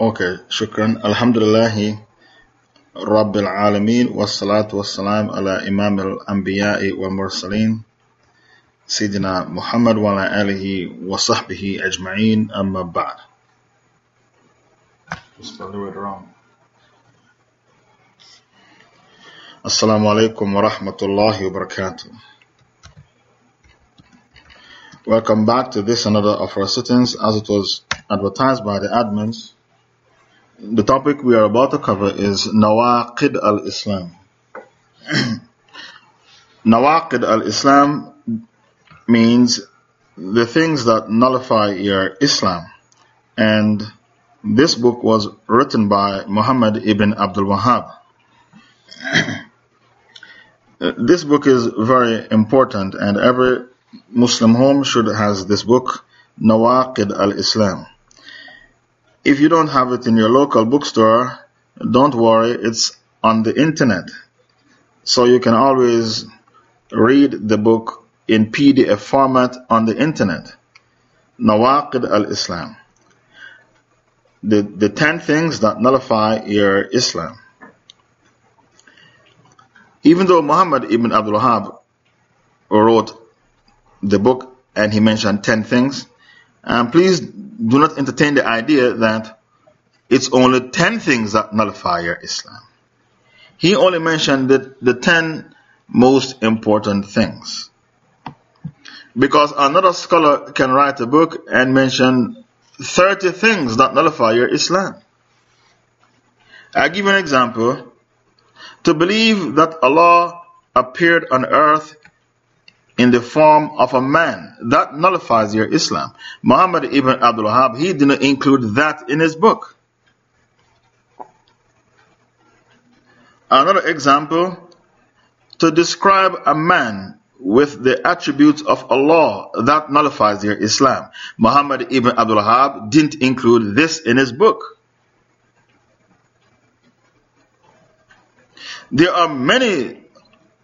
Okay, shukran. Alhamdulillah. رب العالمين والصلاة والسلام على إمام الأنبياء والمرسلين سيدنا محمد وعلى آله وصحبه أجمعين أما بعد السلام عليكم ورحمة الله وبركاته Welcome back to this another of our sittings as it was advertised by the admins The topic we are about to cover is Nawaqid al Islam. Nawaqid al Islam means the things that nullify your Islam. And this book was written by Muhammad ibn Abdul Wahhab. this book is very important, and every Muslim home should has this book, Nawaqid al Islam. If you don't have it in your local bookstore, don't worry, it's on the internet. So you can always read the book in PDF format on the internet. Nawaqid al Islam. The, the 10 things that nullify your Islam. Even though Muhammad ibn Abdul Wahab wrote the book and he mentioned 10 things, um, please do not entertain the idea that it's only 10 things that nullify your Islam. He only mentioned the, the 10 most important things. Because another scholar can write a book and mention 30 things that nullify your Islam. I give you an example. To believe that Allah appeared on earth in the form of a man. That nullifies your Islam. Muhammad ibn Abdul Wahab, he didn't include that in his book. Another example, to describe a man with the attributes of Allah, that nullifies your Islam. Muhammad ibn Abdul Wahab didn't include this in his book. There are many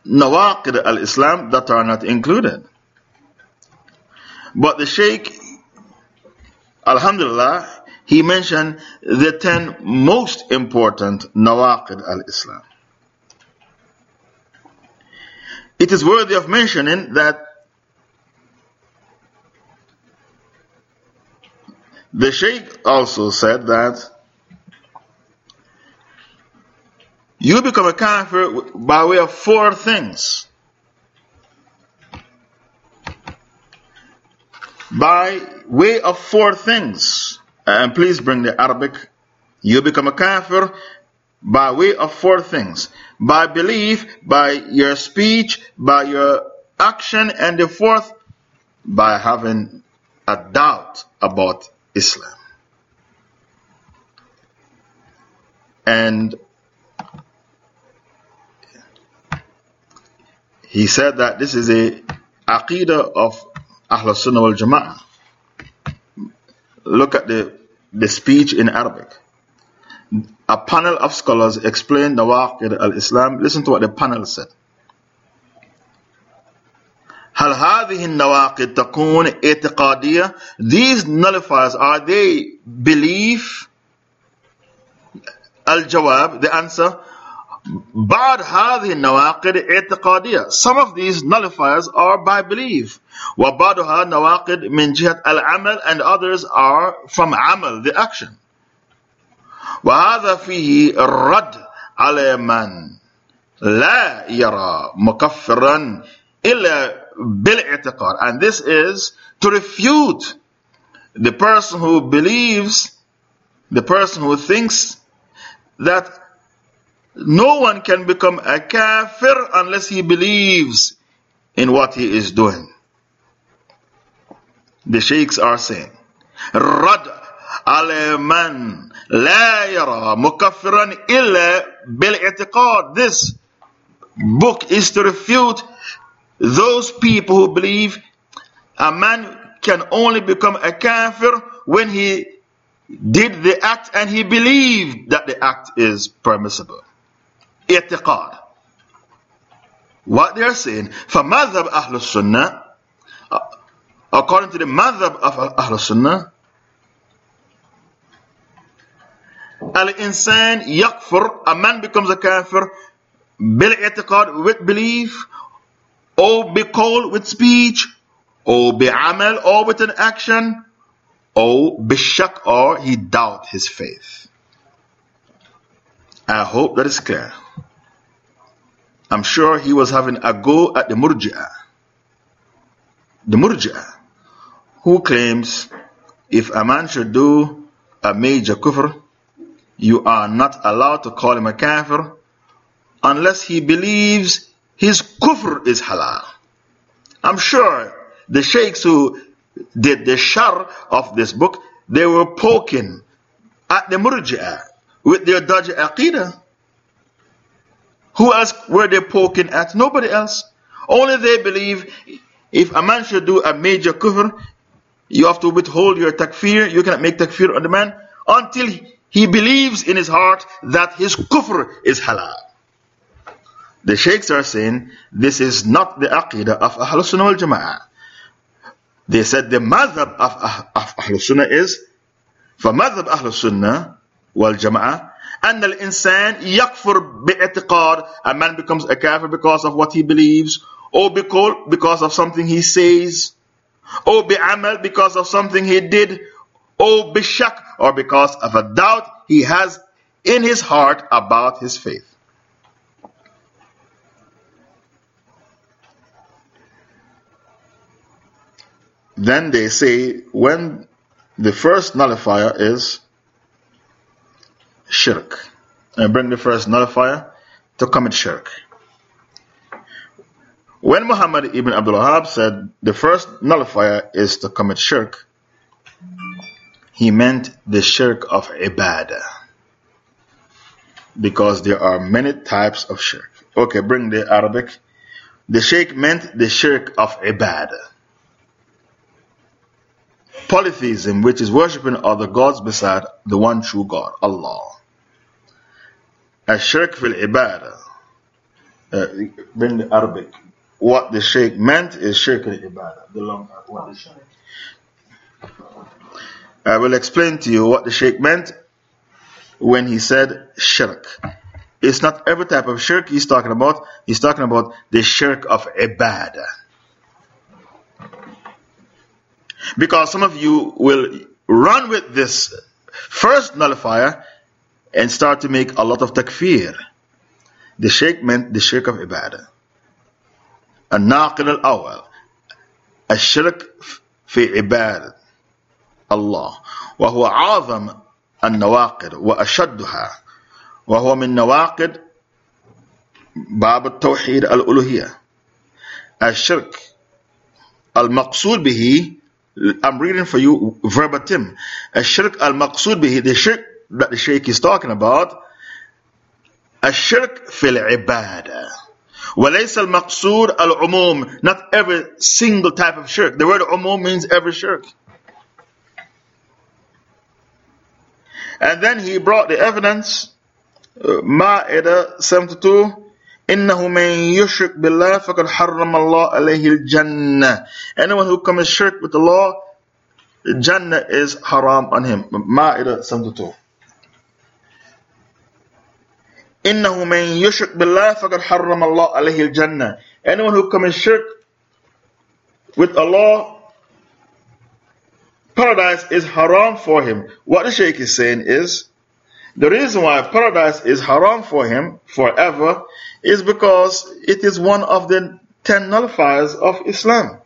nawaqid al Islam that are not included. But the Shaykh, Alhamdulillah, he mentioned the 10 most important nawaqid al Islam. It is worthy of mentioning that the Shaykh also said that You become a kafir by way of four things. By way of four things. And please bring the Arabic. You become a kafir by way of four things. By belief, by your speech, by your action, and the fourth, by having a doubt about Islam. And He said that this is a aqidah of Ahl Sunnah wal Jama'ah. Look at the, the speech in Arabic. A panel of scholars explained Nawaqid al Islam. Listen to what the panel said. هل هذه النواقد تكون اعتقادية? These nullifiers, are they belief? الجواب, the answer, بعض هذه النواقد اعتقادية Some of these nullifiers are by belief وبعضها نواقد من جهة العمل and others are from عمل the action وهذا فيه الرد على من لا يرى مكفرا إلا بالاعتقاد and this is to refute the person who believes the person who thinks that no one can become a kafir unless he believes in what he is doing. The sheikhs are saying, Rad على من لا يرى مكفرا إلا بالاعتقاد. This book is to refute those people who believe a man can only become a kafir when he did the act and he believed that the act is permissible i'tiqad. What they are saying, فَمَذْهَبْ أَهْلُ السُّنَّةِ According to the madhab of Ahl Sunnah, Al-insan yakfur, a man becomes a kafir, bil-i'tiqad, with belief, or biqawl, with speech, or bi'amal, or with an action, or bishak, or he doubt his faith. I hope that is clear. I'm sure he was having a go at the murji'ah. The murji'ah, who claims if a man should do a major kufr, you are not allowed to call him a kafir unless he believes his kufr is halal. I'm sure the sheikhs who did the shar of this book, they were poking at the murji'ah with their dodgy aqidah. Who else were they poking at? Nobody else. Only they believe if a man should do a major kufr, you have to withhold your takfir. You cannot make takfir on the man until he believes in his heart that his kufr is halal. The sheikhs are saying this is not the aqidah of Ahl Sunnah wal Jama'ah. They said the madhab of, of Ahl Sunnah is, for madhab Ahl Sunnah, والجماعة أن الإنسان يكفر باعتقاد a man becomes a kafir because of what he believes or because of something he says or بعمل because of something he did or بشك or because of a doubt he has in his heart about his faith. Then they say when the first nullifier is shirk. And bring the first nullifier to commit shirk. When Muhammad ibn Abdul Wahab said the first nullifier is to commit shirk, he meant the shirk of ibadah. Because there are many types of shirk. Okay, bring the Arabic. The sheikh meant the shirk of ibadah. Polytheism, which is worshipping other gods beside the one true God, Allah. الشرك في العبادة uh, bring the Arabic what the sheikh meant is shirk al-ibadah the long what the sheikh I will explain to you what the sheikh meant when he said shirk it's not every type of shirk he's talking about he's talking about the shirk of ibadah because some of you will run with this first nullifier and start to make a lot of takfir. The shirk meant the shirk of ibadah. الناقل الأول الشرك في عبادة الله وهو أعظم النواقد وأشدها وهو من نواقد باب التوحيد الألوهية الشرك المقصود به I'm reading for you verbatim الشرك المقصود به the shirk that the Shaykh is talking about الشرك في العبادة وليس المقصود العموم not every single type of shirk the word umum means every shirk and then he brought the evidence Ma'idah 72 إنه من يشرك بالله فقد حرم الله عليه الجنة anyone who commits shirk with the law Jannah is haram on him Ma'idah 72 إنه من يشرك بالله فقد حرم الله عليه الجنة anyone who commits shirk with Allah paradise is haram for him what the sheikh is saying is the reason why paradise is haram for him forever is because it is one of the ten nullifiers of Islam.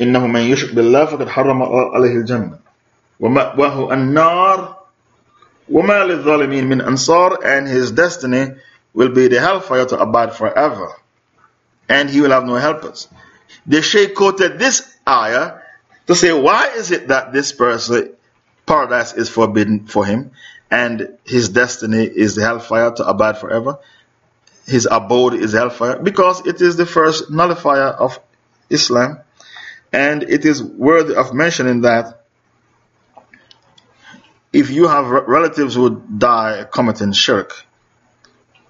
إنه من يشرك بالله فقد حرم عليه الجنة ومأواه النار وَمَا لِلظَّالِمِينَ مِنْ أَنصَارٍ And his destiny will be the hellfire to abide forever. And he will have no helpers. The Shaykh quoted this ayah to say, why is it that this person, paradise is forbidden for him, and his destiny is the hellfire to abide forever? His abode is hellfire. Because it is the first nullifier of Islam. And it is worthy of mentioning that if you have relatives who die committing shirk,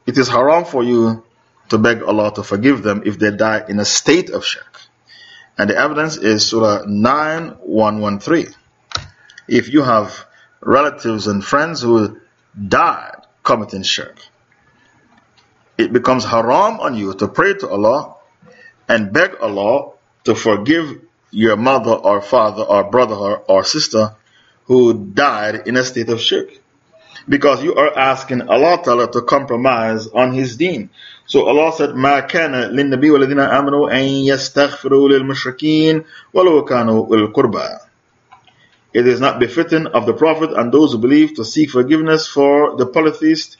it is haram for you to beg Allah to forgive them if they die in a state of shirk. And the evidence is Surah 9 113. if you have relatives and friends who died committing shirk. It becomes haram on you to pray to Allah and beg Allah to forgive your mother or father or brother or sister who died in a state of shirk. Because you are asking Allah Ta'ala to compromise on His deen. So Allah said, ما كان للنبي والذين آمنوا أن يستغفروا للمشركين ولو كانوا القربى. It is not befitting of the Prophet and those who believe to seek forgiveness for the polytheists,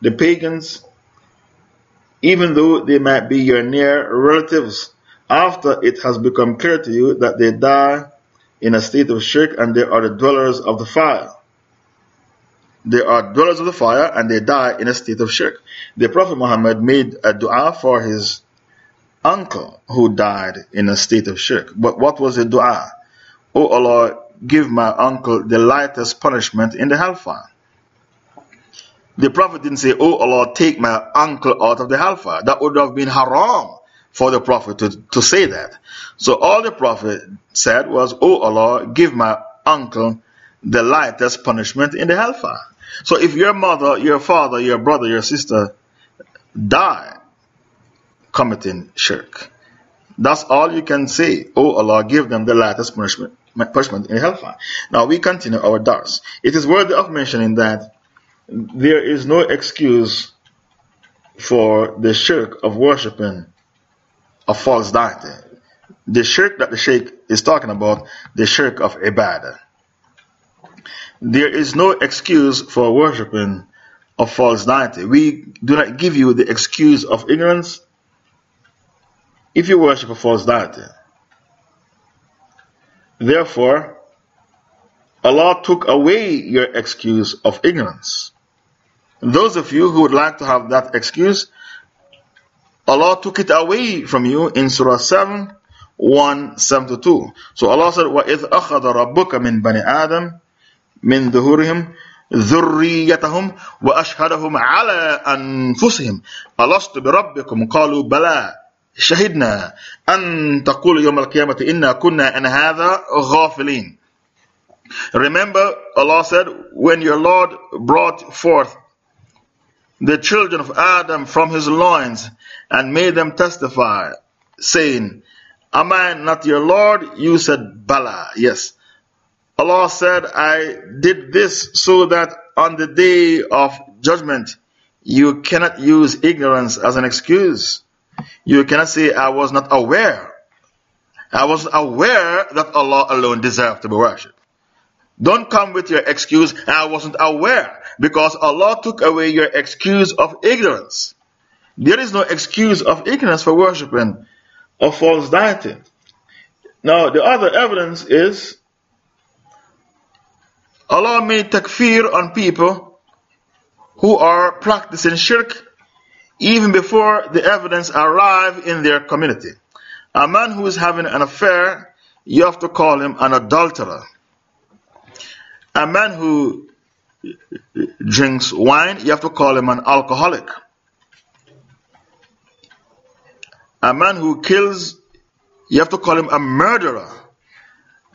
the pagans, even though they might be your near relatives, after it has become clear to you that they die in a state of shirk and they are the dwellers of the fire. They are dwellers of the fire and they die in a state of shirk. The Prophet Muhammad made a dua for his uncle who died in a state of shirk. But what was the dua? O Allah, give my uncle the lightest punishment in the hellfire. The Prophet didn't say, Oh Allah, take my uncle out of the hellfire. That would have been haram for the Prophet to, to say that. So all the Prophet said was, Oh Allah, give my uncle the lightest punishment in the hellfire. So if your mother, your father, your brother, your sister die committing shirk, that's all you can say. Oh Allah, give them the lightest punishment punishment in hellfire. Now we continue our dars. It is worthy of mentioning that there is no excuse for the shirk of worshipping a false deity. The shirk that the Sheikh is talking about, the shirk of ibadah. There is no excuse for worshipping a false deity. We do not give you the excuse of ignorance if you worship a false deity. Therefore, Allah took away your excuse of ignorance. Those of you who would like to have that excuse, Allah took it away from you in Surah 7, 172. So Allah said, وَإِذْ أَخَذَ رَبُّكَ مِنْ بَنِي آدَمَ مِنْ ظُهُورِهِمْ ذريتهم وأشهدهم على أنفسهم ألست بربكم قالوا بلى شهدنا أن تقول يوم القيامة إنا كنا عن هذا غافلين Remember, Allah said, when your Lord brought forth the children of Adam from his loins and made them testify, saying, Am I not your Lord? You said, Bala, yes. Allah said, I did this so that on the day of judgment, you cannot use ignorance as an excuse. You cannot say, I was not aware. I was aware that Allah alone deserved to be worshipped. Don't come with your excuse, I wasn't aware, because Allah took away your excuse of ignorance. There is no excuse of ignorance for worshipping a false deity. Now, the other evidence is Allah made takfir on people who are practicing shirk even before the evidence arrive in their community. A man who is having an affair, you have to call him an adulterer. A man who drinks wine, you have to call him an alcoholic. A man who kills, you have to call him a murderer.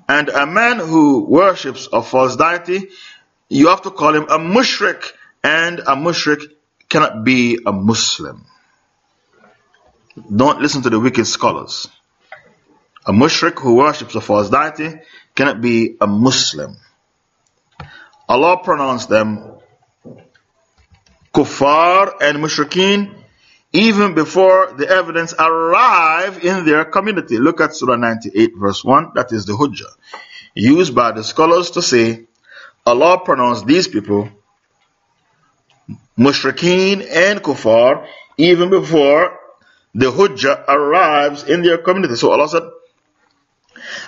And a man who worships a false deity, you have to call him a mushrik. And a mushrik cannot be a Muslim. Don't listen to the wicked scholars. A mushrik who worships a false deity cannot be a Muslim. Allah pronounced them kuffar and mushrikeen even before the evidence arrived in their community. Look at Surah 98 verse 1. That is the Hujjah. Used by the scholars to say Allah pronounced these people mushrikeen and kuffar even before the hujjah arrives in their community. So Allah said,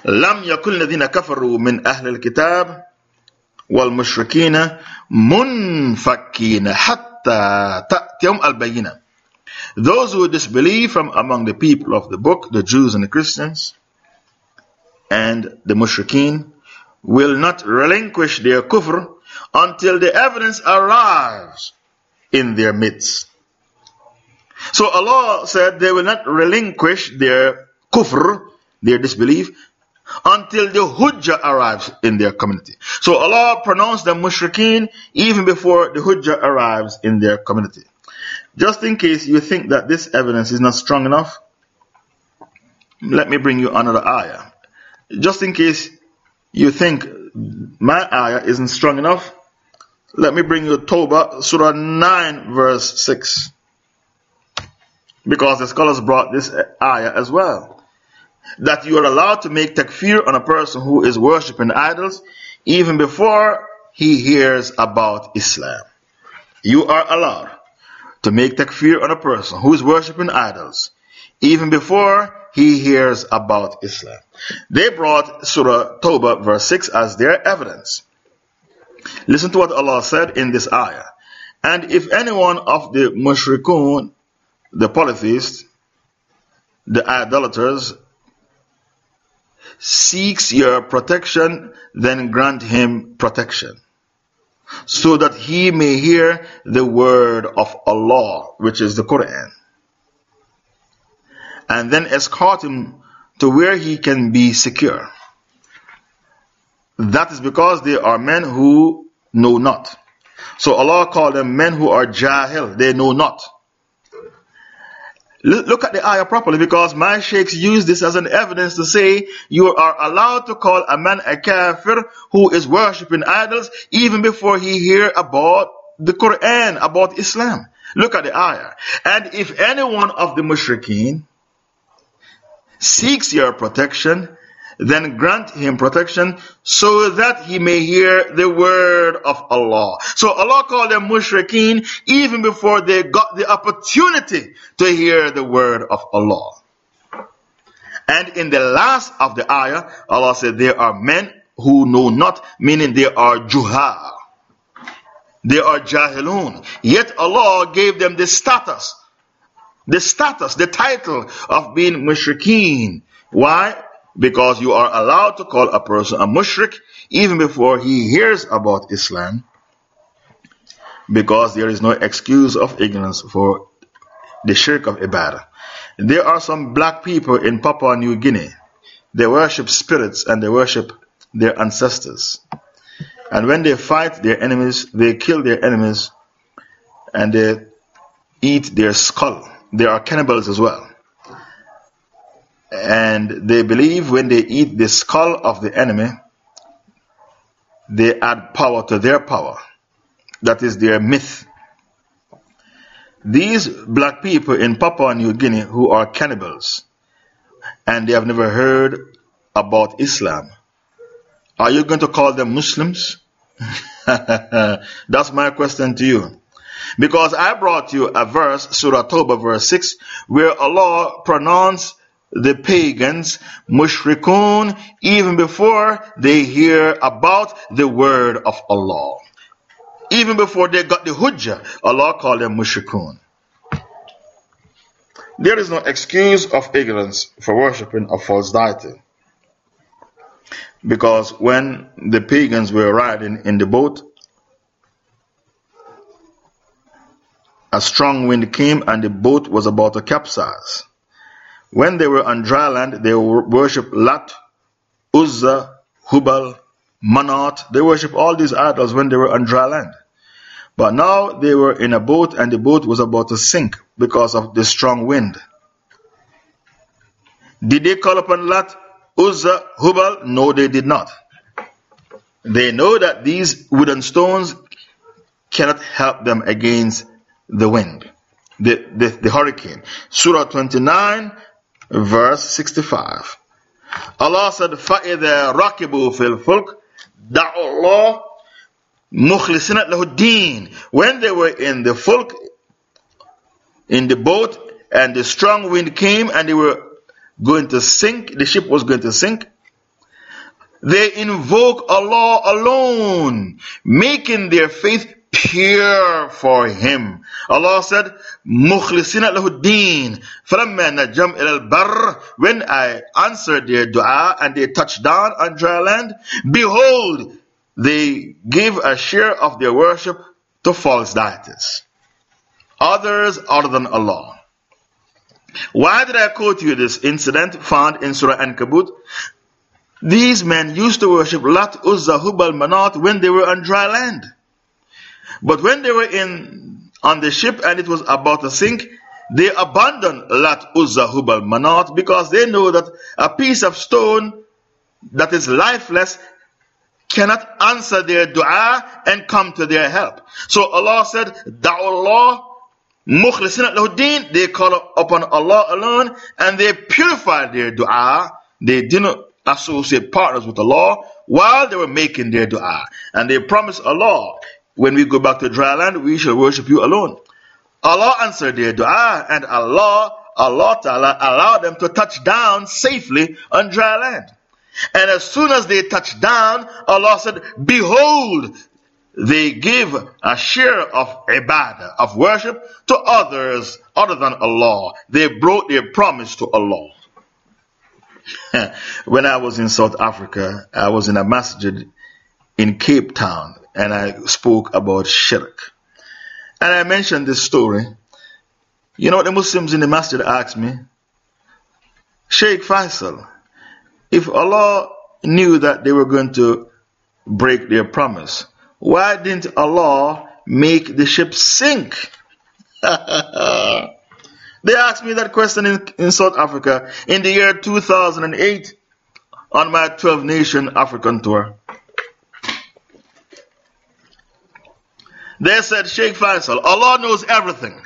لم يكن الذين كفروا من أهل الكتاب والمشركين منفكين حتى تأتيهم البينة. those who disbelieve from among the people of the book, the Jews and the Christians, and the mushrikeen, will not relinquish their kufr until the evidence arrives in their midst. So Allah said they will not relinquish their kufr, their disbelief, until the Hujjah arrives in their community. So Allah pronounced them mushrikeen even before the Hujjah arrives in their community. Just in case you think that this evidence is not strong enough, let me bring you another ayah. Just in case you think my ayah isn't strong enough, let me bring you Toba, Surah 9, verse 6. Because the scholars brought this ayah as well. That you are allowed to make takfir on a person who is worshipping idols even before he hears about Islam. You are allowed to make takfir on a person who is worshipping idols even before he hears about Islam. They brought Surah Toba verse 6 as their evidence. Listen to what Allah said in this ayah. And if anyone of the mushrikun, the polytheists, the idolaters, seeks your protection, then grant him protection. So that he may hear the word of Allah, which is the Quran. And then escort him to where he can be secure. That is because they are men who know not. So Allah called them men who are jahil, they know not. Look at the ayah properly because my sheikhs use this as an evidence to say you are allowed to call a man a kafir who is worshipping idols even before he hear about the Quran, about Islam. Look at the ayah. And if any one of the mushrikeen seeks your protection, then grant him protection so that he may hear the word of Allah. So Allah called them mushrikeen even before they got the opportunity to hear the word of Allah. And in the last of the ayah, Allah said, There are men who know not, meaning they are juhal. They are jahilun. Yet Allah gave them the status, the status, the title of being mushrikeen. Why? Because you are allowed to call a person a mushrik even before he hears about Islam because there is no excuse of ignorance for the shirk of ibadah. There are some black people in Papua New Guinea. They worship spirits and they worship their ancestors. And when they fight their enemies, they kill their enemies and they eat their skull. They are cannibals as well. And they believe when they eat the skull of the enemy, they add power to their power. That is their myth. These black people in Papua New Guinea who are cannibals and they have never heard about Islam, are you going to call them Muslims? That's my question to you. Because I brought you a verse, Surah Toba, verse 6, where Allah pronounced the pagans, mushrikun, even before they hear about the word of Allah. Even before they got the hujjah, Allah called them mushrikun. There is no excuse of ignorance for worshipping a false deity. Because when the pagans were riding in the boat, a strong wind came and the boat was about to capsize. When they were on dry land, they worshipped Lat, Uzza, Hubal, Manat. They worshipped all these idols when they were on dry land. But now they were in a boat and the boat was about to sink because of the strong wind. Did they call upon Lat, Uzza, Hubal? No, they did not. They know that these wooden stones cannot help them against the wind, the, the, the hurricane. Surah 29 verse 65. Allah said, فَإِذَا رَكِبُوا فِي الْفُلْكِ دَعُوا اللَّهِ مُخْلِصِينَ لَهُ الدِّينَ When they were in the fulk, in the boat, and the strong wind came and they were going to sink, the ship was going to sink, they invoke Allah alone, making their faith pure for him. Allah said, مُخْلِصِينَ لَهُ الدِّينَ فَلَمَّا نَجَمْ إِلَى الْبَرِّ When I answered their dua and they touched down on dry land, behold, they gave a share of their worship to false deities. Others other than Allah. Why did I quote you this incident found in Surah Ankabut? These men used to worship Lat, Uzza, Hubal, Manat when they were on dry land. But when they were in on the ship and it was about to sink, they abandoned Lat, Uzza, Hubal, Manat because they know that a piece of stone that is lifeless cannot answer their dua and come to their help. So Allah said, Da'ullah mukhlisin lahuddin, they call upon Allah alone and they purified their dua. They didn't associate partners with Allah while they were making their dua. And they promised Allah, when we go back to dry land, we shall worship you alone. Allah answered their dua and Allah, Allah Ta'ala allowed them to touch down safely on dry land. And as soon as they touched down, Allah said, Behold, they give a share of ibadah, of worship, to others other than Allah. They broke their promise to Allah. when I was in South Africa, I was in a masjid in Cape Town and I spoke about shirk. And I mentioned this story. You know the Muslims in the masjid asked me? Sheikh Faisal, if Allah knew that they were going to break their promise, why didn't Allah make the ship sink? they asked me that question in, in South Africa in the year 2008 on my 12 nation African tour. They said, Sheikh Faisal, Allah knows everything.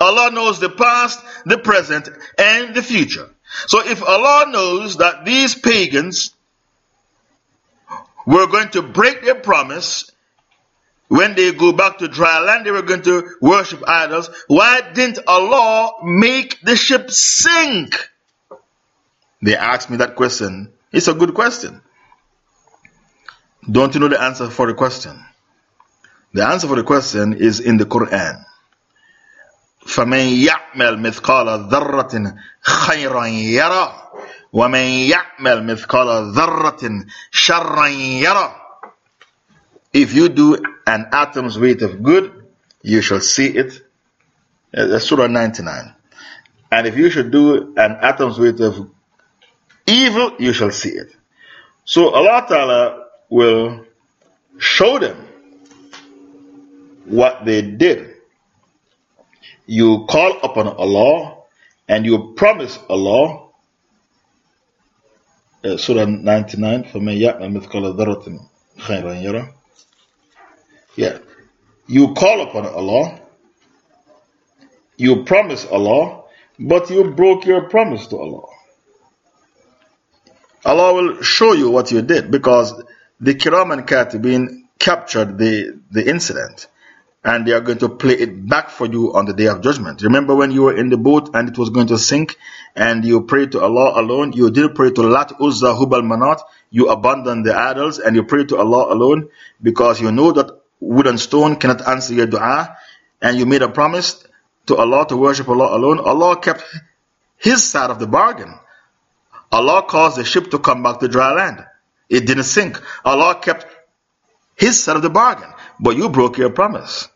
Allah knows the past, the present, and the future. So if Allah knows that these pagans were going to break their promise when they go back to dry land, they were going to worship idols. Why didn't Allah make the ship sink? They asked me that question. It's a good question. Don't you know the answer for the question? The answer for the question is in the Quran. فمن يعمل مثقال ذرة خيرا يرى ومن يعمل مثقال ذرة شرا يرى If you do an atom's weight of good, you shall see it. That's Surah 99. And if you should do an atom's weight of evil, you shall see it. So Allah Ta'ala will show them what they did. You call upon Allah and you promise Allah. Uh, Surah 99, Yeah. You call upon Allah, you promise Allah, but you broke your promise to Allah. Allah will show you what you did because the Kiraman Katibin captured the, the incident and they are going to play it back for you on the day of judgment. Remember when you were in the boat and it was going to sink and you prayed to Allah alone? You didn't pray to Lat, Uzza, Hubal, Manat. You abandoned the idols and you prayed to Allah alone because you know that wood and stone cannot answer your dua and you made a promise to Allah to worship Allah alone. Allah kept His side of the bargain. Allah caused the ship to come back to dry land. It didn't sink. Allah kept His side of the bargain. But you broke your promise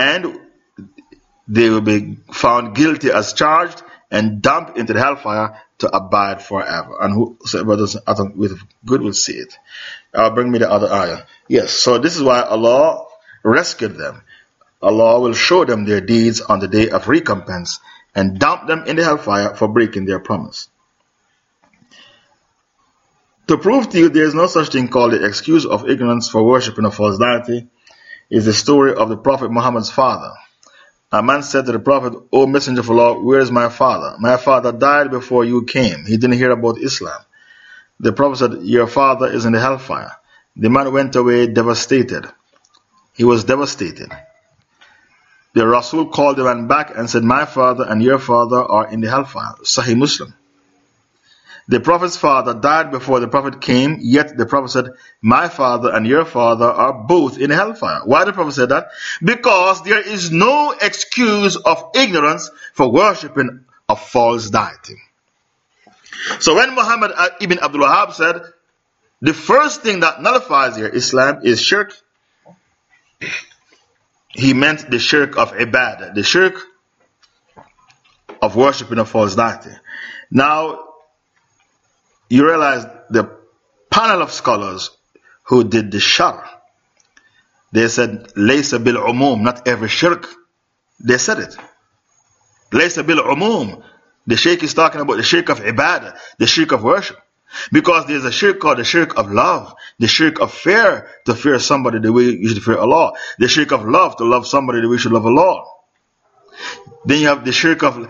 and they will be found guilty as charged and dumped into the hellfire to abide forever. And whoever does with good will see it. Uh, bring me the other ayah. Yes, so this is why Allah rescued them. Allah will show them their deeds on the day of recompense and dump them in the hellfire for breaking their promise. To prove to you there is no such thing called the excuse of ignorance for worshipping a false deity, is the story of the Prophet Muhammad's father. A man said to the Prophet, O Messenger of Allah, where is my father? My father died before you came. He didn't hear about Islam. The Prophet said, Your father is in the hellfire. The man went away devastated. He was devastated. The Rasul called the man back and said, My father and your father are in the hellfire. Sahih Muslim. The Prophet's father died before the Prophet came, yet the Prophet said, My father and your father are both in hellfire. Why the Prophet said that? Because there is no excuse of ignorance for worshipping a false deity. So when Muhammad ibn Abdul Wahab said, the first thing that nullifies your Islam is shirk, he meant the shirk of ibadah, the shirk of worshipping a false deity. Now, you realize the panel of scholars who did the shar, they said, Laysa bil umum, not every shirk. They said it. Laysa bil umum. The Sheikh is talking about the shirk of ibadah, the shirk of worship. Because there's a shirk called the shirk of love, the shirk of fear, to fear somebody the way you should fear Allah, the shirk of love, to love somebody the way you should love Allah. Then you have the shirk of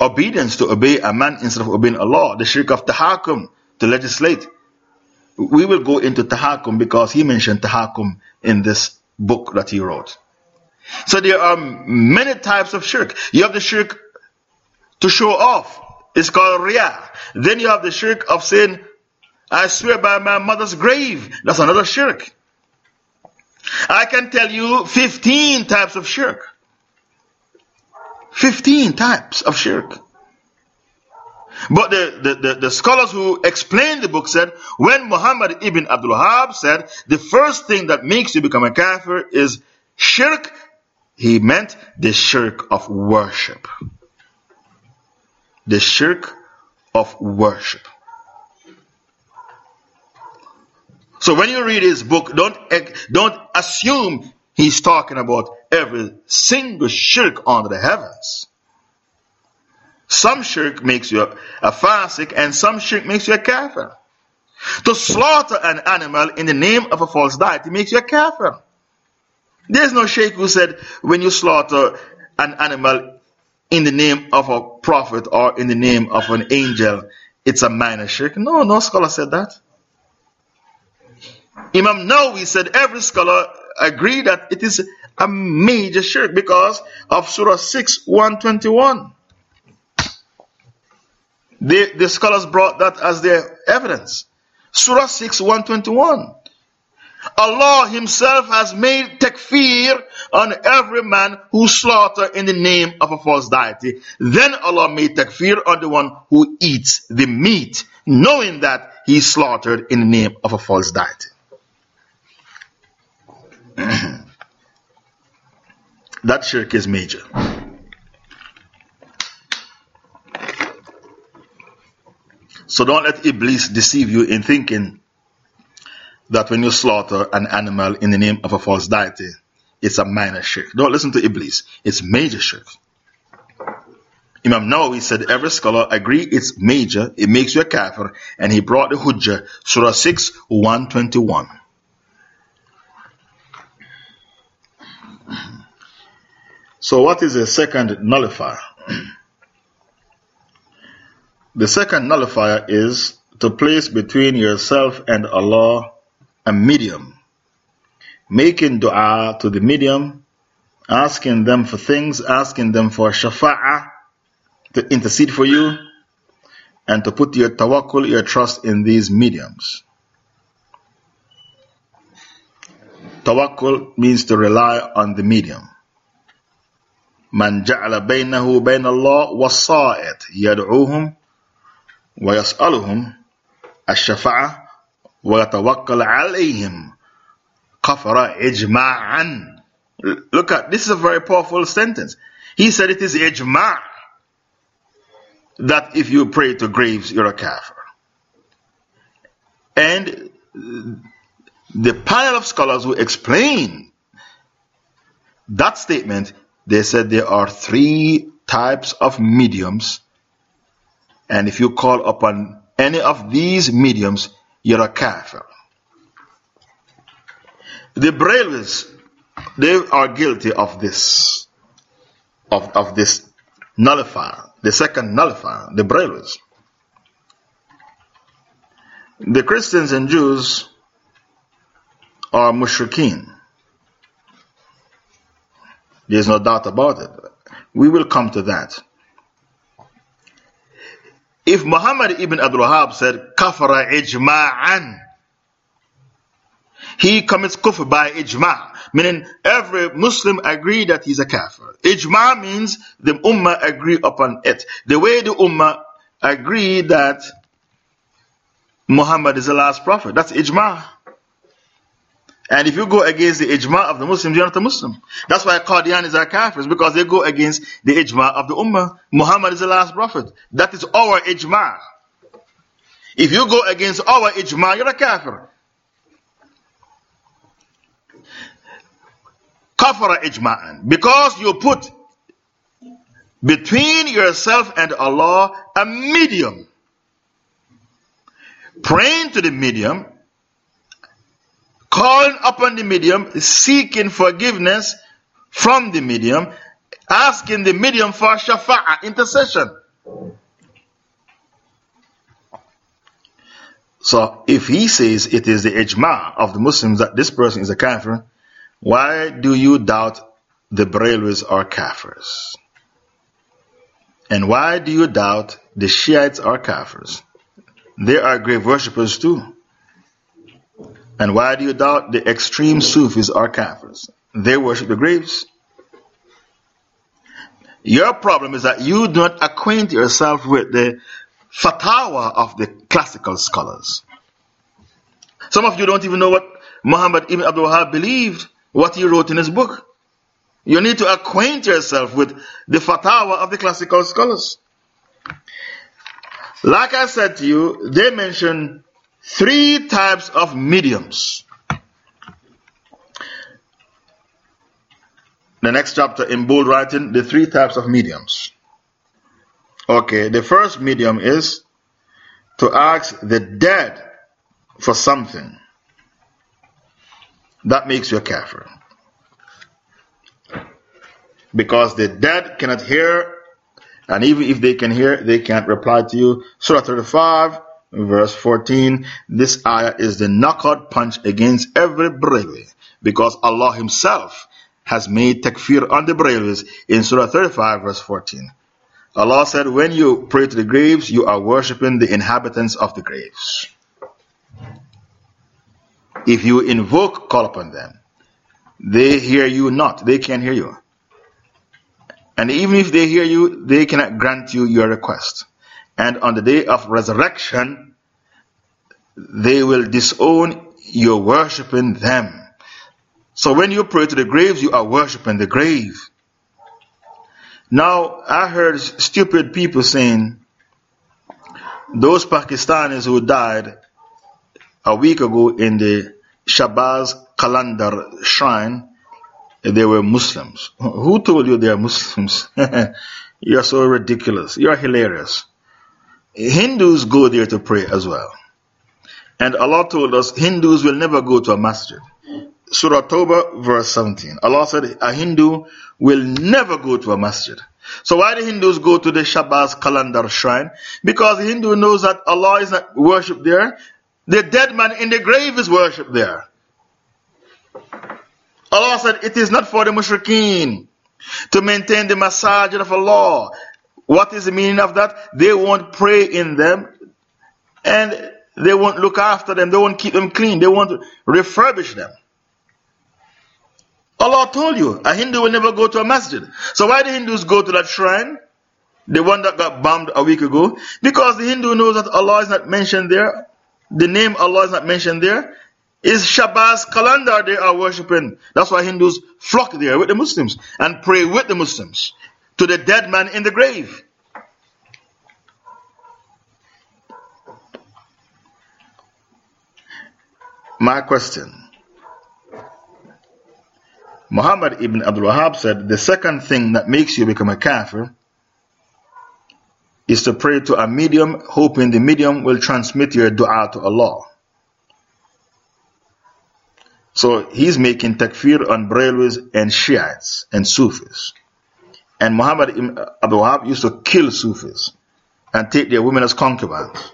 obedience, to obey a man instead of obeying Allah, the shirk of tahakum, to legislate. We will go into tahakum because he mentioned tahakum in this book that he wrote. So there are many types of shirk. You have the shirk to show off. It's called riyah. Then you have the shirk of saying, I swear by my mother's grave. That's another shirk. I can tell you 15 types of shirk. 15 types of shirk. But the, the, the, the, scholars who explained the book said, when Muhammad ibn Abdul Wahab said, the first thing that makes you become a kafir is shirk, he meant the shirk of worship the shirk of worship. So when you read his book, don't, don't assume he's talking about every single shirk under the heavens. Some shirk makes you a, a fasik and some shirk makes you a kafir. To slaughter an animal in the name of a false deity makes you a kafir. There's no sheikh who said when you slaughter an animal in the name of a prophet or in the name of an angel, it's a minor shirk. No, no scholar said that. Imam Nawawi said every scholar agree that it is a major shirk because of Surah 6, 121. The, the scholars brought that as their evidence. Surah 6, 121. Allah Himself has made takfir on every man who slaughter in the name of a false deity. Then Allah made takfir on the one who eats the meat, knowing that he slaughtered in the name of a false deity. that shirk is major. So don't let Iblis deceive you in thinking that when you slaughter an animal in the name of a false deity, it's a minor shirk. Don't listen to Iblis. It's major shirk. Imam Nawawi said every scholar agree it's major, it makes you a kafir, and he brought the Hujjah, Surah 6, 121. So what is the second nullifier? the second nullifier is to place between yourself and Allah a medium, making dua to the medium, asking them for things, asking them for shafa'ah, to intercede for you, and to put your tawakkul, your trust in these mediums. Tawakkul means to rely on the medium. من جعل بينه وبين الله وسائط يدعوهم ويسألهم الشفاعة وَيَتَوَكَّلْ عَلَيْهِمْ كَفَرَ إِجْمَاعًا Look at, this is a very powerful sentence. He said it is ijma' that if you pray to graves, you're a kafir. And the panel of scholars who explain that statement, they said there are three types of mediums. And if you call upon any of these mediums, you're a kafir. The Brahmins, they are guilty of this, of, of this nullifier, the second nullifier, the Brahmins. The Christians and Jews are mushrikeen. There's no doubt about it. We will come to that. If Muhammad ibn Abdul Wahab said, kafara ijma'an, he commits kufr by ijma', meaning every Muslim agree that he's a kafir. Ijma' means the ummah agree upon it. The way the ummah agree that Muhammad is the last prophet, that's ijma'. And if you go against the ijma of the Muslims, you're not a Muslim. That's why Qadianis are kafirs, because they go against the ijma of the ummah. Muhammad is the last prophet. That is our ijma. If you go against our ijma, you're a kafir. Kafara ijma'an. Because you put between yourself and Allah a medium. Praying to the medium, calling upon the medium, seeking forgiveness from the medium, asking the medium for shafa'ah, intercession. So if he says it is the ijma of the Muslims that this person is a kafir, why do you doubt the Brahmins are kafirs? And why do you doubt the Shiites are kafirs? They are grave worshippers too. And why do you doubt the extreme Sufis are kafirs? They worship the graves. Your problem is that you do not acquaint yourself with the fatwa of the classical scholars. Some of you don't even know what Muhammad ibn Abdul Wahab believed, what he wrote in his book. You need to acquaint yourself with the fatwa of the classical scholars. Like I said to you, they mention three types of mediums. The next chapter in bold writing, the three types of mediums. Okay, the first medium is to ask the dead for something. That makes you a kafir. Because the dead cannot hear, and even if they can hear, they can't reply to you. Surah 35, verse 14. This ayah is the knockout punch against every Brahmi. Because Allah Himself has made takfir on the Brahmis in Surah 35, verse 14. Allah said, When you pray to the graves, you are worshipping the inhabitants of the graves. If you invoke, call upon them. They hear you not, they can't hear you. And even if they hear you, they cannot grant you your request. And on the day of resurrection, they will disown your worshipping them. So when you pray to the graves, you are worshipping the grave. Now, I heard stupid people saying those Pakistanis who died a week ago in the Shahbaz Qalandar shrine, they were Muslims. Who told you they are Muslims? You're so ridiculous. You're hilarious. Hindus go there to pray as well. And Allah told us Hindus will never go to a masjid. Surah Tawbah, verse 17. Allah said a Hindu will never go to a masjid. So why do Hindus go to the Shahbaz Qalandar shrine? Because the Hindu knows that Allah is not worshipped there. The dead man in the grave is worshipped there. Allah said it is not for the mushrikeen to maintain the masajid of Allah. What is the meaning of that? They won't pray in them and they won't look after them. They won't keep them clean. They won't refurbish them. Allah told you, a Hindu will never go to a masjid. So why do Hindus go to that shrine? The one that got bombed a week ago? Because the Hindu knows that Allah is not mentioned there. The name Allah is not mentioned there. It's Shahbaz Qalandar they are worshipping. That's why Hindus flock there with the Muslims and pray with the Muslims to the dead man in the grave. My question Muhammad ibn Abdul Wahab said, The second thing that makes you become a kafir is to pray to a medium, hoping the medium will transmit your dua to Allah. So he's making takfir on Brahmins and Shiites and Sufis. And Muhammad ibn Abdul Wahab used to kill Sufis and take their women as concubines.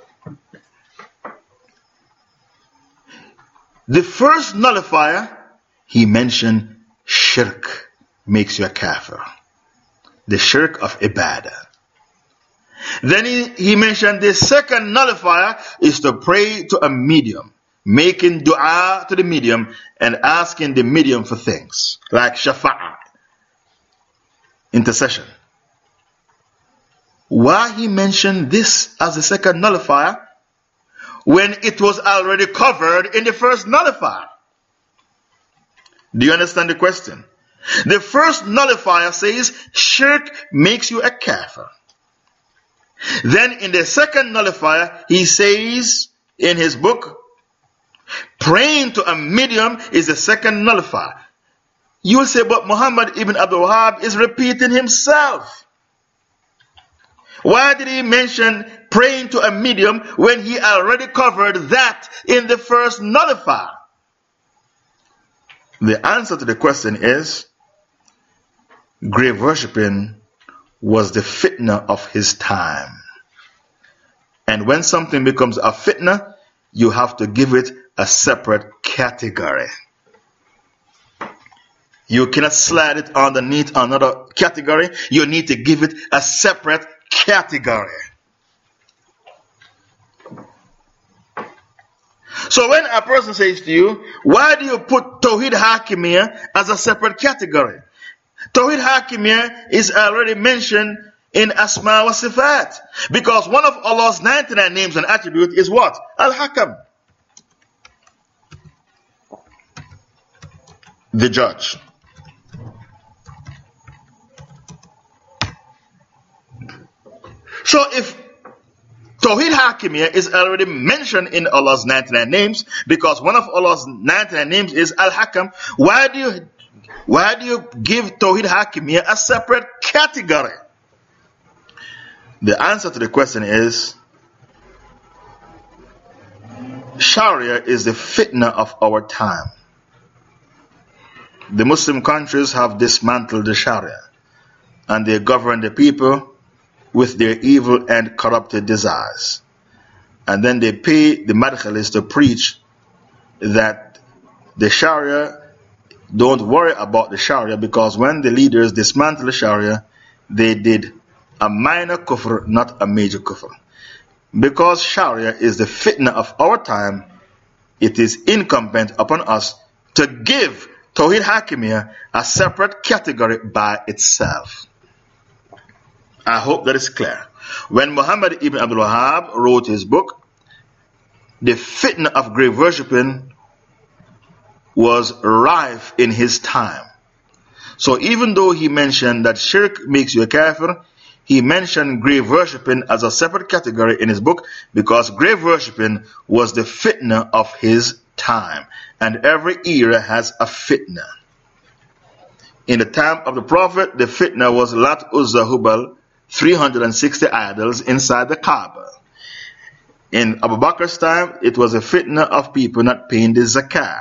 The first nullifier he mentioned shirk makes you a kafir. The shirk of ibadah. Then he, he mentioned the second nullifier is to pray to a medium, making dua to the medium and asking the medium for things like shafa'ah, intercession. Why he mentioned this as the second nullifier when it was already covered in the first nullifier? Do you understand the question? The first nullifier says shirk makes you a kafir. Then in the second nullifier, he says in his book, praying to a medium is the second nullifier. You will say, but Muhammad ibn Abdul Wahab is repeating himself. Why did he mention praying to a medium when he already covered that in the first nullifier? The answer to the question is grave worshipping was the fitna of his time. And when something becomes a fitna, you have to give it a separate category. You cannot slide it underneath another category. You need to give it a separate category. So when a person says to you, why do you put Tawhid Hakimiyya as a separate category? Tawhid Hakimiyya is already mentioned in Asma wa Sifat. Because one of Allah's 99 names and attributes is what? Al-Hakam. The judge. So if Tawhid Hakimiyya is already mentioned in Allah's 99 names because one of Allah's 99 names is Al-Hakam, why do you why do you give Tawhid Hakimiyya a separate category? The answer to the question is Sharia is the fitna of our time. The Muslim countries have dismantled the Sharia and they govern the people with their evil and corrupted desires. And then they pay the madkhalis to preach that the Sharia, don't worry about the Sharia because when the leaders dismantled the Sharia, they did a minor kufr, not a major kufr. Because Sharia is the fitna of our time, it is incumbent upon us to give Tawhid Hakimiyya a separate category by itself. I hope that is clear. When Muhammad ibn Abdul Wahab wrote his book, the fitna of grave worshipping was rife in his time. So even though he mentioned that shirk makes you a kafir, he mentioned grave worshipping as a separate category in his book because grave worshipping was the fitna of his time. And every era has a fitna. In the time of the Prophet, the fitna was Lat Uzza Hubal 360 idols inside the Kaaba. In Abu Bakr's time, it was a fitna of people not paying the zakah.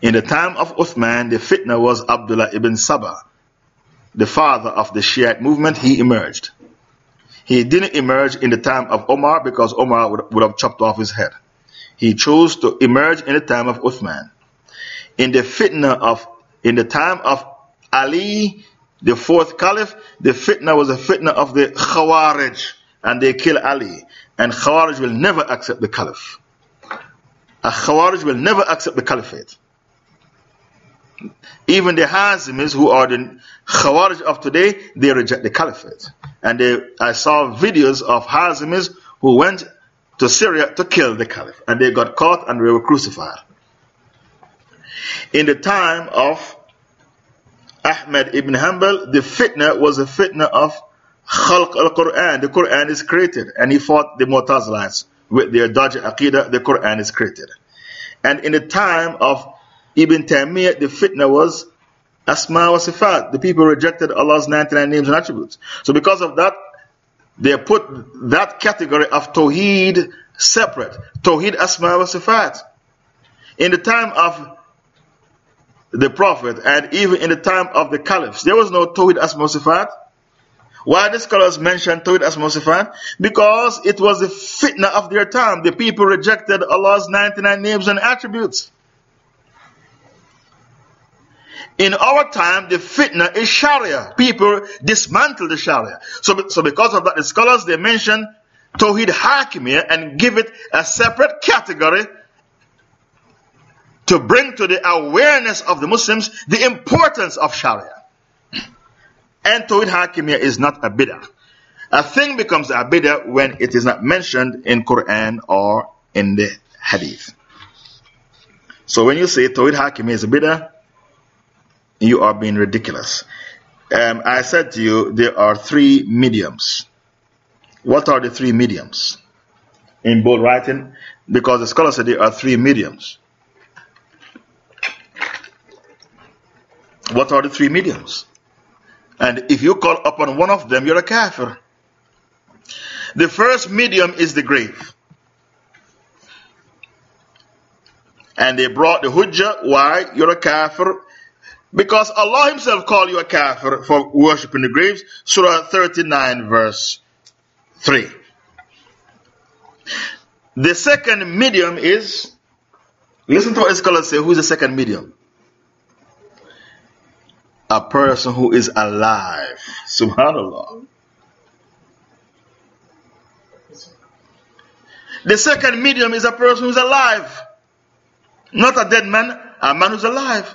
In the time of Uthman, the fitna was Abdullah ibn Saba, the father of the Shiite movement. He emerged. He didn't emerge in the time of Omar because Omar would, would have chopped off his head. He chose to emerge in the time of Uthman. In the fitna of, in the time of Ali, the fourth caliph, the fitna was a fitna of the Khawarij, and they kill Ali. And Khawarij will never accept the caliph. A Khawarij will never accept the caliphate. Even the Hazimis, who are the Khawarij of today, they reject the caliphate. And they, I saw videos of Hazimis who went to Syria to kill the caliph. And they got caught and they were crucified. In the time of Ahmad ibn Hanbal, the fitna was a fitna of Khalq al Quran. The Quran is created. And he fought the Mu'tazilites with their dodgy Aqidah, the Quran is created. And in the time of Ibn Taymiyyah, the fitna was Asma wa Sifat. The people rejected Allah's 99 names and attributes. So because of that, they put that category of Tawheed separate. Tawheed Asma wa Sifat. In the time of the Prophet and even in the time of the Caliphs, there was no Tawhid as Sifat. Why the scholars mention Tawhid as Sifat? Because it was the fitna of their time. The people rejected Allah's 99 names and attributes. In our time, the fitna is Sharia. People dismantle the Sharia. So, so because of that, the scholars, they mention Tawhid Hakimiyya and give it a separate category to bring to the awareness of the Muslims the importance of Sharia. And Tawhid Hakimiyya is not a bid'ah. A thing becomes a bid'ah when it is not mentioned in Quran or in the Hadith. So when you say Tawhid Hakimiyya is a bid'ah, you are being ridiculous. um, I said to you there are three mediums. What are the three mediums? In bold writing, because the scholar said there are three mediums. What are the three mediums? And if you call upon one of them, you're a kafir. The first medium is the grave. And they brought the hujjah. Why? You're a kafir. Because Allah Himself called you a kafir for worshipping the graves. Surah 39, verse 3. The second medium is, listen to what scholars say. Who's the second medium? A person who is alive. Subhanallah. The second medium is a person who's alive. Not a dead man, a man who's alive.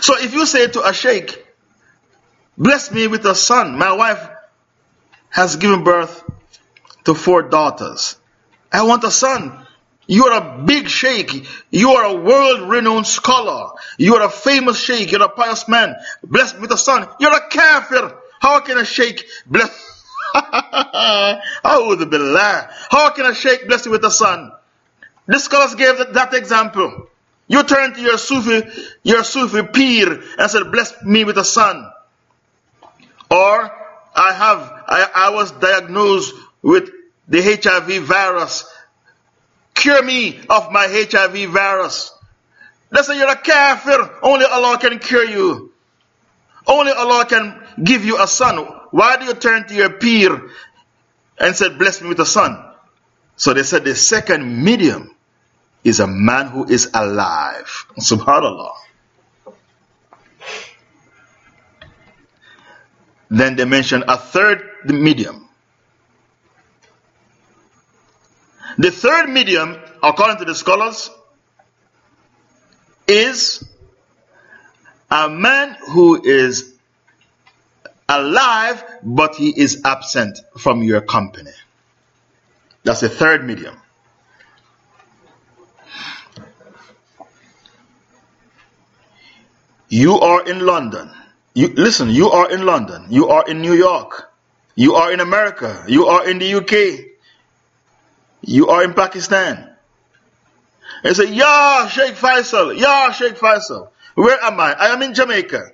So if you say to a sheikh, bless me with a son, my wife has given birth to four daughters. I want a son. You are a big sheikh. You are a world renowned scholar. You are a famous sheikh. You're a pious man. Bless me with a son. You're a kafir. How can a sheikh bless? Billah. How can a sheikh bless you with a son? The scholars gave that, that example. You turn to your Sufi, your Sufi peer and said, bless me with a son. Or, I have, I, I was diagnosed with the HIV virus. Cure me of my HIV virus. They say you're a kafir. Only Allah can cure you. Only Allah can give you a son. Why do you turn to your peer and said, bless me with a son? So they said the second medium is a man who is alive. Subhanallah. Then they mention a third medium. The third medium, according to the scholars, is a man who is alive but he is absent from your company. That's the third medium. You are in London. You, listen, you are in London. You are in New York. You are in America. You are in the UK. You are in Pakistan. And say, Ya Sheikh Faisal, Ya Sheikh Faisal. Where am I? I am in Jamaica.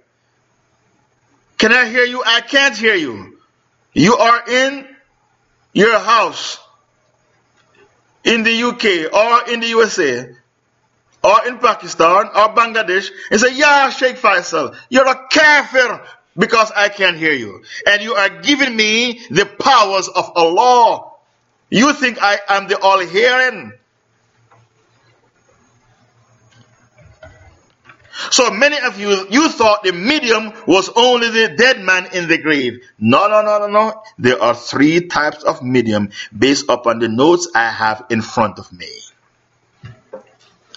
Can I hear you? I can't hear you. You are in your house in the UK or in the USA or in Pakistan or Bangladesh and say, Yeah, Sheikh Faisal, you're a kafir because I can't hear you. And you are giving me the powers of Allah. You think I am the all hearing. So many of you, you thought the medium was only the dead man in the grave. No, no, no, no, no. There are three types of medium based upon the notes I have in front of me.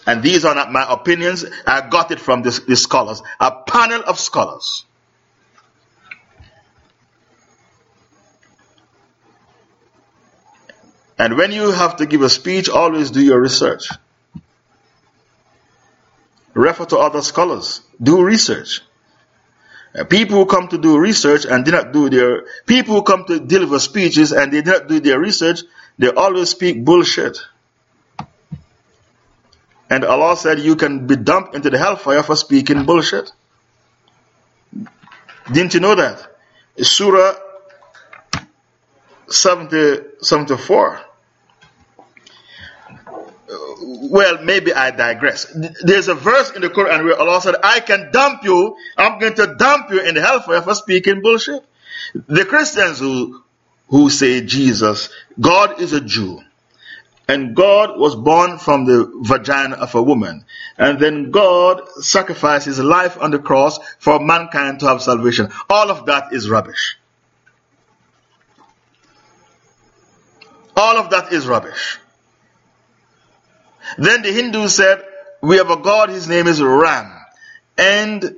And these are not my opinions. I got it from the, the scholars, a panel of scholars. And when you have to give a speech, always do your research. Refer to other scholars. Do research. Uh, people who come to do research and did not do their, people who come to deliver speeches and they not do their research, they always speak bullshit. And Allah said you can be dumped into the hellfire for speaking bullshit. Didn't you know that? Surah 70, 74. Well, maybe I digress. There's a verse in the Quran where Allah said, I can dump you, I'm going to dump you in the hellfire for speaking bullshit. The Christians who, who say Jesus, God is a Jew. And God was born from the vagina of a woman. And then God sacrificed his life on the cross for mankind to have salvation. All of that is rubbish. All of that is rubbish. Then the Hindu said, We have a God, his name is Ram. And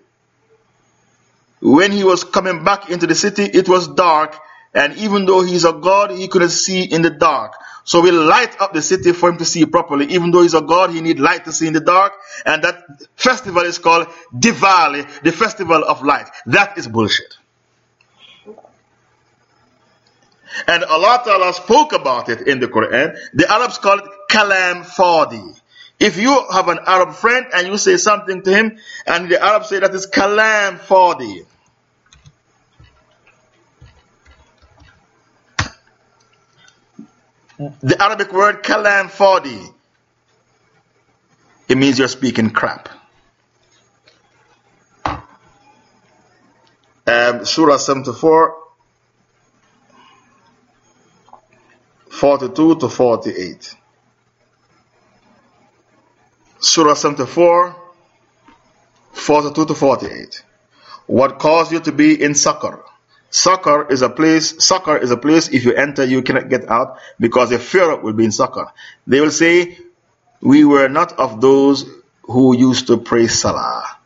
when he was coming back into the city, it was dark And even though he's a God, he couldn't see in the dark. So we light up the city for him to see properly. Even though he's a God, he need light to see in the dark. And that festival is called Diwali, the festival of light. That is bullshit. And Allah Ta'ala spoke about it in the Quran. The Arabs call it Kalam Fadi. If you have an Arab friend and you say something to him, and the Arab say that is Kalam Fadi. The Arabic word Kalam Fadi. It means you're speaking crap. Um, Surah 74 42 to 48. Surah 74, 42 to 48. What caused you to be in Sakar? Sakar is a place, Sakar is a place if you enter you cannot get out because the fear will be in Sakar. They will say, We were not of those who used to pray Salah.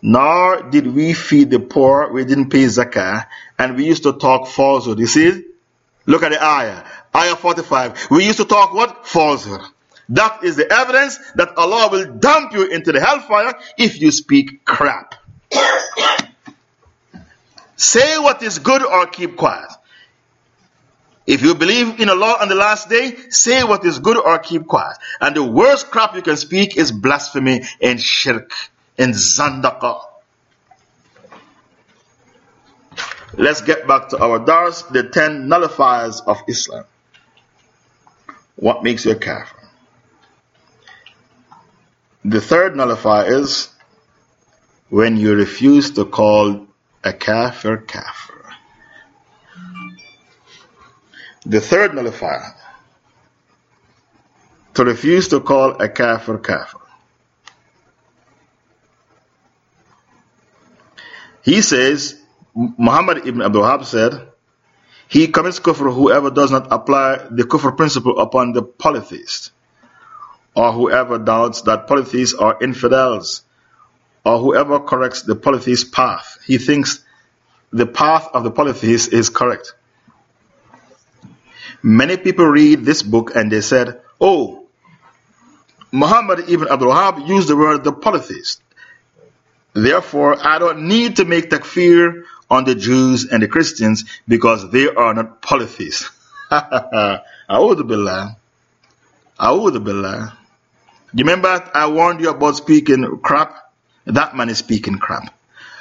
Nor did we feed the poor, we didn't pay zakah, and we used to talk falsehood. You see? Look at the ayah. Ayah 45. We used to talk what? Falsehood. That is the evidence that Allah will dump you into the hellfire if you speak crap. Say what is good or keep quiet. If you believe in Allah on the last day, say what is good or keep quiet. And the worst crap you can speak is blasphemy and shirk and zandaka. Let's get back to our dars, the 10 nullifiers of Islam. What makes you a? The third nullifier is when you refuse to call a kafir kafir. The third nullifier to refuse to call a kafir kafir. He says, Muhammad ibn Abdul Wahab said, he commits kufr whoever does not apply the kufr principle upon the polytheist or whoever doubts that polytheists are infidels, or whoever corrects the polytheist path. He thinks the path of the polytheist is correct. Many people read this book and they said, Oh, Muhammad ibn Abdul Wahab used the word the polytheist. Therefore, I don't need to make takfir on the Jews and the Christians because they are not polytheists. A'udhu billah. A'udhu billah. You remember I warned you about speaking crap? That man is speaking crap.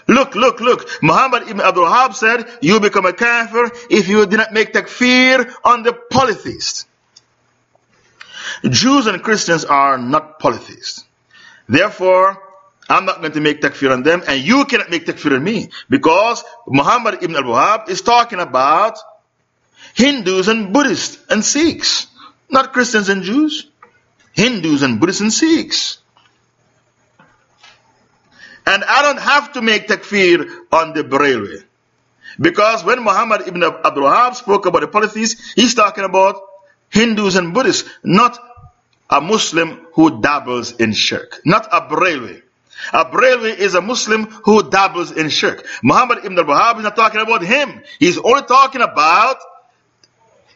Look, look, look. Muhammad ibn Abdul Wahab said, You become a kafir if you do not make takfir on the polytheists. Jews and Christians are not polytheists. Therefore, I'm not going to make takfir on them, and you cannot make takfir on me. Because Muhammad ibn Abdul Wahab is talking about Hindus and Buddhists and Sikhs, not Christians and Jews. Hindus and Buddhists and Sikhs. And I don't have to make takfir on the Barelwi. Because when Muhammad ibn Abdul Wahab spoke about the polytheists, he's talking about Hindus and Buddhists, not a Muslim who dabbles in shirk. Not a Barelwi. A Barelwi is a Muslim who dabbles in shirk. Muhammad ibn Abdul Wahab is not talking about him. He's only talking about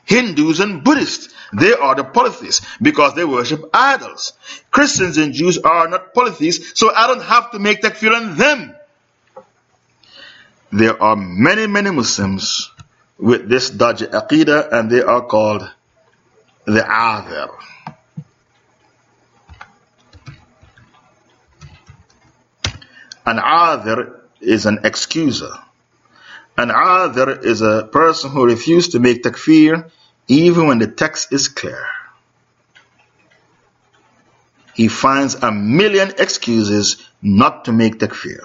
Hindus and Buddhists. They are the polytheists because they worship idols. Christians and Jews are not polytheists, so I don't have to make takfir on them. There are many, many Muslims with this dodgy aqidah and they are called the Adhir. An Adhir is an excuser. An Adhir is a person who refuses to make takfir even when the text is clear. He finds a million excuses not to make takfir.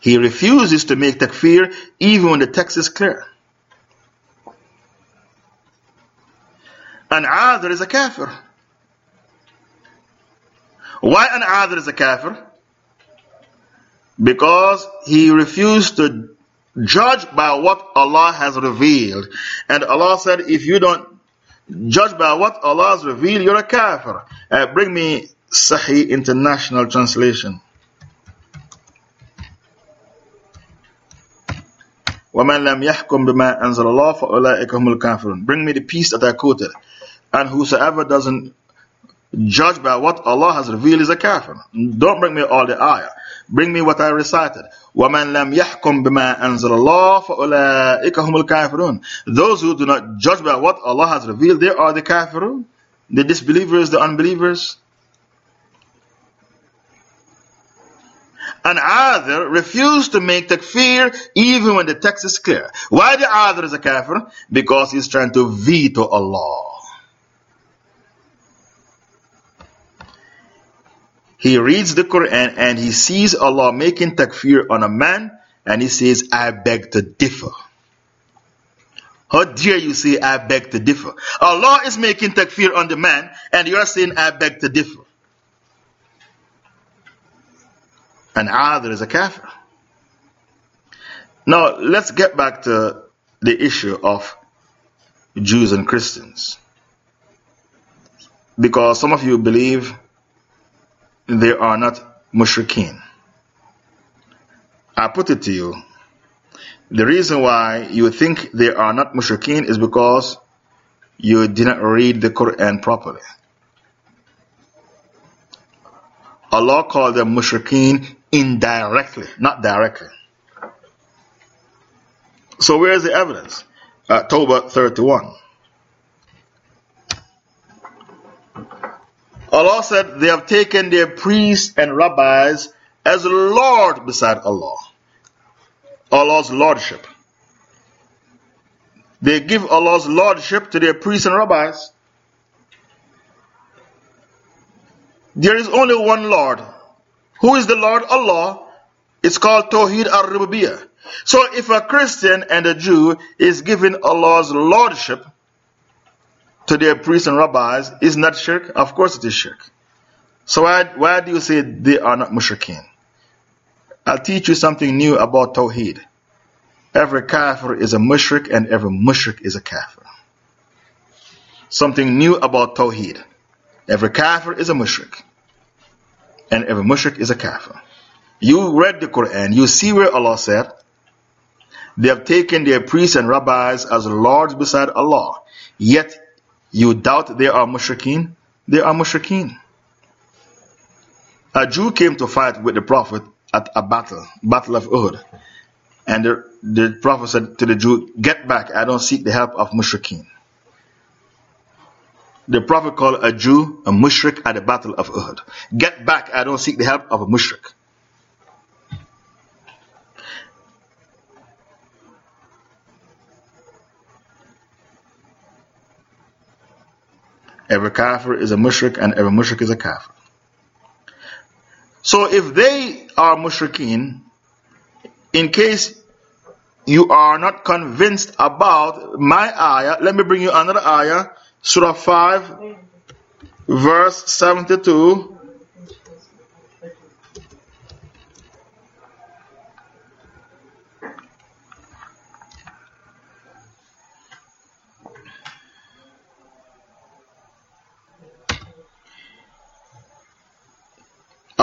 He refuses to make takfir even when the text is clear. An adhir is a kafir. Why an adhir is a kafir? Because he refused to Judge by what Allah has revealed. And Allah said, if you don't judge by what Allah has revealed, you're a kafir. Uh, bring me Sahih International Translation. وَمَنْ لَمْ يَحْكُمْ بِمَا أَنزَلَ اللَّهُ فَأُولَٰئِكَ هُمُ الْكَافِرُونَ Bring me the peace that I quoted. And whosoever doesn't judge by what Allah has revealed is a kafir. Don't bring me all the ayah. Bring me what I recited. وَمَنْ لَمْ يَحْكُمْ بِمَا أَنزَلَ اللَّهُ فَأُولَٰئِكَ هُمُ الْكَافِرُونَ Those who do not judge by what Allah has revealed, they are the kafirun. The disbelievers, the unbelievers. And Adhir refused to make takfir even when the text is clear. Why the Adhir is a kafir? Because he's trying to veto Allah. He reads the Quran and he sees Allah making takfir on a man and he says, I beg to differ. How dare you say, I beg to differ? Allah is making takfir on the man and you are saying, I beg to differ. And Adhir is a kafir. Now, let's get back to the issue of Jews and Christians. Because some of you believe they are not mushrikeen. I put it to you. The reason why you think they are not mushrikeen is because you didn't read the Quran properly. Allah called them mushrikeen indirectly, not directly. So where is the evidence? Uh, Tawbah 31. Allah said they have taken their priests and rabbis as Lord beside Allah. Allah's lordship. They give Allah's lordship to their priests and rabbis. There is only one Lord. Who is the Lord? Allah. It's called Tawheed al-Rububiyyah. So if a Christian and a Jew is given Allah's lordship to their priests and rabbis is not shirk? Of course it is shirk. So why, why do you say they are not mushrikeen? I'll teach you something new about Tawheed. Every kafir is a mushrik and every mushrik is a kafir. Something new about Tawheed. Every kafir is a mushrik and every mushrik is a kafir. You read the Quran, you see where Allah said, they have taken their priests and rabbis as lords beside Allah, yet you doubt they are mushrikeen? They are mushrikeen. A Jew came to fight with the Prophet at a battle, Battle of Uhud. And the, the Prophet said to the Jew, Get back, I don't seek the help of mushrikeen. The Prophet called a Jew a mushrik at the Battle of Uhud. Get back, I don't seek the help of a mushrik. Every kafir is a mushrik and every mushrik is a kafir. So if they are mushrikeen, in case you are not convinced about my ayah, let me bring you another ayah, Surah 5, verse 72.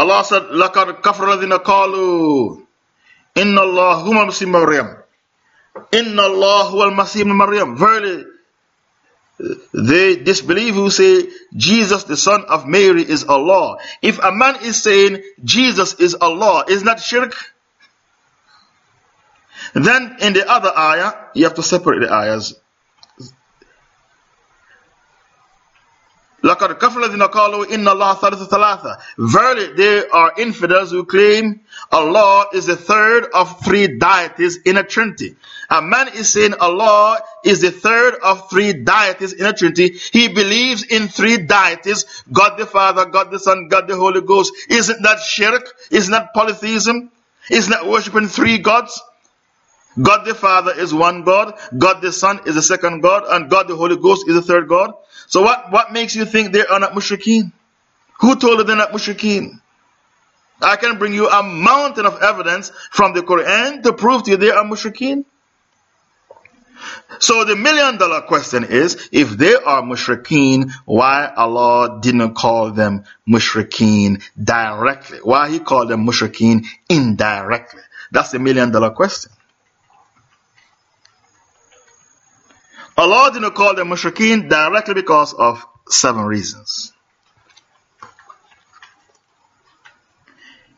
Allah said, لَقَدْ كَفْرَ الَّذِينَ قَالُوا إِنَّ اللَّهُ هُوَ الْمَسِيحُ مَرْيَمُ إِنَّ اللَّهُ هُوَ الْمَسِيحُ مَرْيَمُ Verily, they disbelieve who say Jesus, the son of Mary, is Allah. If a man is saying Jesus is Allah, is that shirk? Then in the other ayah, you have to separate the ayahs. لَقَدْ كَفْرَ الَّذِينَ قَالُوا إِنَّ اللَّهَ ثَالِثُ ثَلَاثَةٍ Verily, they are infidels who claim Allah is the third of three deities in a trinity. A man is saying Allah is the third of three deities in a trinity. He believes in three deities, God the Father, God the Son, God the Holy Ghost. Isn't that shirk? Isn't that polytheism? Isn't that worshipping three gods? God the Father is one God, God the Son is the second God, and God the Holy Ghost is the third God. So what, what makes you think they are not mushrikeen? Who told you they're not mushrikeen? I can bring you a mountain of evidence from the Quran to prove to you they are mushrikeen. So the million dollar question is, if they are mushrikeen, why Allah didn't call them mushrikeen directly? Why He called them mushrikeen indirectly? That's the million dollar question. Allah did not call them mushrikeen directly because of seven reasons.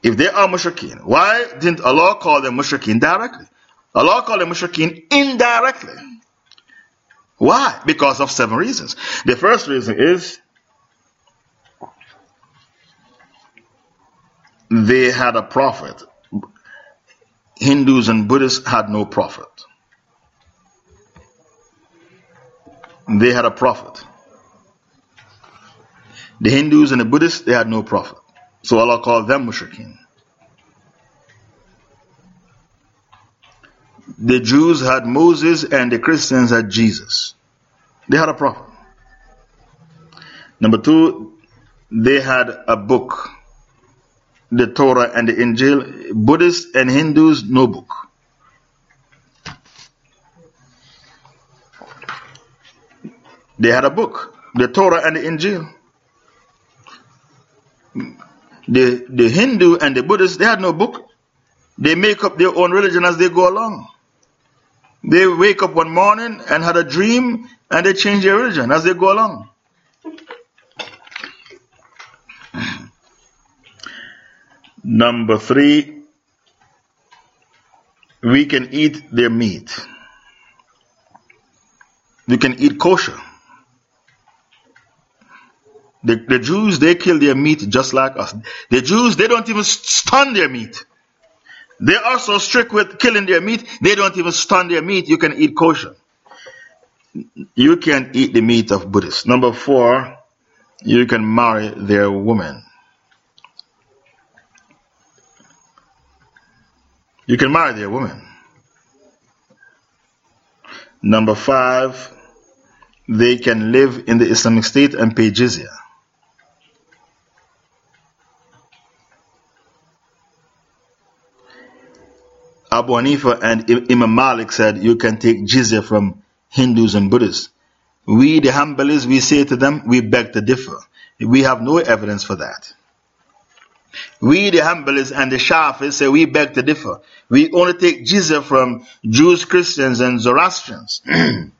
If they are mushrikeen, why didn't Allah call them mushrikeen directly? Allah called them mushrikeen indirectly. Why? Because of seven reasons. The first reason is they had a prophet. Hindus and Buddhists had no prophet. They had a prophet. The Hindus and the Buddhists, they had no prophet. So Allah called them mushrikeen. The Jews had Moses and the Christians had Jesus. They had a prophet. Number two, they had a book the Torah and the Injil. Buddhists and Hindus, no book. They had a book, the Torah and the Injil. The, the Hindu and the Buddhists, they had no book. They make up their own religion as they go along. They wake up one morning and had a dream and they change their religion as they go along. Number three, we can eat their meat. We can eat kosher. The, the Jews, they kill their meat just like us. The Jews, they don't even stun their meat. They are so strict with killing their meat, they don't even stun their meat. You can eat kosher. You can eat the meat of Buddhists. Number four, you can marry their woman. You can marry their woman. Number five, they can live in the Islamic State and pay jizya. Abu Hanifa and Imam Malik said you can take jizya from Hindus and Buddhists. We, the Hanbalis, we say to them, we beg to differ. We have no evidence for that. We, the Hanbalis and the Shafis, say we beg to differ. We only take jizya from Jews, Christians, and Zoroastrians.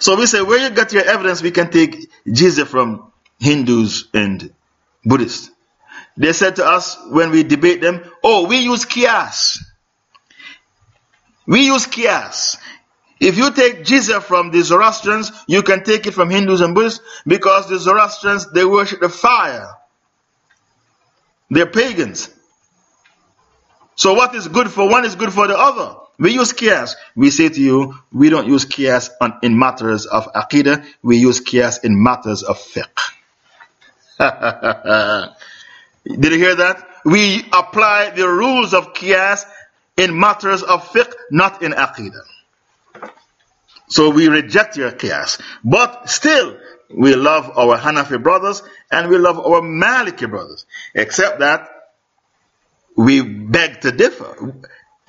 so we say, where you got your evidence, we can take jizya from Hindus and Buddhists. They said to us when we debate them, oh, we use qiyas. We use qiyas. If you take jizya from the Zoroastrians, you can take it from Hindus and Buddhists because the Zoroastrians, they worship the fire. They're pagans. So what is good for one is good for the other. We use qiyas. We say to you, we don't use qiyas on, in matters of aqidah. We use qiyas in matters of fiqh. Did you hear that? We apply the rules of qiyas in matters of fiqh, not in aqidah. So we reject your qiyas. But still, we love our Hanafi brothers and we love our Maliki brothers. Except that we beg to differ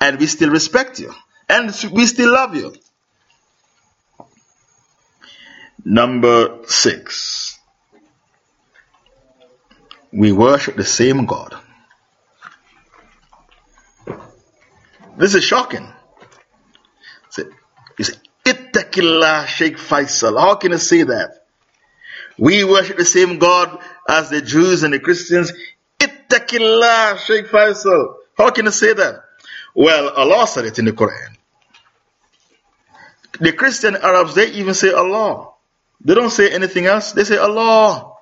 and we still respect you and we still love you. Number six. We worship the same God. This is shocking. Say, Ittaqillah Sheikh Faisal. How can you say that? We worship the same God as the Jews and the Christians. Ittaqillah, Sheikh Faisal. How can you say that? Well, Allah said it in the Quran. The Christian Arabs, they even say Allah. They don't say anything else. They say Allah.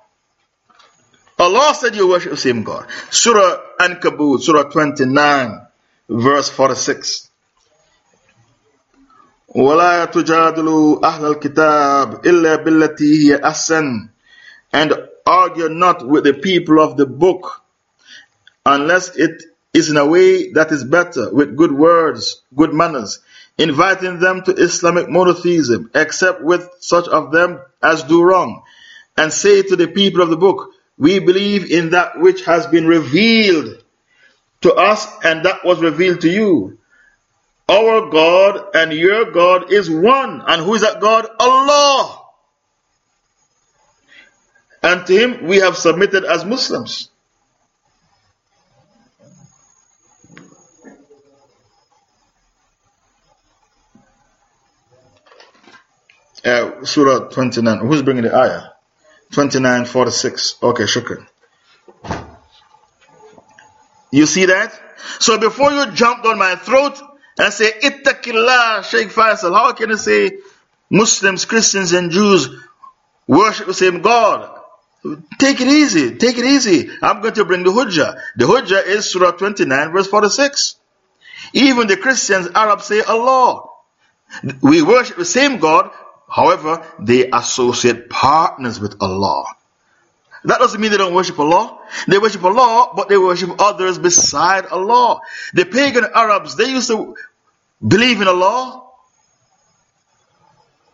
Allah said you worship the same God. Surah Ankabut, Surah 29, verse 46. ولا تجادلوا أهل الكتاب إلا بالتي هي أحسن and argue not with the people of the book unless it is in a way that is better with good words, good manners, inviting them to Islamic monotheism, except with such of them as do wrong, and say to the people of the book, we believe in that which has been revealed to us and that was revealed to you. Our God and your God is one. And who is that God? Allah. And to Him we have submitted as Muslims. uh, Surah 29. Who's bringing the ayah? 2946. Okay, shukran. You see that? So before you jump on my throat and say, Ittaqillah, Sheikh Faisal, how can you say Muslims, Christians, and Jews worship the same God? Take it easy. Take it easy. I'm going to bring the Hujjah. The Hujjah is Surah 29, verse 46. Even the Christians, Arabs say Allah. We worship the same God, however, they associate partners with Allah. That doesn't mean they don't worship Allah. They worship Allah, but they worship others beside Allah. The pagan Arabs, they used to believe in Allah.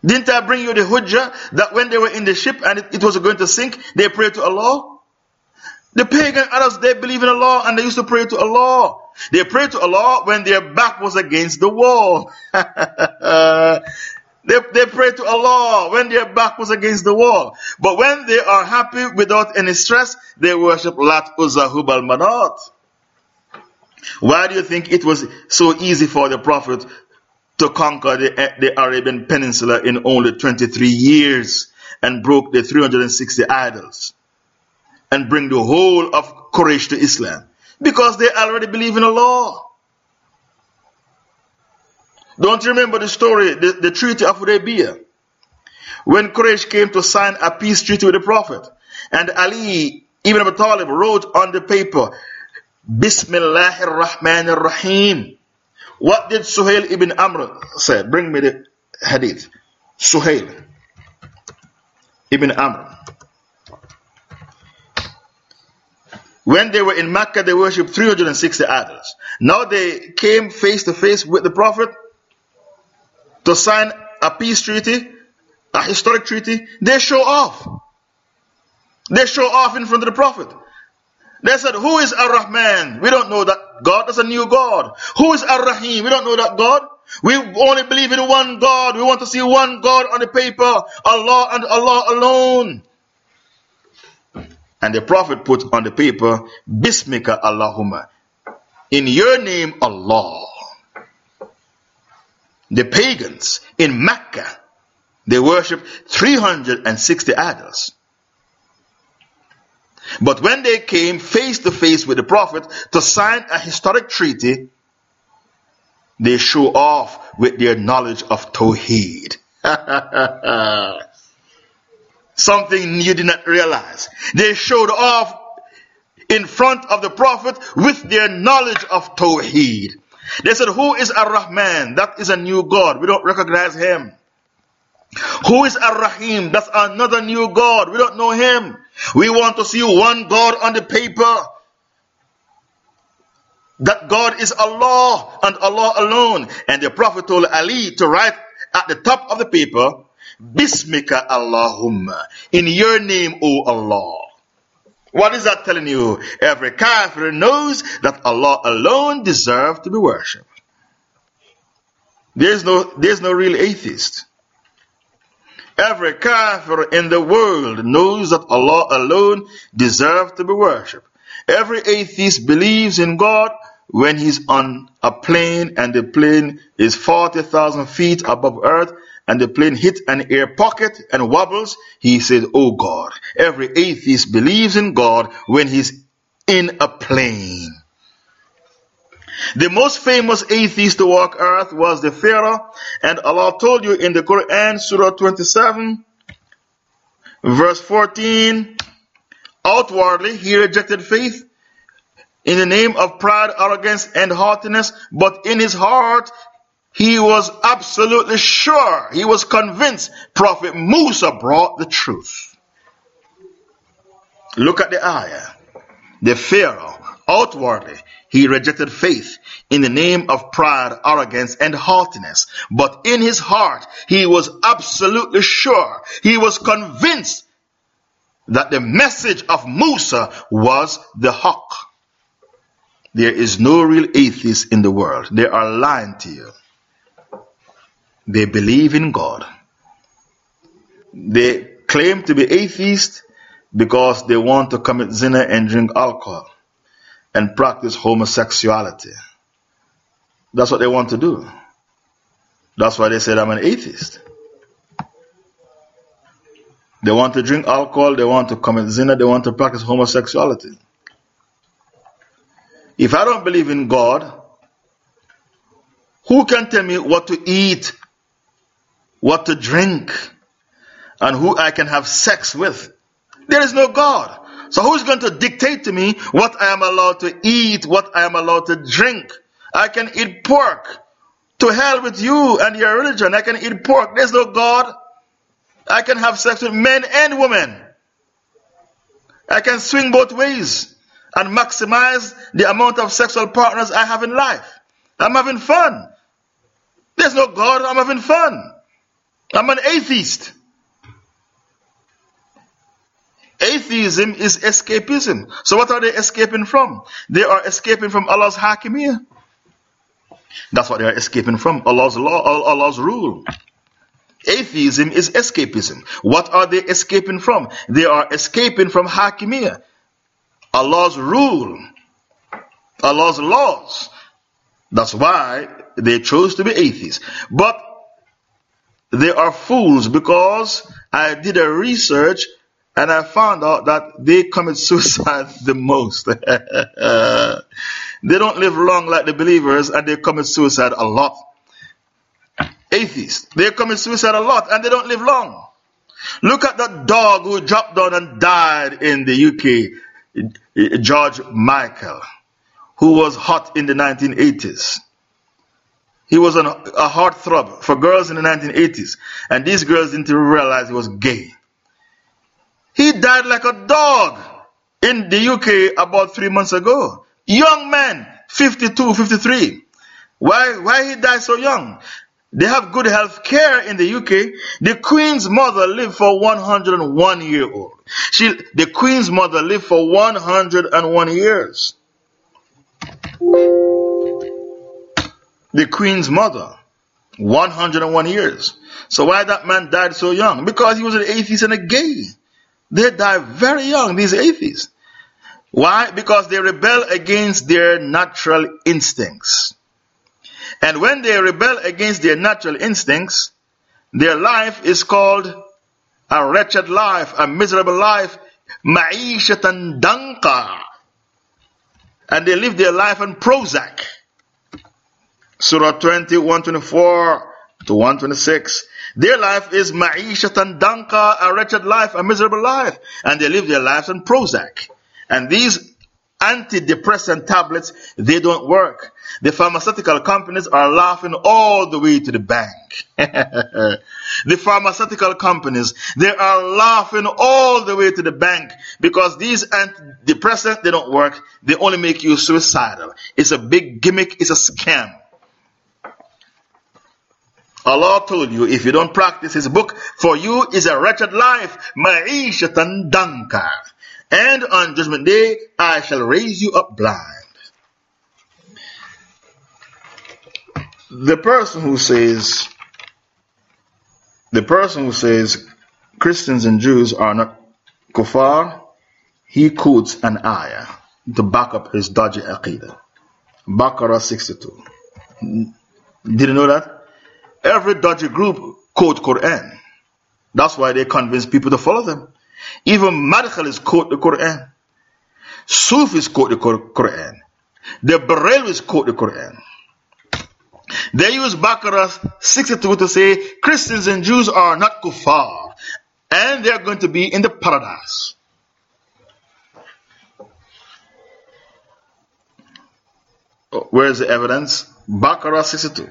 Didn't I bring you the Hujjah that when they were in the ship and it, it was going to sink, they prayed to Allah? The pagan Arabs, they believe in Allah and they used to pray to Allah. They prayed to Allah when their back was against the wall. they, they pray to Allah when their back was against the wall. But when they are happy without any stress, they worship Lat Uzza al Manat. Why do you think it was so easy for the Prophet to conquer the, the Arabian Peninsula in only 23 years and broke the 360 idols and bring the whole of Quraysh to Islam? Because they already believe in Allah. Don't you remember the story, the, the treaty of Hudaybiyah? When Quraysh came to sign a peace treaty with the Prophet, and Ali ibn Abi Talib wrote on the paper, Bismillahir Rahmanir Rahim. What did Suhail ibn Amr say? Bring me the hadith. Suhail ibn Amr. When they were in Mecca, they worshipped 360 idols. Now they came face to face with the Prophet to sign a peace treaty, a historic treaty. They show off. They show off in front of the Prophet. They said, Who is Ar Rahman? We don't know that God. That's a new God. Who is Ar Rahim? We don't know that God. We only believe in one God. We want to see one God on the paper Allah and Allah alone. And the Prophet put on the paper, Bismika Allahumma. In your name, Allah. The pagans in Mecca, they worship 360 idols. But when they came face to face with the Prophet to sign a historic treaty, they show off with their knowledge of Tawheed. something you did not realize. They showed off in front of the Prophet with their knowledge of Tawheed. They said, Who is Ar Rahman? That is a new God. We don't recognize him. Who is Ar Rahim? That's another new God. We don't know him. We want to see one God on the paper. That God is Allah and Allah alone. And the Prophet told Ali to write at the top of the paper, Bismika Allahumma. In your name, O Allah. What is that telling you? Every kafir knows that Allah alone deserves to be worshipped. There's no, there's no real atheist. Every kafir in the world knows that Allah alone deserves to be worshipped. Every atheist believes in God when he's on a plane and the plane is 40,000 feet above earth and the plane hit an air pocket and wobbles, he said, Oh God. Every atheist believes in God when he's in a plane. The most famous atheist to walk earth was the Pharaoh, and Allah told you in the Quran, Surah 27, verse 14, outwardly he rejected faith in the name of pride, arrogance, and haughtiness, but in his heart he was absolutely sure, he was convinced Prophet Musa brought the truth. Look at the ayah. The Pharaoh, outwardly, he rejected faith in the name of pride, arrogance, and haughtiness. But in his heart, he was absolutely sure, he was convinced that the message of Musa was the Haqq. There is no real atheist in the world. They are lying to you. They believe in God. They claim to be atheists because they want to commit zina and drink alcohol and practice homosexuality. That's what they want to do. That's why they said I'm an atheist. They want to drink alcohol, they want to commit zina, they want to practice homosexuality. If I don't believe in God, who can tell me what to eat, what to drink, and who I can have sex with? There is no God. So who's going to dictate to me what I am allowed to eat, what I am allowed to drink? I can eat pork. To hell with you and your religion. I can eat pork. There's no God. I can have sex with men and women. I can swing both ways and maximize the amount of sexual partners I have in life. I'm having fun. There's no God, I'm having fun. I'm an atheist. Atheism is escapism. So, what are they escaping from? They are escaping from Allah's hakimiyah. That's what they are escaping from Allah's law, Allah's rule. Atheism is escapism. What are they escaping from? They are escaping from hakimiyah. Allah's rule, Allah's laws. That's why they chose to be atheists. But they are fools because I did a research and I found out that they commit suicide the most. they don't live long like the believers and they commit suicide a lot. Atheists, they commit suicide a lot and they don't live long. Look at that dog who dropped down and died in the UK, George Michael, who was hot in the 1980s. He was an, a heartthrob for girls in the 1980s, and these girls didn't realize he was gay. He died like a dog in the UK about three months ago. Young man, 52, 53. Why, why he died so young? They have good health care in the UK. The Queen's mother lived for 101 year old. She, the Queen's mother lived for 101 years the queen's mother. 101 years. So why that man died so young? Because he was an atheist and a gay. They die very young, these atheists. Why? Because they rebel against their natural instincts. And when they rebel against their natural instincts, their life is called a wretched life, a miserable life, ma'ishatan. And they live their life on Prozac. Surah 20, 124 to 126. Their life is ma'ishatan danka, a wretched life, a miserable life. And they live their lives on Prozac. And these antidepressant tablets, they don't work. The pharmaceutical companies are laughing all the way to the bank. the pharmaceutical companies, they are laughing all the way to the bank because these antidepressants, they don't work. They only make you suicidal. It's a big gimmick. It's a scam. Allah told you, if you don't practice His book, for you is a wretched life, ma'ishatan danka. And on Judgment Day, I shall raise you up blind. The person who says, the person who says Christians and Jews are not kuffar, he quotes an ayah to back up his dodgy aqidah. Baqarah 62. Didn't know that? Every dodgy group quote Quran. That's why they convince people to follow them. Even Madkhalis quote the Quran. Sufis quote the Quran. The Barelwis quote the Quran. They use Baqarah 62 to say Christians and Jews are not kuffar and they are going to be in the paradise. Oh, where is the evidence? Baqarah 62.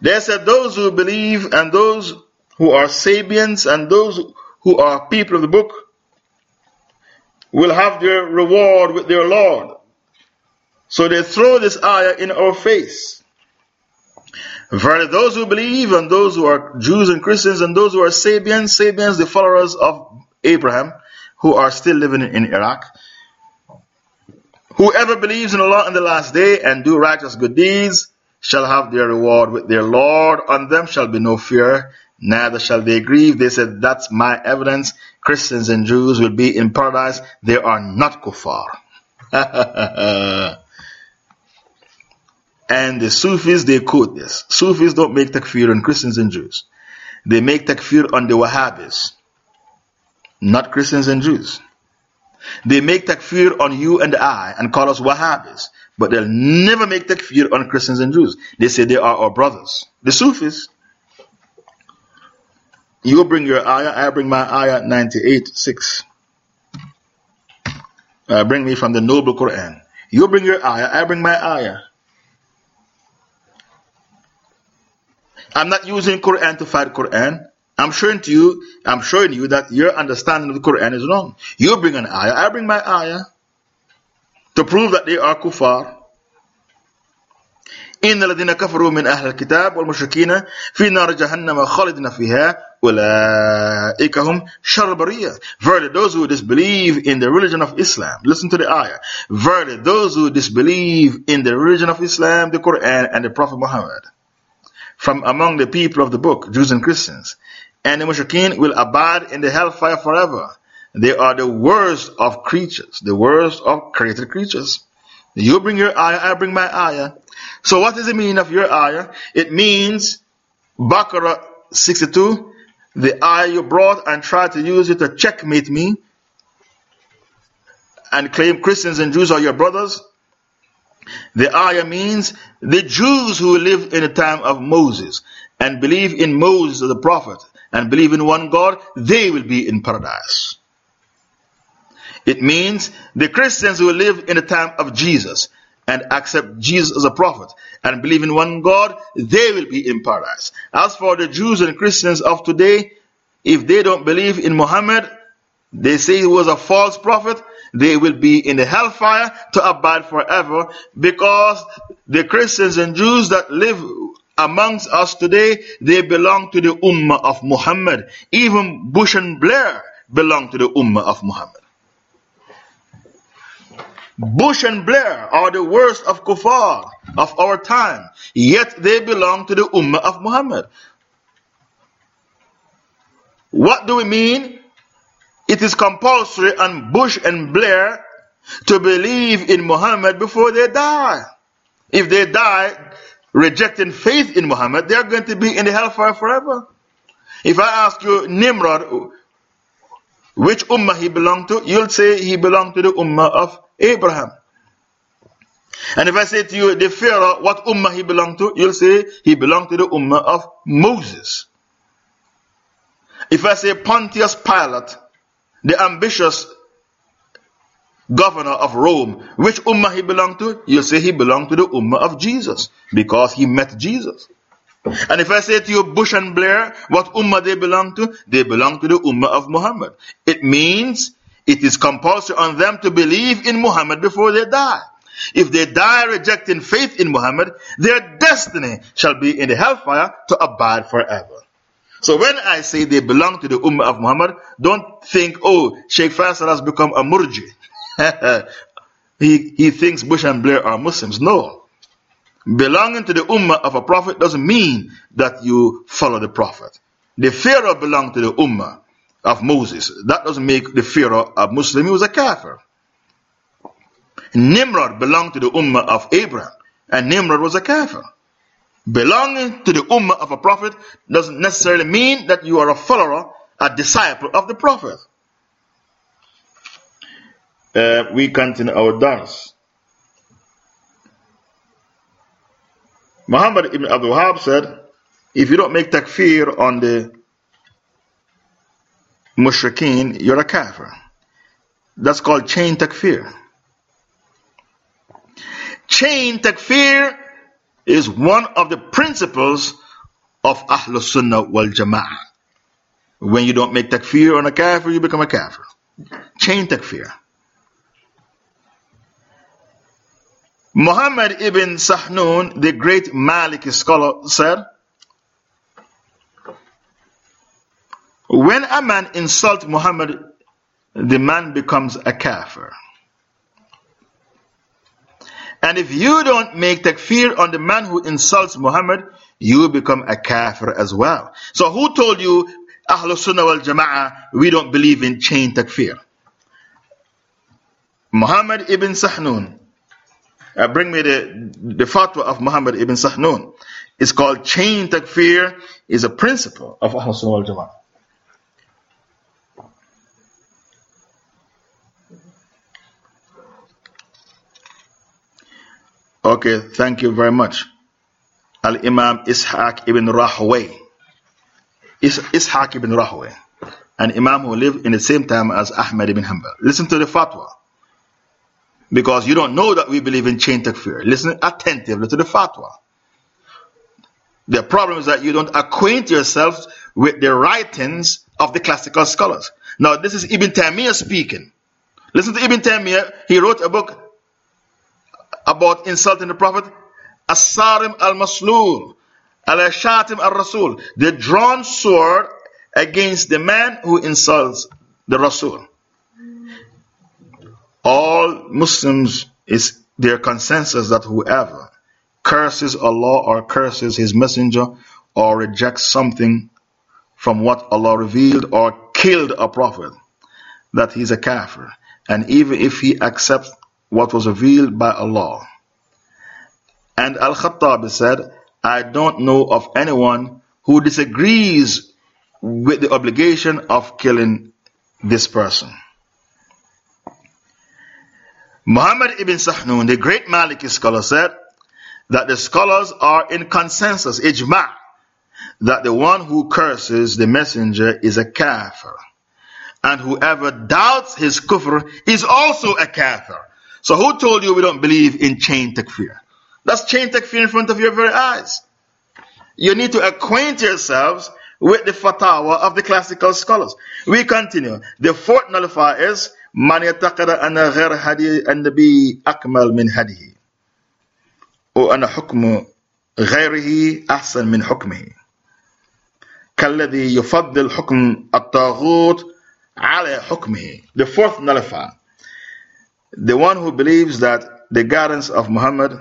They said those who believe and those who are Sabians and those who are people of the book will have their reward with their Lord. So they throw this ayah in our face. Verily, those who believe and those who are Jews and Christians and those who are Sabians, Sabians, the followers of Abraham, who are still living in Iraq, whoever believes in Allah in the last day and do righteous good deeds, shall have their reward with their Lord. On them shall be no fear, neither shall they grieve. They said, That's my evidence. Christians and Jews will be in paradise. They are not kuffar. and the Sufis, they quote this. Sufis don't make takfir on Christians and Jews. They make takfir on the Wahhabis. not Christians and Jews. They make takfir on you and I and call us Wahhabis, but they'll never make takfir on Christians and Jews. They say they are our brothers. The Sufis. You bring your ayah, I bring my ayah 98 6. Uh, bring me from the noble Quran. You bring your ayah, I bring my ayah. I'm not using Quran to fight Quran. I'm showing to you, I'm showing you that your understanding of the Quran is wrong. You bring an ayah, I bring my ayah to prove that they are kuffar. إن الذين كفروا من أهل الكتاب والمشركين في نار جهنم خالدين فيها أولئك هم شر البرية. Verily, those who disbelieve in the religion of Islam, listen to the ayah. Verily, those who disbelieve in the religion of Islam, the Quran, and the Prophet Muhammad, from among the people of the book, Jews and Christians, and the mushrikeen will abide in the hellfire forever. they are the worst of creatures, the worst of created creatures. You bring your ayah, I bring my ayah. So what does it mean of your ayah? It means Baqarah 62, the ayah you brought and tried to use it to checkmate me and claim Christians and Jews are your brothers. The ayah means the Jews who lived in the time of Moses and believe in Moses the prophet and believe in one God, they will be in paradise. It means the Christians who live in the time of Jesus and accept Jesus as a prophet and believe in one God, they will be in paradise. As for the Jews and Christians of today, if they don't believe in Muhammad, they say he was a false prophet, they will be in the hellfire to abide forever because the Christians and Jews that live amongst us today, they belong to the Ummah of Muhammad. Even Bush and Blair belong to the Ummah of Muhammad. Bush and Blair are the worst of kuffar of our time, yet they belong to the Ummah of Muhammad. What do we mean? It is compulsory on Bush and Blair to believe in Muhammad before they die. If they die rejecting faith in Muhammad, they are going to be in the hellfire forever. If I ask you, Nimrod, which ummah he belonged to, you'll say he belonged to the ummah of Abraham. And if I say to you, the Pharaoh, what ummah he belonged to, you'll say he belonged to the ummah of Moses. If I say Pontius Pilate, the ambitious governor of Rome, which ummah he belonged to? You'll say he belonged to the ummah of Jesus because he met Jesus. And if I say to you Bush and Blair, what ummah they belong to? They belong to the ummah of Muhammad. It means it is compulsory on them to believe in Muhammad before they die. If they die rejecting faith in Muhammad, their destiny shall be in the hellfire to abide forever. So when I say they belong to the Ummah of Muhammad, don't think, oh, Sheikh Faisal has become a murji. he, he thinks Bush and Blair are Muslims. No. Belonging to the Ummah of a Prophet doesn't mean that you follow the Prophet. The Pharaoh belonged to the Ummah of Moses. That doesn't make the Pharaoh a Muslim. He was a kafir. Nimrod belonged to the Ummah of Abraham. And Nimrod was a kafir. Belonging to the Ummah of a Prophet doesn't necessarily mean that you are a follower, a disciple of the Prophet uh, we continue our dars. Muhammad ibn Abdul Wahab said, if you don't make takfir on the mushrikeen, you're a kafir. That's called chain takfir. Chain takfir is one of the principles of Ahlul Sunnah wal Jama'ah. When you don't make takfir on a kafir, you become a kafir. Chain takfir. Muhammad ibn Sahnun, the great Maliki scholar, said, When a man insults Muhammad, the man becomes a kafir. And if you don't make takfir on the man who insults Muhammad, you become a kafir as well. So who told you, Ahlul Sunnah wal Jama'ah, we don't believe in chain takfir? Muhammad ibn Sahnun, uh, bring me the, the fatwa of Muhammad ibn Sahnun. It's called chain takfir, is a principle of Ahl Sunnah wal Jama'ah. Okay, thank you very much. Al Imam Ishaq ibn Rahway. Ishaq ibn Rahway, an Imam who lived in the same time as Ahmad ibn Hanbal. Listen to the fatwa. Because you don't know that we believe in chain takfir. Listen attentively to the fatwa. The problem is that you don't acquaint yourself with the writings of the classical scholars. Now, this is Ibn Taymiyyah speaking. Listen to Ibn Taymiyyah. He wrote a book about insulting the Prophet. As-Sarim al-Maslul. Al-Shatim al-Rasul. The drawn sword against the man who insults the Rasul. All Muslims is their consensus that whoever curses Allah or curses His Messenger or rejects something from what Allah revealed or killed a prophet, that he's a kafir. And even if he accepts what was revealed by Allah. And Al Khattabi said, I don't know of anyone who disagrees with the obligation of killing this person. Muhammad ibn Sahnun, the great Maliki scholar, said that the scholars are in consensus, ijma', that the one who curses the messenger is a kafir. And whoever doubts his kufr is also a kafir. So who told you we don't believe in chain takfir? That's chain takfir in front of your very eyes. You need to acquaint yourselves with the fatwa of the classical scholars. We continue. The fourth nullifier is من يعتقد أن غير هدي النبي أكمل من هديه وأن حكم غيره أحسن من حكمه كالذي يفضل حكم الطاغوت على حكمه the fourth nullifier the one who believes that the guidance of Muhammad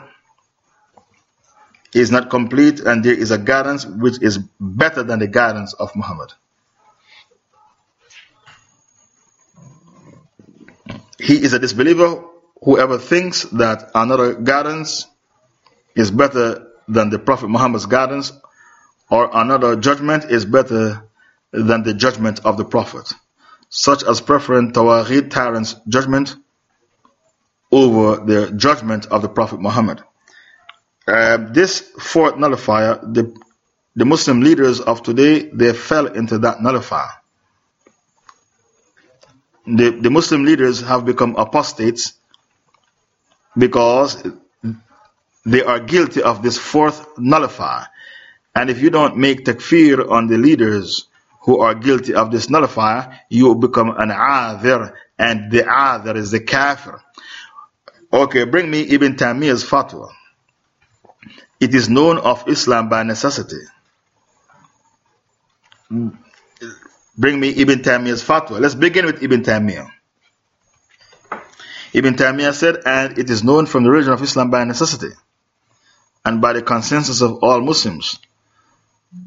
is not complete and there is a guidance which is better than the guidance of Muhammad. He is a disbeliever whoever thinks that another guidance is better than the Prophet Muhammad's guidance or another judgment is better than the judgment of the Prophet, such as preferring Tawaghit tyrants' judgment over the judgment of the Prophet Muhammad. Uh, this fourth nullifier, the, the Muslim leaders of today, they fell into that nullifier. The, the Muslim leaders have become apostates because they are guilty of this fourth nullifier. And if you don't make takfir on the leaders who are guilty of this nullifier, you will become an adhir, and the adhir is the kafir. Okay, bring me Ibn Taymiyyah's fatwa. It is known of Islam by necessity. Bring me Ibn Taymiyyah's fatwa. Let's begin with Ibn Taymiyyah. Ibn Taymiyyah said, and it is known from the religion of Islam by necessity and by the consensus of all Muslims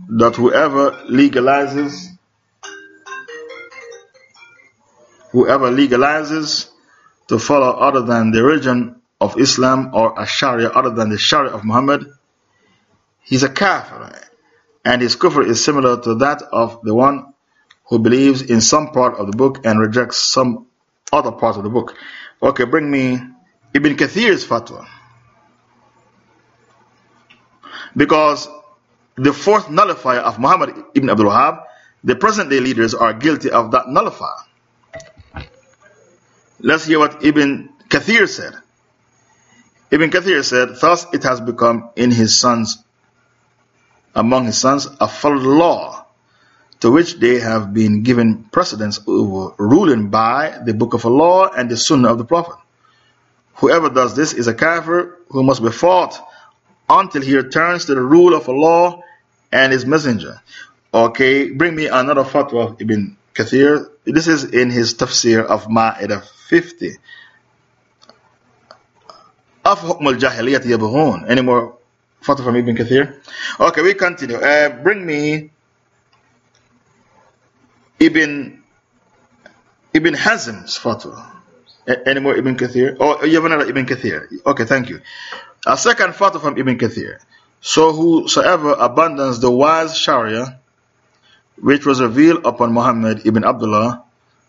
that whoever legalizes whoever legalizes to follow other than the religion of Islam or a Sharia other than the Sharia of Muhammad, he's a kafir. And his kufr is similar to that of the one who believes in some part of the book and rejects some other part of the book. Okay, bring me Ibn Kathir's fatwa. Because the fourth nullifier of Muhammad ibn Abdul Wahab, the present day leaders are guilty of that nullifier. Let's hear what Ibn Kathir said. Ibn Kathir said, Thus it has become in his sons, among his sons, a full law to which they have been given precedence over ruling by the book of Allah and the sunnah of the Prophet. Whoever does this is a kafir who must be fought until he returns to the rule of Allah and His Messenger. Okay, bring me another fatwa Ibn Kathir. This is in his tafsir of Ma'idah 50. Of Hukm al Jahiliyat Yabghun. Any more fatwa from Ibn Kathir? Okay, we continue. Uh, bring me Ibn Ibn Hazm's fatwa. Any more Ibn Kathir? Oh, you have another Ibn Kathir. Okay, thank you. A second fatwa from Ibn Kathir. So whosoever abandons the wise Sharia, which was revealed upon Muhammad ibn Abdullah,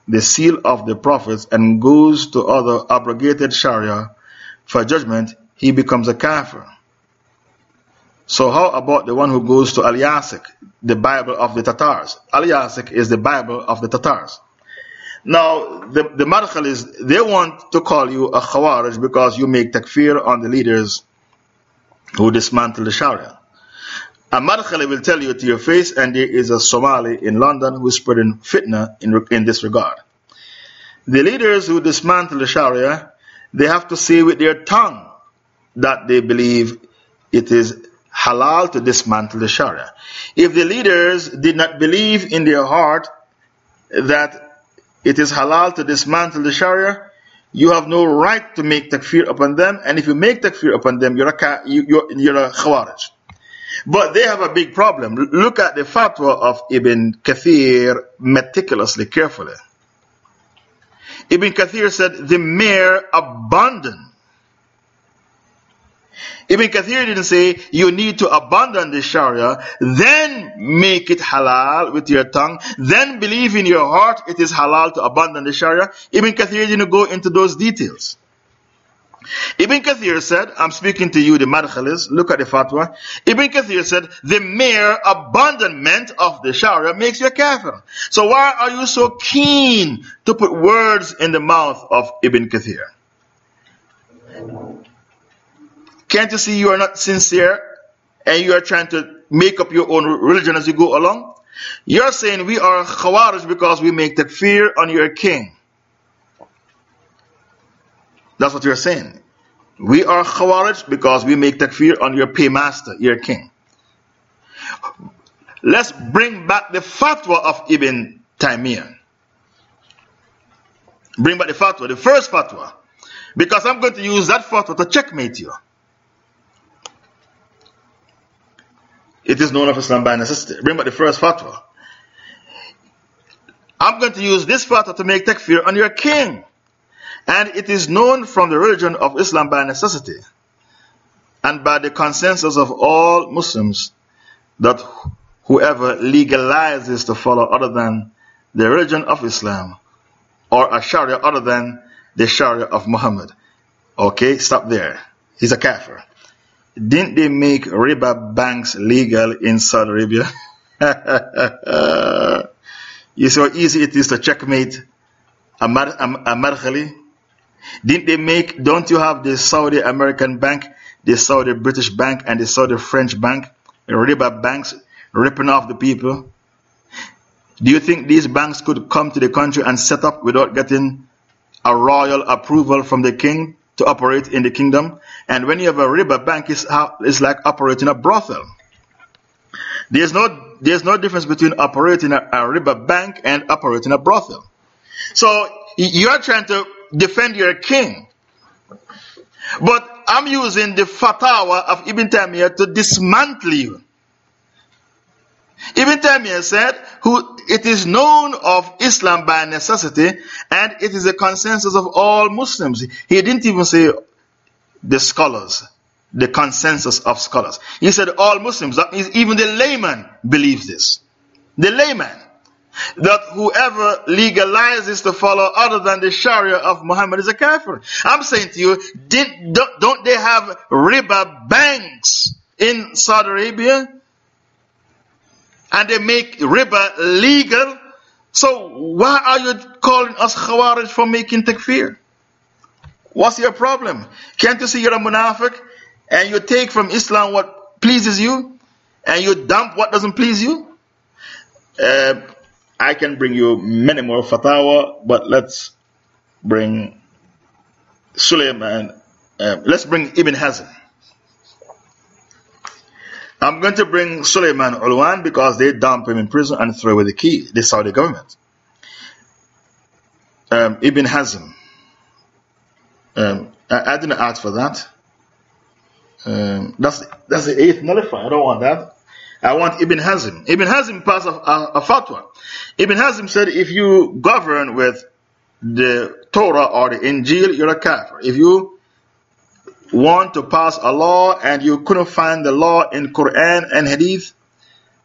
the seal of the prophets, and goes to other abrogated Sharia for judgment, he becomes a kafir. So how about the one who goes to Al-Yasik, the Bible of the Tatars? Al-Yasik is the Bible of the Tatars. Now, the, the Madkhalis, they want to call you a Khawarij because you make takfir on the leaders who dismantle the Sharia. A Madkhali will tell you to your face, and there is a Somali in London who is spreading fitna in, in this regard. The leaders who dismantle the Sharia, they have to say with their tongue that they believe it is halal to dismantle the Sharia. If the leaders did not believe in their heart that it is halal to dismantle the Sharia, you have no right to make takfir upon them, and if you make takfir upon them, you're a, you're, you're a khawarij. But they have a big problem. Look at the fatwa of Ibn Kathir meticulously, carefully. Ibn Kathir said, the mere abandon Ibn Kathir didn't say you need to abandon the Sharia, then make it halal with your tongue, then believe in your heart it is halal to abandon the Sharia. Ibn Kathir didn't go into those details. Ibn Kathir said, I'm speaking to you, the Madkhalis, look at the fatwa. Ibn Kathir said, the mere abandonment of the Sharia makes you a kafir. So why are you so keen to put words in the mouth of Ibn Kathir? Can't you see you are not sincere and you are trying to make up your own religion as you go along? You're saying we are Khawarij because we make takfir on your king. That's what you're saying. We are Khawarij because we make takfir on your paymaster, your king. Let's bring back the fatwa of Ibn Taymiyyah. Bring back the fatwa, the first fatwa. Because I'm going to use that fatwa to checkmate you. It is known of Islam by necessity. Bring back the first fatwa. I'm going to use this fatwa to make takfir on your king. And it is known from the religion of Islam by necessity and by the consensus of all Muslims that whoever legalizes to follow other than the religion of Islam or a Sharia other than the Sharia of Muhammad. Okay, stop there. He's a kafir. Didn't they make riba banks legal in Saudi Arabia? you see how easy it is to checkmate a, Mar? Didn't they make, don't you have the Saudi American bank, the Saudi British bank, and the Saudi French bank, riba banks, ripping off the people? Do you think these banks could come to the country and set up without getting a royal approval from the king to operate in the kingdom? And when you have a riba bank, it's, it's like operating a brothel. There's no, there's no difference between operating a, a riba bank and operating a brothel. So you're trying to defend your king. But I'm using the fatwa of Ibn Taymiyyah to dismantle you. Ibn Taymiyyah said, who, it is known of Islam by necessity and it is a consensus of all Muslims. He didn't even say the scholars, the consensus of scholars. He said all Muslims, that means even the layman believes this. The layman. That whoever legalizes to follow other than the Sharia of Muhammad is a kafir. I'm saying to you, did, don't, don't they have riba banks in Saudi Arabia? And they make riba legal? So why are you calling us Khawarij for making takfir? What's your problem? Can't you see you're a munafiq and you take from Islam what pleases you and you dump what doesn't please you? Uh, I can bring you many more fatwa, but let's bring Suleiman. Uh, let's bring Ibn Hazm. I'm going to bring Suleiman Ulwan because they dump him in prison and throw away the key, the Saudi government. Um, Ibn Hazm. Um, I, I, didn't ask for that. Um, that's, that's the eighth nullifier. I don't want that. I want Ibn Hazm. Ibn Hazm passed a, a, a fatwa. Ibn Hazm said if you govern with the Torah or the Injil, you're a kafir. If you want to pass a law and you couldn't find the law in Quran and Hadith,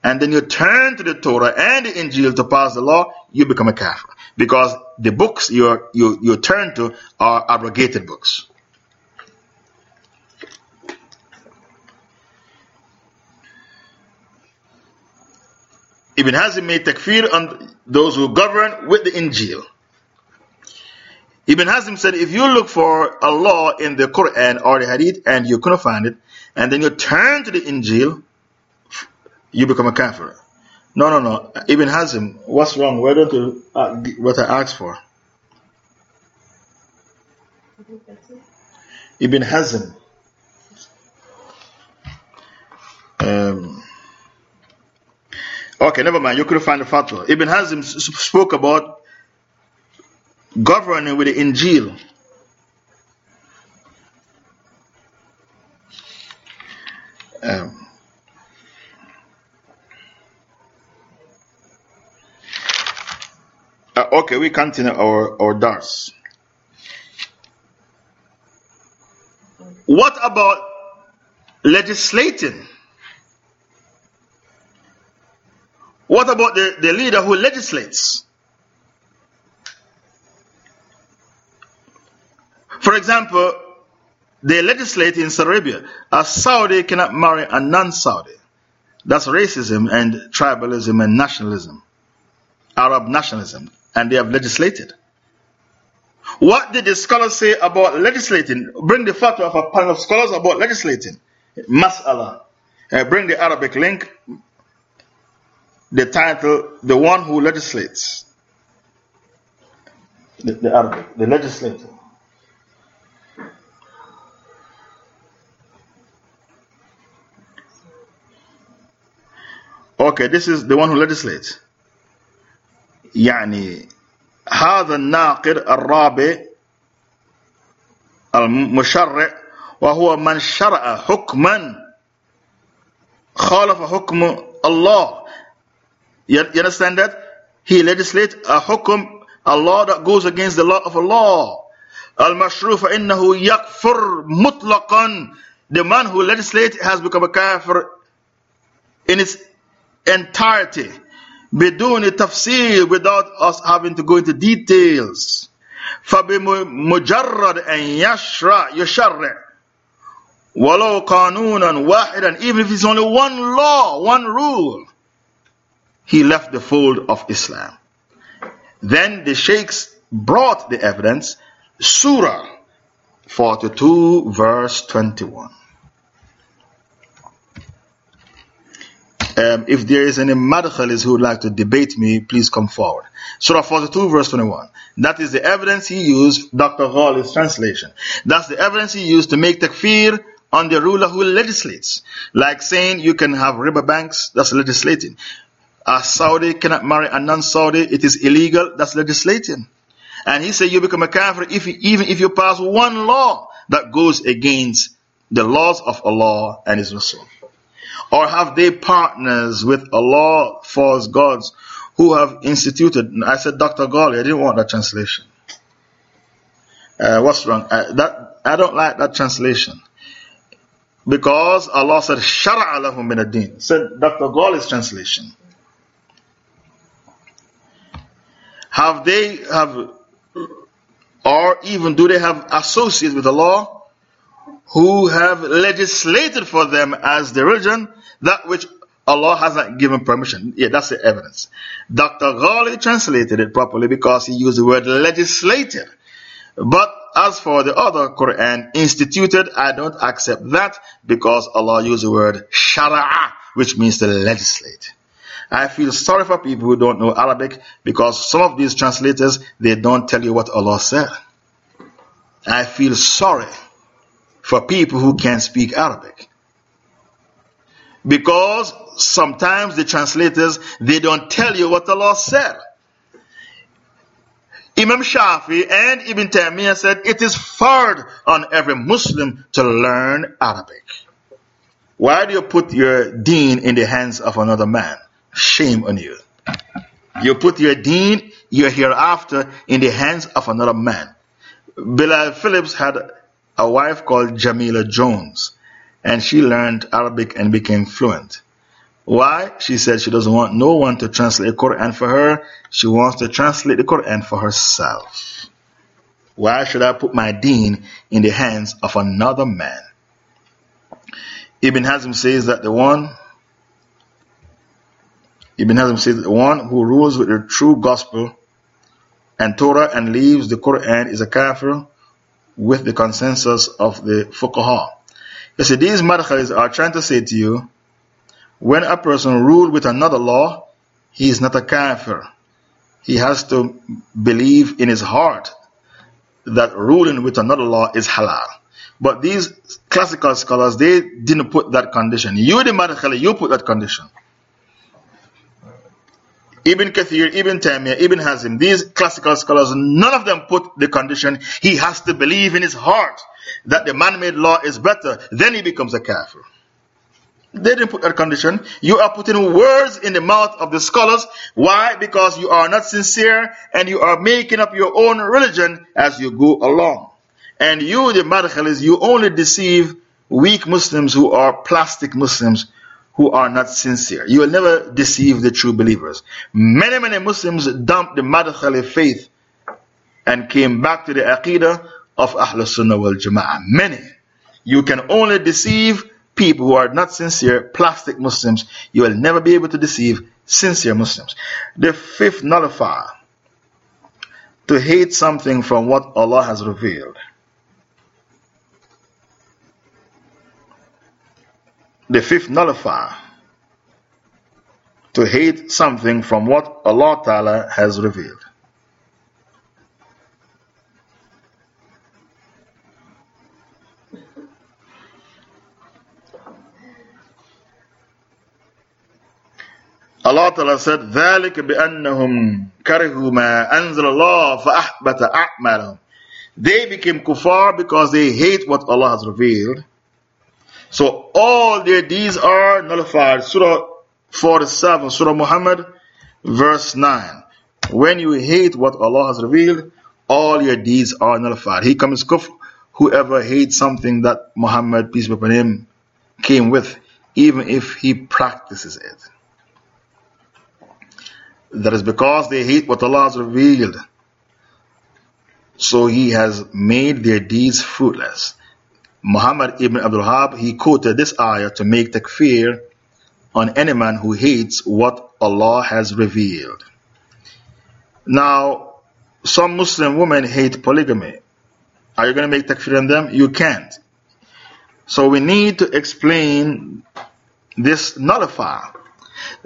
and then you turn to the Torah and the Injil to pass the law, you become a kafir. Because the books you, you, you turn to are abrogated books. Ibn Hazm made takfir on those who govern with the Injil. Ibn Hazm said if you look for a law in the Quran or the Hadith and you couldn't find it, and then you turn to the Injil, you become a kafir. No, no, no. Ibn Hazm, what's wrong? Why don't you uh, what I asked for? Ibn Hazm. Um, okay, never mind. You couldn't find the fatwa. Ibn Hazm spoke about governing with the Injil. Um, uh, okay, we continue our, our dars. What about legislating? What about the, the leader who legislates? For example, they legislate in Saudi Arabia a Saudi cannot marry a non Saudi. That's racism and tribalism and nationalism, Arab nationalism, and they have legislated. What did the scholars say about legislating? Bring the fatwa of a panel of scholars about legislating. Mas'ala. Uh, bring the Arabic link, the title, The One Who Legislates. The, the Arabic, the legislator. Okay, this is the one who legislates. يعني هذا الناقد الرابع المشرع وهو من شرع حكما خالف حكم الله you, understand that? He legislates a hukum, a law that goes against the law of Allah. Al-mashru فإنه يكفر مطلقا The man who legislates has become a kafir in its entirety. بدون تفسير without us having to go into details. فبمجرد أن يشرع يشرع ولو قانونا واحدا even if it's only one law, one rule he left the fold of Islam. Then the sheikhs brought the evidence, Surah 42, verse 21. Um, if there is any madkhalis who would like to debate me, please come forward. Surah 42, verse 21. That is the evidence he used, Dr. Ghali's translation. That's the evidence he used to make takfir on the ruler who legislates. Like saying you can have riba banks, that's legislating a Saudi cannot marry a non-Saudi, it is illegal, that's legislating. And he said you become a kafir if you, even if you pass one law that goes against the laws of Allah and His Rasul. Or have they partners with Allah, false gods, who have instituted, I said Dr. Ghali, I didn't want that translation. Uh, what's wrong? I, that, I don't like that translation. Because Allah said, Shara'a lahum min ad-din. Said Dr. Ghali's translation. Have they have, or even do they have associates with the law who have legislated for them as the religion that which Allah hasn't given permission? Yeah, that's the evidence. Dr. Ghali translated it properly because he used the word legislated. But as for the other Quran, instituted, I don't accept that because Allah used the word shara'a, which means to legislate. I feel sorry for people who don't know Arabic because some of these translators, they don't tell you what Allah said. I feel sorry for people who can't speak Arabic. Because sometimes the translators, they don't tell you what Allah said. Imam Shafi and Ibn Taymiyyah said it is hard on every Muslim to learn Arabic. Why do you put your deen in the hands of another man? Shame on you. You put your deen, your hereafter, in the hands of another man. Bilal Philips had a wife called Jamila Jones, and she learned Arabic and became fluent. Why? She said she doesn't want no one to translate the Quran for her. She wants to translate the Quran for herself. Why should I put my deen in the hands of another man? Ibn Hazm says that the one Ibn Hazm says, one who rules with the true gospel and Torah and leaves the Quran is a kafir with the consensus of the fuqaha. You see, these madkhalis are trying to say to you, when a person rules with another law, he is not a kafir. He has to believe in his heart that ruling with another law is halal. But these classical scholars, they didn't put that condition. You, the madkhali, you put that condition. Ibn Kathir, Ibn Taymiyyah, Ibn Hazm, these classical scholars, none of them put the condition he has to believe in his heart that the man made law is better, then he becomes a kafir. They didn't put that condition. You are putting words in the mouth of the scholars. Why? Because you are not sincere and you are making up your own religion as you go along. And you, the madkhalis, you only deceive weak Muslims who are plastic Muslims who are not sincere. You will never deceive the true believers. Many, many Muslims dumped the Madkhali faith and came back to the Aqidah of Ahlul Sunnah wal Jama'ah. Many. You can only deceive people who are not sincere, plastic Muslims. You will never be able to deceive sincere Muslims. The fifth nullifier to hate something from what Allah has revealed. The fifth nullifier to hate something from what Allah Ta'ala has revealed. Allah Ta'ala said, ذَلِكَ بِأَنَّهُمْ كَرِهُوا مَا أَنزَلَ اللَّهُ فَأَحْبَتَ أَعْمَالَهُمْ They became kuffar because they hate what Allah has revealed. so all their deeds are nullified. Surah 47, Surah Muhammad, verse 9. When you hate what Allah has revealed, all your deeds are nullified. He comes kufr, whoever hates something that Muhammad, peace be upon him, came with, even if he practices it. That is because they hate what Allah has revealed. So He has made their deeds fruitless. Muhammad ibn Abdul Wahab, he quoted this ayah to make takfir on any man who hates what Allah has revealed. Now, some Muslim women hate polygamy. Are you going to make takfir on them? You can't. So we need to explain this nullifier.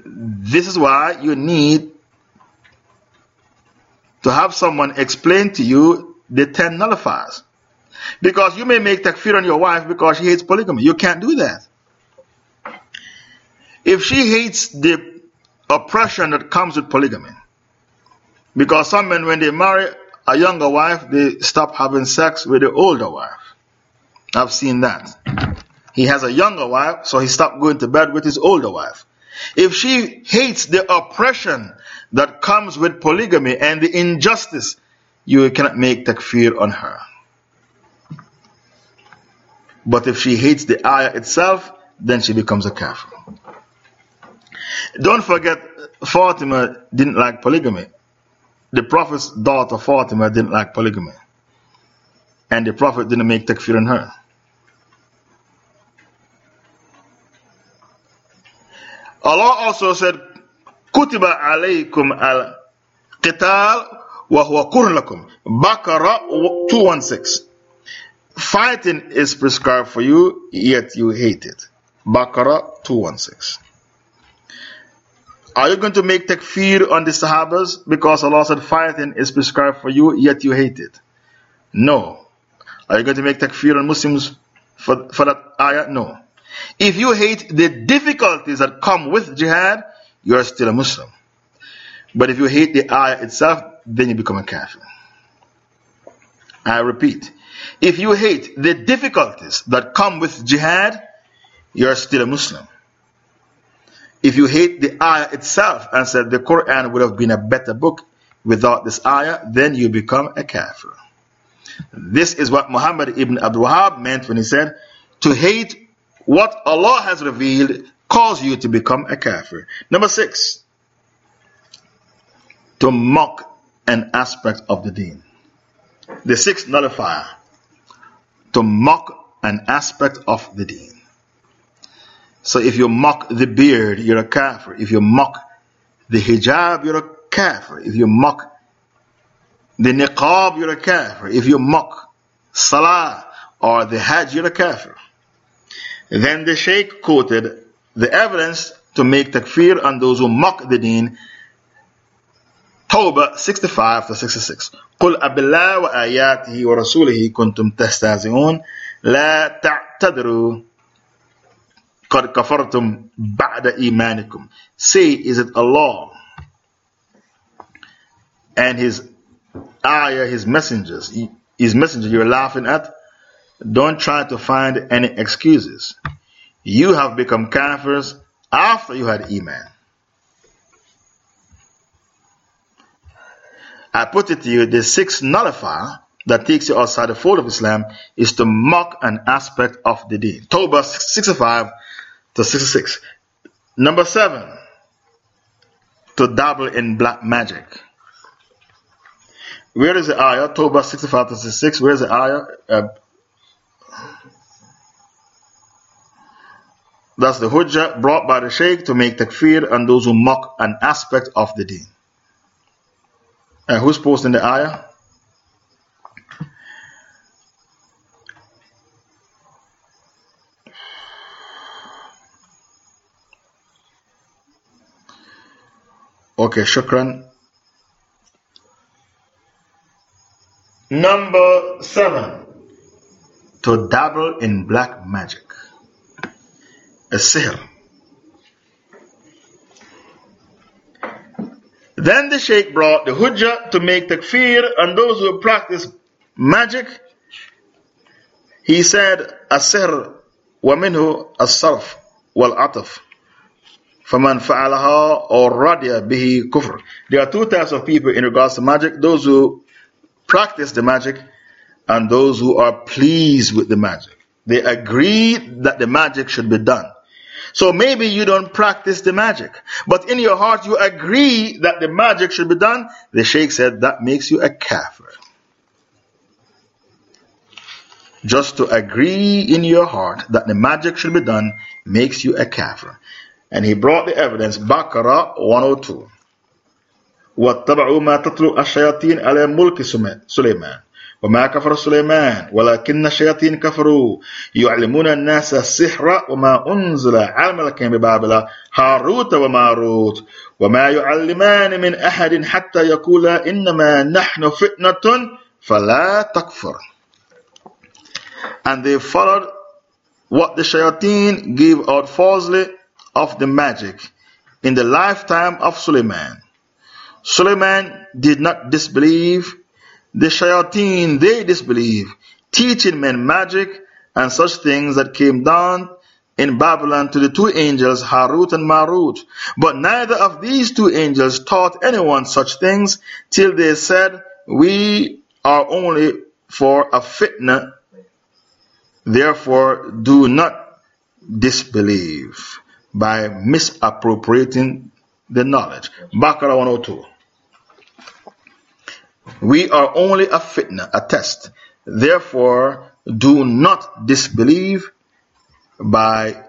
This is why you need to have someone explain to you the 10 nullifiers. Because you may make takfir on your wife because she hates polygamy. You can't do that. If she hates the oppression that comes with polygamy, because some men, when they marry a younger wife, they stop having sex with the older wife. I've seen that. He has a younger wife, so he stopped going to bed with his older wife. If she hates the oppression that comes with polygamy and the injustice, you cannot make takfir on her. But if she hates the ayah itself, then she becomes a kafir. Don't forget, Fatima didn't like polygamy. The Prophet's daughter Fatima didn't like polygamy. And the Prophet didn't make takfir on her. Allah also said, Kutiba alaykum al qital wa huwa kurlakum. Baqarah 216. Fighting is prescribed for you, yet you hate it. Baqarah 216. Are you going to make takfir on the Sahabas because Allah said fighting is prescribed for you, yet you hate it? No. Are you going to make takfir on Muslims for, for that ayah? No. If you hate the difficulties that come with jihad, you are still a Muslim. But if you hate the ayah itself, then you become a kafir. I repeat, if you hate the difficulties that come with jihad, you are still a Muslim. If you hate the ayah itself and said the Quran would have been a better book without this ayah, then you become a kafir. This is what Muhammad ibn Abdul Wahab meant when he said, to hate what Allah has revealed cause you to become a kafir. Number six, to mock an aspect of the deen. The sixth nullifier, to mock an aspect of the deen. So if you mock the beard, you're a kafir. If you mock the hijab, you're a kafir. If you mock the niqab, you're a kafir. If you mock salah or the hajj, you're a kafir. Then the Shaykh quoted the evidence to make takfir on those who mock the deen. Tawbah 65 to 66. قل أبالله وآياته ورسوله كنتم تستهزئون لا تعتذروا قد كفرتم بعد إيمانكم. Say, is it Allah and His ayah, His messengers, His messenger you're laughing at? Don't try to find any excuses. You have become kafirs after you had Iman. I put it to you, the sixth nullifier that takes you outside the fold of Islam is to mock an aspect of the deen. Tawbah 65 to 66. Number seven, to dabble in black magic. Where is the ayah? Tawbah 65 to 66. Where is the ayah? Uh, Thus the hujjah brought by the sheikh to make takfir on those who mock an aspect of the deen. And who's posting the ayah? Okay, shukran. Number seven. To dabble in black magic. A sihr. Then the Sheikh brought the Hujjah to make takfir on those who practice magic. He said, السحر ومنه الصرف والعطف فمن فعلها or رضي به كفر. There are two types of people in regards to magic. Those who practice the magic and those who are pleased with the magic. They agree that the magic should be done. So maybe you don't practice the magic, but in your heart you agree that the magic should be done. The sheikh said that makes you a kafir. Just to agree in your heart that the magic should be done makes you a kafir. And he brought the evidence, Baqarah 102. وَاتَّبَعُوا مَا تَتْلُو الشَّيَاطِينَ عَلَى مُلْكِ سُلَيْمَانَ وما كفر سليمان ولكن الشياطين كفروا يعلمون الناس السحر وما أنزل على الملكين ببابل هاروت وماروت وما يعلمان من أحد حتى يقولا إنما نحن فتنة فلا تكفر And they followed what the shayateen gave out falsely of the magic in the lifetime of Suleiman. Suleiman did not disbelieve The shayateen, they disbelieve, teaching men magic and such things that came down in Babylon to the two angels Harut and Marut. But neither of these two angels taught anyone such things till they said, We are only for a fitna, therefore do not disbelieve by misappropriating the knowledge. Baqarah 102. We are only a fitna, a test. Therefore, do not disbelieve by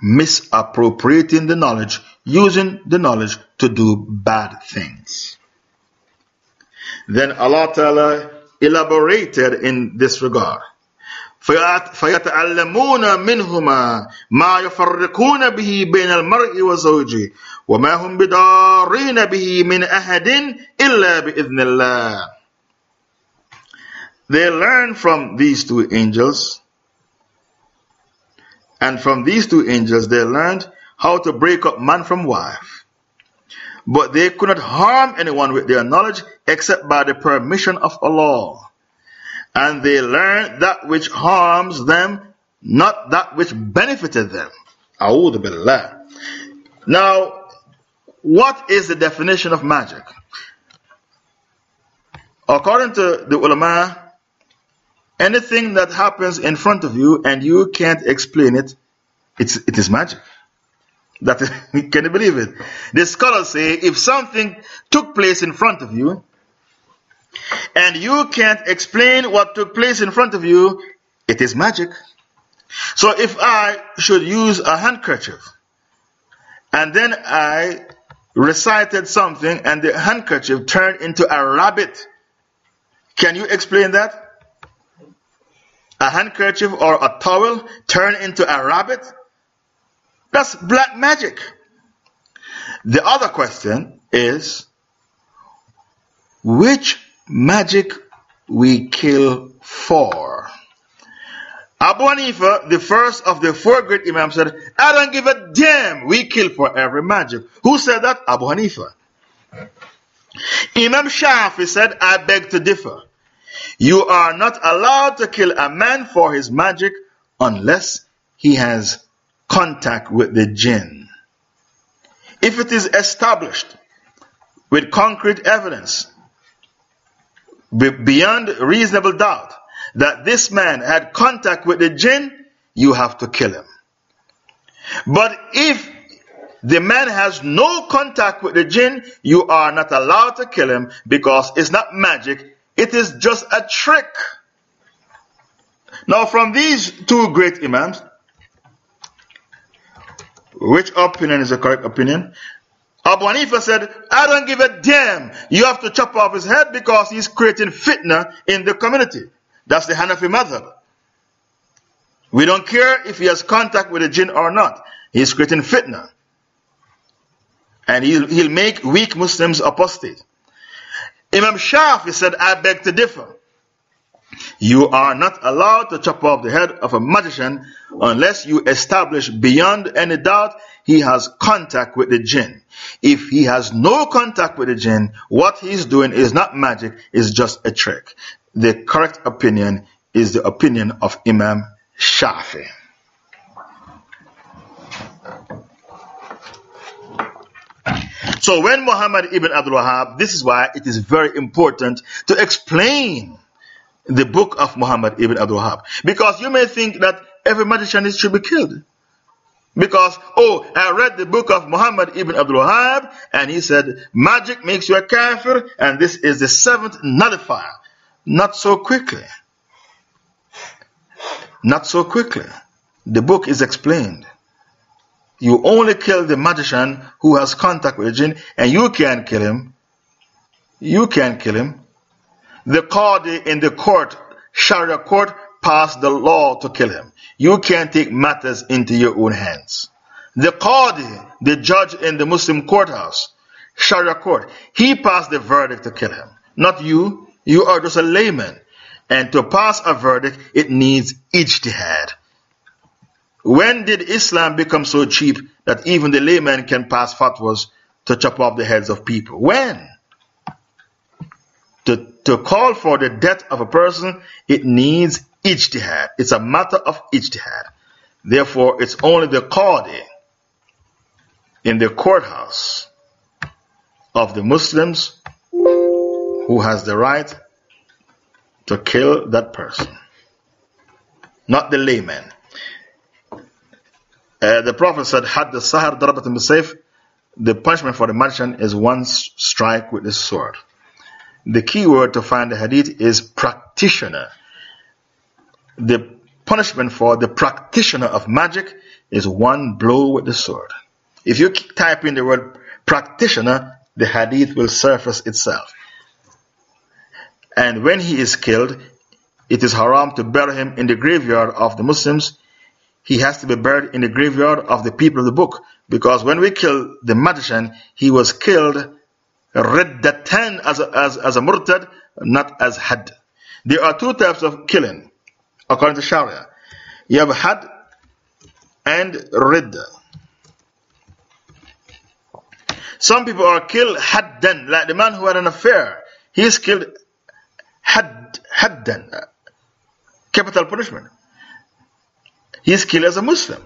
misappropriating the knowledge, using the knowledge to do bad things. Then Allah Ta'ala elaborated in this regard. فيتعلمون منهما ما يفرقون به بين المرء وزوجه وما هم بضارين به من أحد إلا بإذن الله they learned from these two angels and from these two angels they learned how to break up man from wife. But they could not harm anyone with their knowledge except by the permission of Allah. And they learned that which harms them, not that which benefited them. Now, what is the definition of magic? According to the ulama, anything that happens in front of you and you can't explain it, it's, it is magic. That can you believe it? The scholars say if something took place in front of you and you can't explain what took place in front of you, it is magic. So if I should use a handkerchief and then I recited something and the handkerchief turned into a rabbit. Can you explain that? A handkerchief or a towel turned into a rabbit? That's black magic. The other question is which magic we kill for? Abu Hanifa, the first of the four great Imams, said, I don't give a damn, we kill for every magic. Who said that? Abu Hanifa. Imam Shafi said, I beg to differ. You are not allowed to kill a man for his magic unless he has contact with the jinn. If it is established with concrete evidence, beyond reasonable doubt, that this man had contact with the jinn, you have to kill him. But if the man has no contact with the jinn, you are not allowed to kill him because it's not magic, it is just a trick. Now, from these two great Imams, which opinion is the correct opinion? Abu Hanifa said, I don't give a damn. You have to chop off his head because he's creating fitna in the community. That's the Hanafi method. We don't care if he has contact with a jinn or not. He's creating fitna. And he'll, he'll make weak Muslims apostate. Imam Shafi said, I beg to differ. You are not allowed to chop off the head of a magician unless you establish beyond any doubt he has contact with the jinn. If he has no contact with the jinn, what he's doing is not magic, it's just a trick. The correct opinion is the opinion of Imam Shafi. So when Muhammad ibn Abdul Wahab, this is why it is very important to explain the book of Muhammad ibn Abdul Wahab. Because you may think that every magician should be killed. Because, oh, I read the book of Muhammad ibn Abdul Wahab, and he said, magic makes you a kafir, and this is the seventh nullifier. Not so quickly. Not so quickly. The book is explained. You only kill the magician who has contact with jinn, and you can't kill him. You can't kill him. The Qadi in the court, Sharia court, passed the law to kill him. You can't take matters into your own hands. The Qadi, the judge in the Muslim courthouse, Sharia court, he passed the verdict to kill him. Not you. You are just a layman. And to pass a verdict, it needs ijtihad. When did Islam become so cheap that even the layman can pass fatwas to chop off the heads of people? When? To, to call for the death of a person, it needs ijtihad. It's a matter of ijtihad. Therefore, it's only the qadi in the courthouse of the Muslims who has the right to kill that person, not the layman. Uh, the Prophet said, Had the Sahar Darabatim Bisayf, the punishment for the magician is one strike with the sword. The key word to find the hadith is practitioner. The punishment for the practitioner of magic is one blow with the sword. If you type in the word practitioner, the hadith will surface itself. And when he is killed, it is haram to bury him in the graveyard of the Muslims. He has to be buried in the graveyard of the people of the book. Because when we killed the magician, he was killed riddatan as a, as, as a murtad, not as had. There are two types of killing, according to Sharia. You have had and ridda. Some people are killed haddan, like the man who had an affair. He is killed had, haddan, uh, capital punishment. He is killed as a Muslim.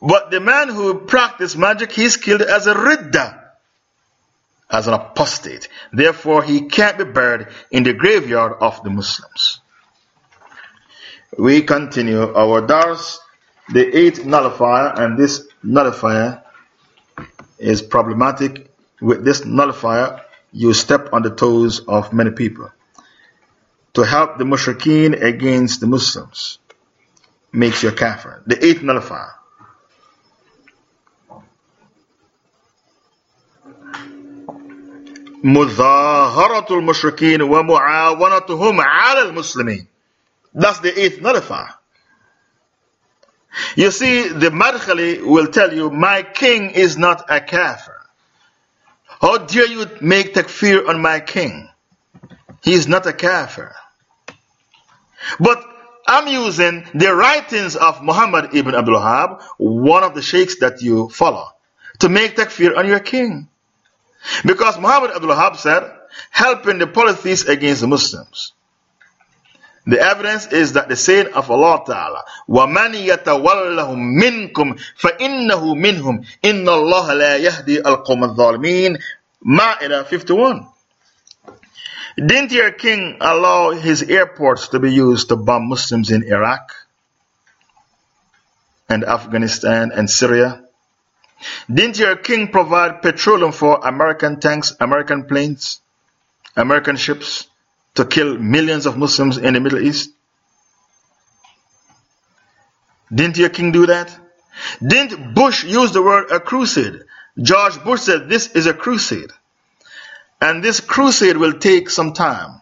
But the man who practiced magic, he's killed as a ridda as an apostate. Therefore, he can't be buried in the graveyard of the Muslims. We continue our dars, the eighth nullifier, and this nullifier is problematic. With this nullifier, you step on the toes of many people. To help the mushrikeen against the Muslims makes your kafir. The eighth nullifier. Muzaharatul mushrikeen wa mu'awanatuhum al muslimin. That's the eighth nullifier. You see, the Madkhali will tell you, My king is not a kafir. How dare you make takfir on my king? He is not a kafir. But I'm using the writings of Muhammad ibn Abdul Wahab, one of the sheikhs that you follow, to make takfir on your king. Because Muhammad Abdul Wahab said, helping the polytheists against the Muslims. The evidence is that the saying of Allah Ta'ala, وَمَنْ يَتَوَلَّهُمْ مِنْكُمْ فَإِنَّهُ مِنْهُمْ إِنَّ اللَّهَ لَا يَهْدِي الْقَوْمَ الظَّالِمِينَ Ma'idah 51. Didn't your king allow his airports to be used to bomb Muslims in Iraq and Afghanistan and Syria? Didn't your king provide petroleum for American tanks, American planes, American ships? to kill millions of Muslims in the Middle East? Didn't your king do that? Didn't Bush use the word a crusade? George Bush said this is a crusade. And this crusade will take some time.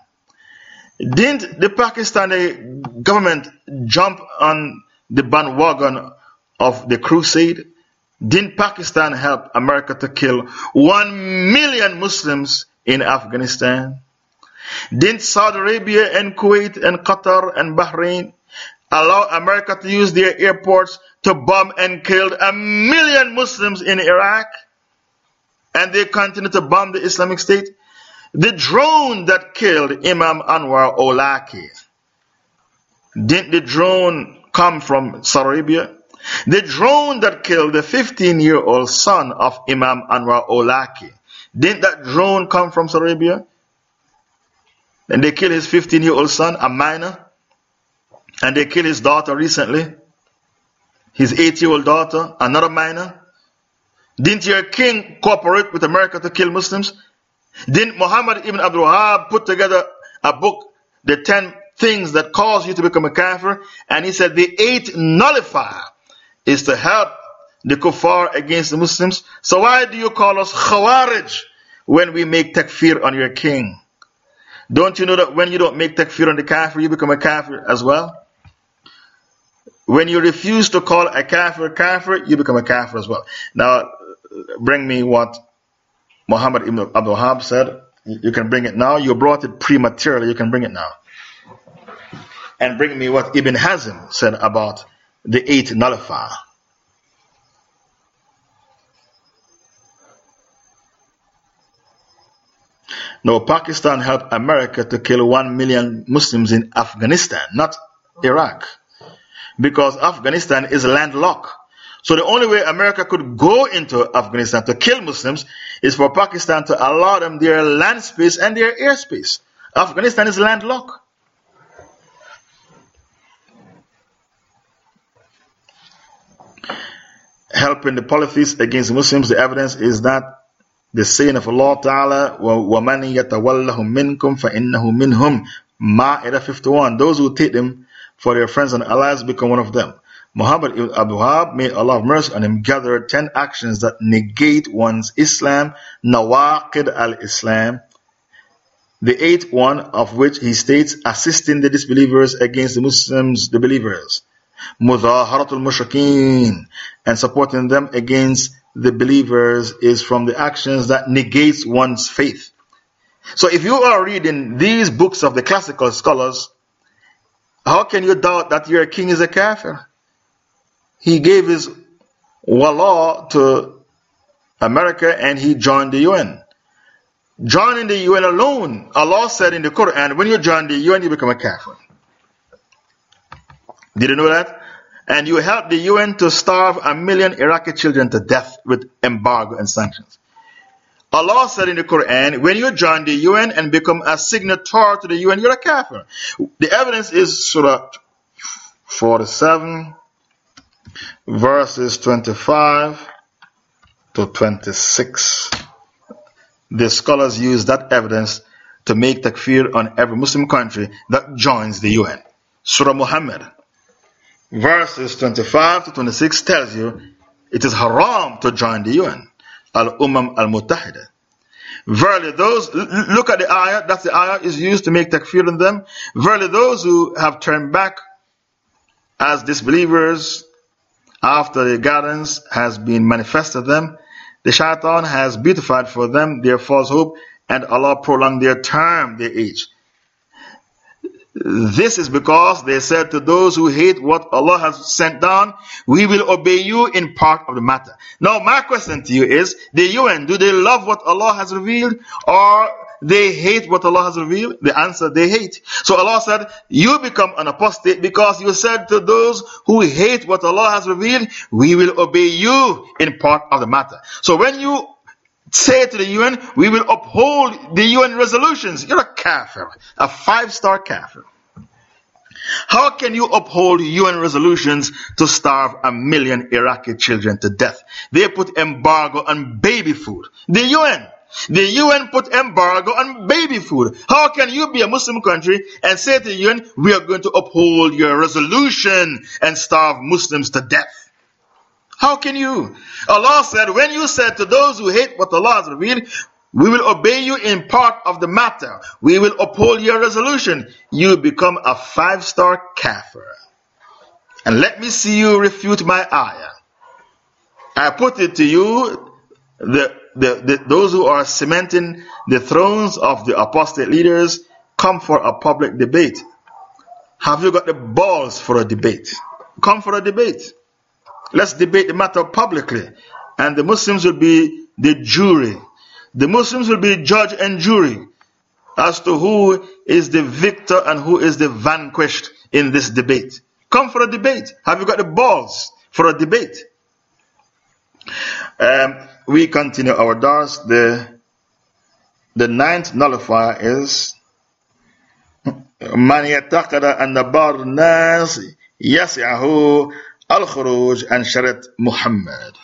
Didn't the Pakistani government jump on the bandwagon of the crusade? Didn't Pakistan help America to kill one million Muslims in Afghanistan? Didn't Saudi Arabia and Kuwait and Qatar and Bahrain allow America to use their airports to bomb and kill a million Muslims in Iraq? And they continue to bomb the Islamic State? The drone that killed Imam Anwar Awlaki, didn't the drone come from Saudi Arabia? The drone that killed the 15 year old son of Imam Anwar Awlaki, didn't that drone come from Saudi Arabia? And they killed his 15 year old son, a minor. And they killed his daughter recently. His 8 year old daughter, another minor. Didn't your king cooperate with America to kill Muslims? Didn't Muhammad ibn Abdul Wahab put together a book, The 10 Things That Cause You to Become a Kafir? And he said the eighth nullifier is to help the kuffar against the Muslims. So why do you call us khawarij when we make takfir on your king? Don't you know that when you don't make takfir on the kafir, you become a kafir as well? When you refuse to call a kafir kafir, you become a kafir as well. Now, bring me what Muhammad ibn Abdul Wahab said. You can bring it now. You brought it prematurely. You can bring it now. And bring me what Ibn Hazm said about the eight nullifier. No, Pakistan helped America to kill one million Muslims in Afghanistan, not Iraq. Because Afghanistan is landlocked. So the only way America could go into Afghanistan to kill Muslims is for Pakistan to allow them their land space and their airspace. Afghanistan is landlocked. Helping the polytheists against Muslims, the evidence is that the saying of Allah Ta'ala, وَمَنْ يَتَوَلَّهُمْ مِنْكُمْ فَإِنَّهُ مِنْهُمْ Ma'idah 51. Those who take them for their friends and allies become one of them. Muhammad ibn Abdul Wahab, may Allah have mercy on him, gathered 10 actions that negate one's Islam, nawaqid al-Islam. The eighth one of which he states, assisting the disbelievers against the Muslims, the believers. Mudaharatul mushrikeen, and supporting them against the believers is from the actions that negates one's faith. So if you are reading these books of the classical scholars, how can you doubt that your king is a kafir? He gave his wala to America and he joined the UN. Joining the UN alone, Allah said in the Quran, when you join the UN, you become a kafir. Did you know that? and you help the UN to starve a million Iraqi children to death with embargo and sanctions. Allah said in the Quran, when you join the UN and become a signatory to the UN, you're a kafir. The evidence is Surah 47, verses 25 to 26. The scholars use that evidence to make takfir on every Muslim country that joins the UN. Surah Muhammad verses 25 to 26 tells you it is haram to join the UN, Al Umam Al Muttahida. Verily, those, look at the ayah, that's the ayah is used to make takfir on them. Verily, those who have turned back as disbelievers after the guidance has been manifested them, the shaitan has beautified for them their false hope, and Allah prolonged their term, their age. This is because they said to those who hate what Allah has sent down, we will obey you in part of the matter. Now, my question to you is, the UN, do they love what Allah has revealed or they hate what Allah has revealed? The answer, they hate. So Allah said, you become an apostate because you said to those who hate what Allah has revealed, we will obey you in part of the matter. So when you say to the UN, we will uphold the UN resolutions. You're a kafir, a five star kafir. How can you uphold UN resolutions to starve a million Iraqi children to death? They put embargo on baby food. The UN. The UN put embargo on baby food. How can you be a Muslim country and say to the UN, we are going to uphold your resolution and starve Muslims to death? How can you? Allah said, when you said to those who hate what Allah has revealed, we will obey you in part of the matter. We will uphold your resolution. You become a five star kafir. And let me see you refute my ayah. I put it to you, the, the, the, those who are cementing the thrones of the apostate leaders come for a public debate. Have you got the balls for a debate? Come for a debate. Let's debate the matter publicly. And the Muslims will be the jury. The Muslims will be judge and jury as to who is the victor and who is the vanquished in this debate. Come for a debate. Have you got the balls for a debate? Um, we continue our dars. The, the ninth nullifier is من يعتقد أن بار الناس يسعه Al-Khuruj and Sharat Muhammad.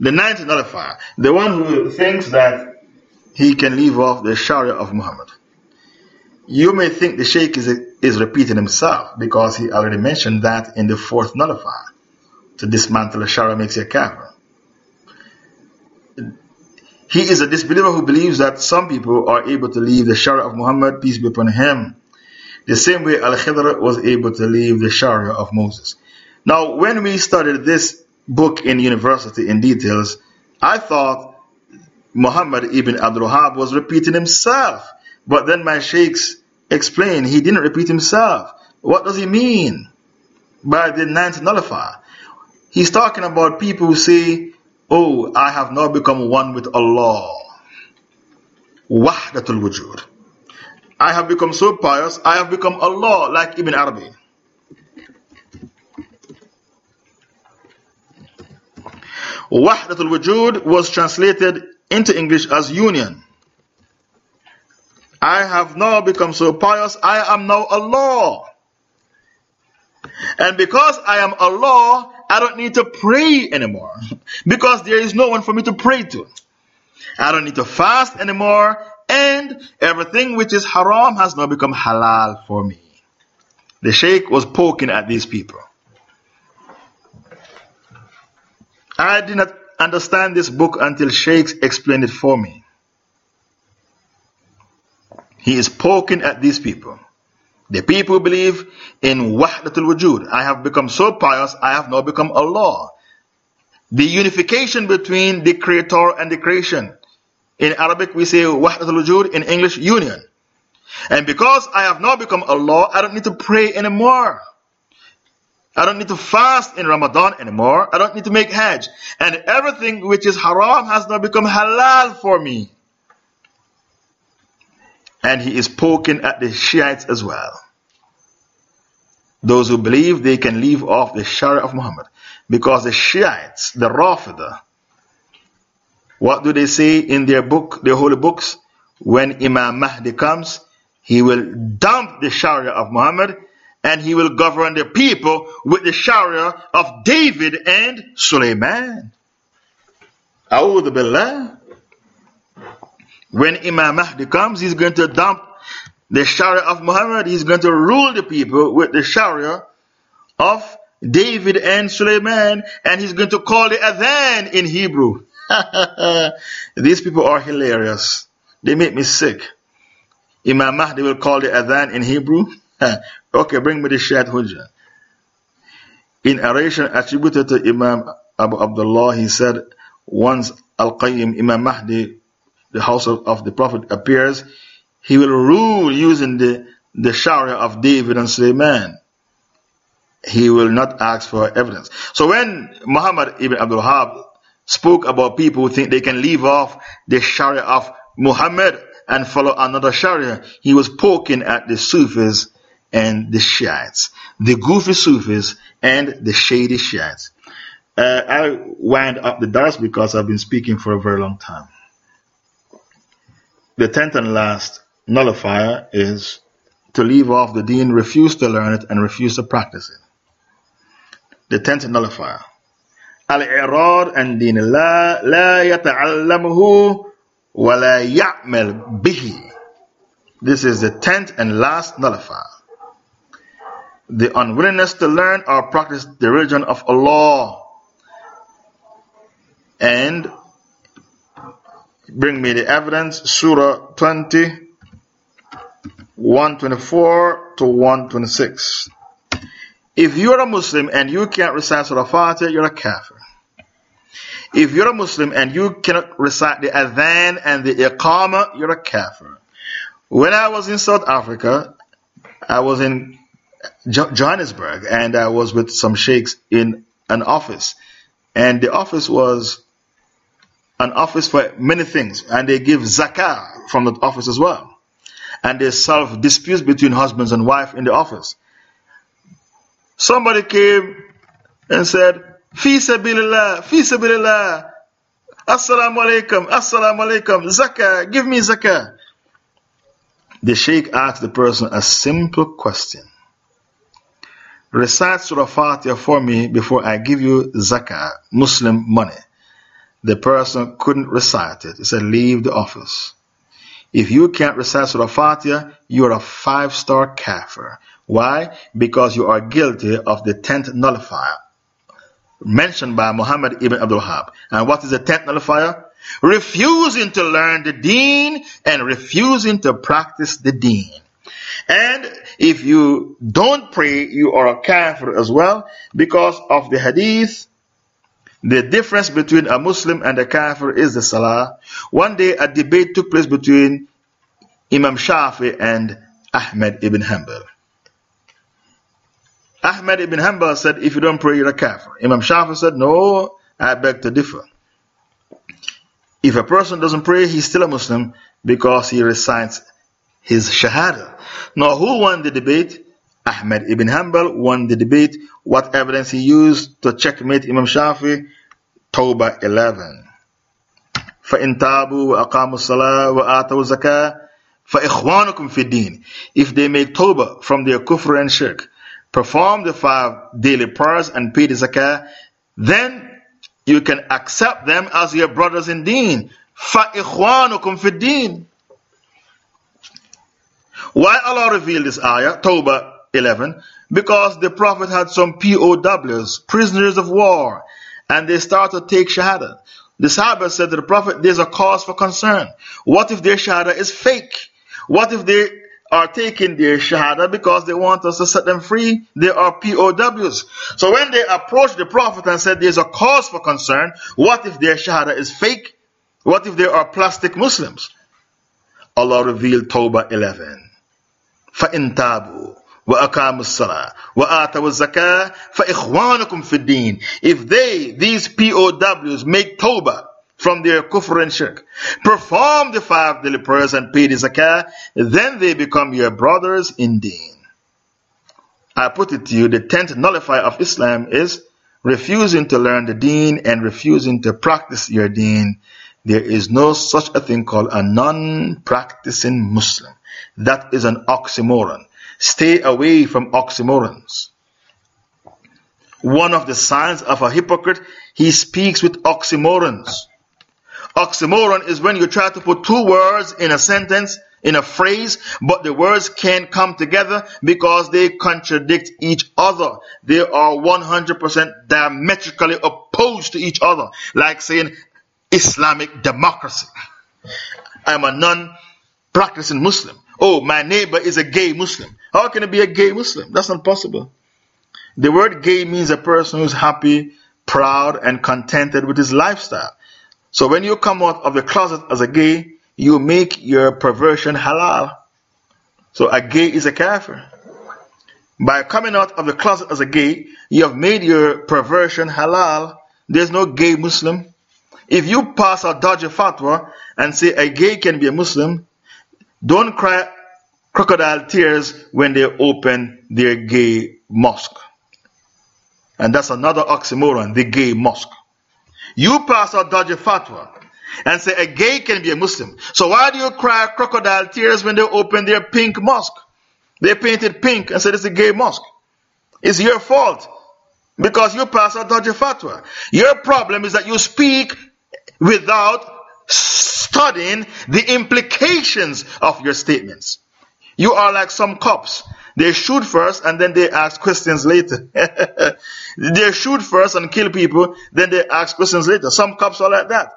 The ninth nullifier, the one who thinks that he can leave off the Sharia of Muhammad. You may think the Sheikh is, is repeating himself because he already mentioned that in the fourth nullifier. To dismantle the Sharia makes you a kafir. He is a disbeliever who believes that some people are able to leave the Sharia of Muhammad, peace be upon him, the same way Al Khidr was able to leave the Sharia of Moses. Now, when we studied this book in university in details, I thought Muhammad ibn Abdul Wahab was repeating himself. But then my sheikhs explained he didn't repeat himself. What does he mean by the ninth nullifier? He's talking about people who say, Oh, I have now become one with Allah. Wahdatul wujud. I have become so pious, I have become Allah, like Ibn Arabi. Wahdatul Wujud was translated into English as union. I have now become so pious, I am now Allah. And because I am Allah, I don't need to pray anymore. Because there is no one for me to pray to. I don't need to fast anymore. And everything which is haram has now become halal for me. The Sheikh was poking at these people. I did not understand this book until Sheikhs explained it for me. He is poking at these people. The people who believe in Wahdatul Wujud. I have become so pious, I have now become Allah. The unification between the Creator and the creation. In Arabic, we say Wahdatul Wujud, in English, union. And because I have now become Allah, I don't need to pray anymore. I don't need to fast in Ramadan anymore. I don't need to make Hajj. And everything which is haram has now become halal for me. And he is poking at the Shiites as well. Those who believe they can leave off the Sharia of Muhammad. Because the Shiites, the Rafida, what do they say in their book, their holy books? When Imam Mahdi comes, he will dump the Sharia of Muhammad and he will govern the people with the Sharia of David and Sulaiman. A'udhu Billah. When Imam Mahdi comes, he's going to dump the Sharia of Muhammad. He's going to rule the people with the Sharia of David and Sulaiman, and he's going to call the Adhan in Hebrew. These people are hilarious. They make me sick. Imam Mahdi will call the adhan in Hebrew. okay, bring me the Shad Hujjah. In oration attributed to Imam Abu Abdullah, he said, once Al Qa'im, Imam Mahdi, the house of, of the Prophet appears, he will rule using the, the Sharia of David and Sulaiman. He will not ask for evidence. So when Muhammad ibn Abdul Wahab spoke about people who think they can leave off the Sharia of Muhammad and follow another Sharia, he was poking at the Sufis and the Shiites, the goofy Sufis and the shady Shiites. Uh, I wind up the dars because I've been speaking for a very long time. The tenth and last nullifier is to leave off the deen, refuse to learn it, and refuse to practice it. The tenth nullifier. Al-i'rad an din la, la yata'allamuhu wa la ya'mal bihi. This is the tenth and last nullifier. The unwillingness to learn or practice the religion of Allah. And bring me the evidence, Surah 20, 124 to 126. If you're a Muslim and you can't recite Surah Fatiha, you're a kafir. If you're a Muslim and you cannot recite the Adhan and the Iqama, you're a kafir. When I was in South Africa, I was in Johannesburg and I was with some sheikhs in an office. And the office was an office for many things. And they give zakah from the office as well and they solve disputes between husbands and wife in the office. Somebody came and said, Fi sabilillah, fi sabilillah, assalamu alaikum, assalamu alaikum, zakah, give me zakah. The sheikh asked the person a simple question. Recite Surah Fatiha for me before I give you zakah, Muslim money. The person couldn't recite it. He said, leave the office. If you can't recite Surah Fatiha, you are a five star kafir. Why? Because you are guilty of the tenth nullifier mentioned by Muhammad ibn Abdul Wahab. And what is the tenth nullifier? Refusing to learn the deen and refusing to practice the deen. And if you don't pray, you are a kafir as well because of the hadith the difference between a Muslim and a Kafir is the Salah. One day a debate took place between Imam Shafi and Ahmed ibn Hanbal. Ahmed ibn Hanbal said, if you don't pray, you're a Kafir. Imam Shafi said, no, I beg to differ. If a person doesn't pray, he's still a Muslim because he recites his Shahada. Now, who won the debate? Ahmed ibn Hanbal won the debate. What evidence he used to checkmate Imam Shafi? Tawbah 11. فَإِن تَابُوا وَأَقَامُوا الصَّلَاةَ وَآتَوُا الزَّكَاةَ فَإِخْوَانُكُمْ فِي الدِّينِ If they make tawbah from their kufr and shirk, perform the five daily prayers and pay the zakah, then you can accept them as your brothers in deen. فَإِخْوَانُكُمْ فِي الدِّينِ Why Allah revealed this ayah, Tawbah 11 because the Prophet had some POWs, prisoners of war, and they started to take Shahada. The Sahaba said to the Prophet, There's a cause for concern. What if their Shahada is fake? What if they are taking their Shahada because they want us to set them free? They are POWs. So when they approached the Prophet and said, There's a cause for concern, what if their Shahada is fake? What if they are plastic Muslims? Allah revealed Tawbah 11. فَإِن تَابُوا وَأَقَامُوا الصَّلَاةِ وَآتَوُا الزَّكَاةِ فَإِخْوَانُكُمْ فِي الدِّينِ If they, these POWs, make tawbah from their kufr and shirk, perform the five daily prayers and pay the zakah, then they become your brothers in deen. I put it to you, the tenth nullifier of Islam is refusing to learn the deen and refusing to practice your deen. There is no such a thing called a non-practicing Muslim. That is an oxymoron. Stay away from oxymorons. One of the signs of a hypocrite, he speaks with oxymorons. Oxymoron is when you try to put two words in a sentence, in a phrase, but the words can't come together because they contradict each other. They are 100% diametrically opposed to each other. Like saying Islamic democracy I'm a non practicing Muslim. Oh, my neighbor is a gay Muslim. How can it be a gay Muslim? That's not possible. The word gay means a person who's happy, proud, and contented with his lifestyle. So when you come out of the closet as a gay, you make your perversion halal. So a gay is a kafir. By coming out of the closet as a gay, you have made your perversion halal. There's no gay Muslim. If you pass a dodgy fatwa and say a gay can be a Muslim, don't cry crocodile tears when they open their gay mosque. And that's another oxymoron, the gay mosque. You pass a dodgy fatwa and say a gay can be a Muslim. So why do you cry crocodile tears when they open their pink mosque? They painted pink and said it's a gay mosque. It's your fault because you pass a dodgy fatwa. Your problem is that you speak without studying the implications of your statements. You are like some cops. They shoot first and then they ask questions later. they shoot first and kill people, then they ask questions later. Some cops are like that.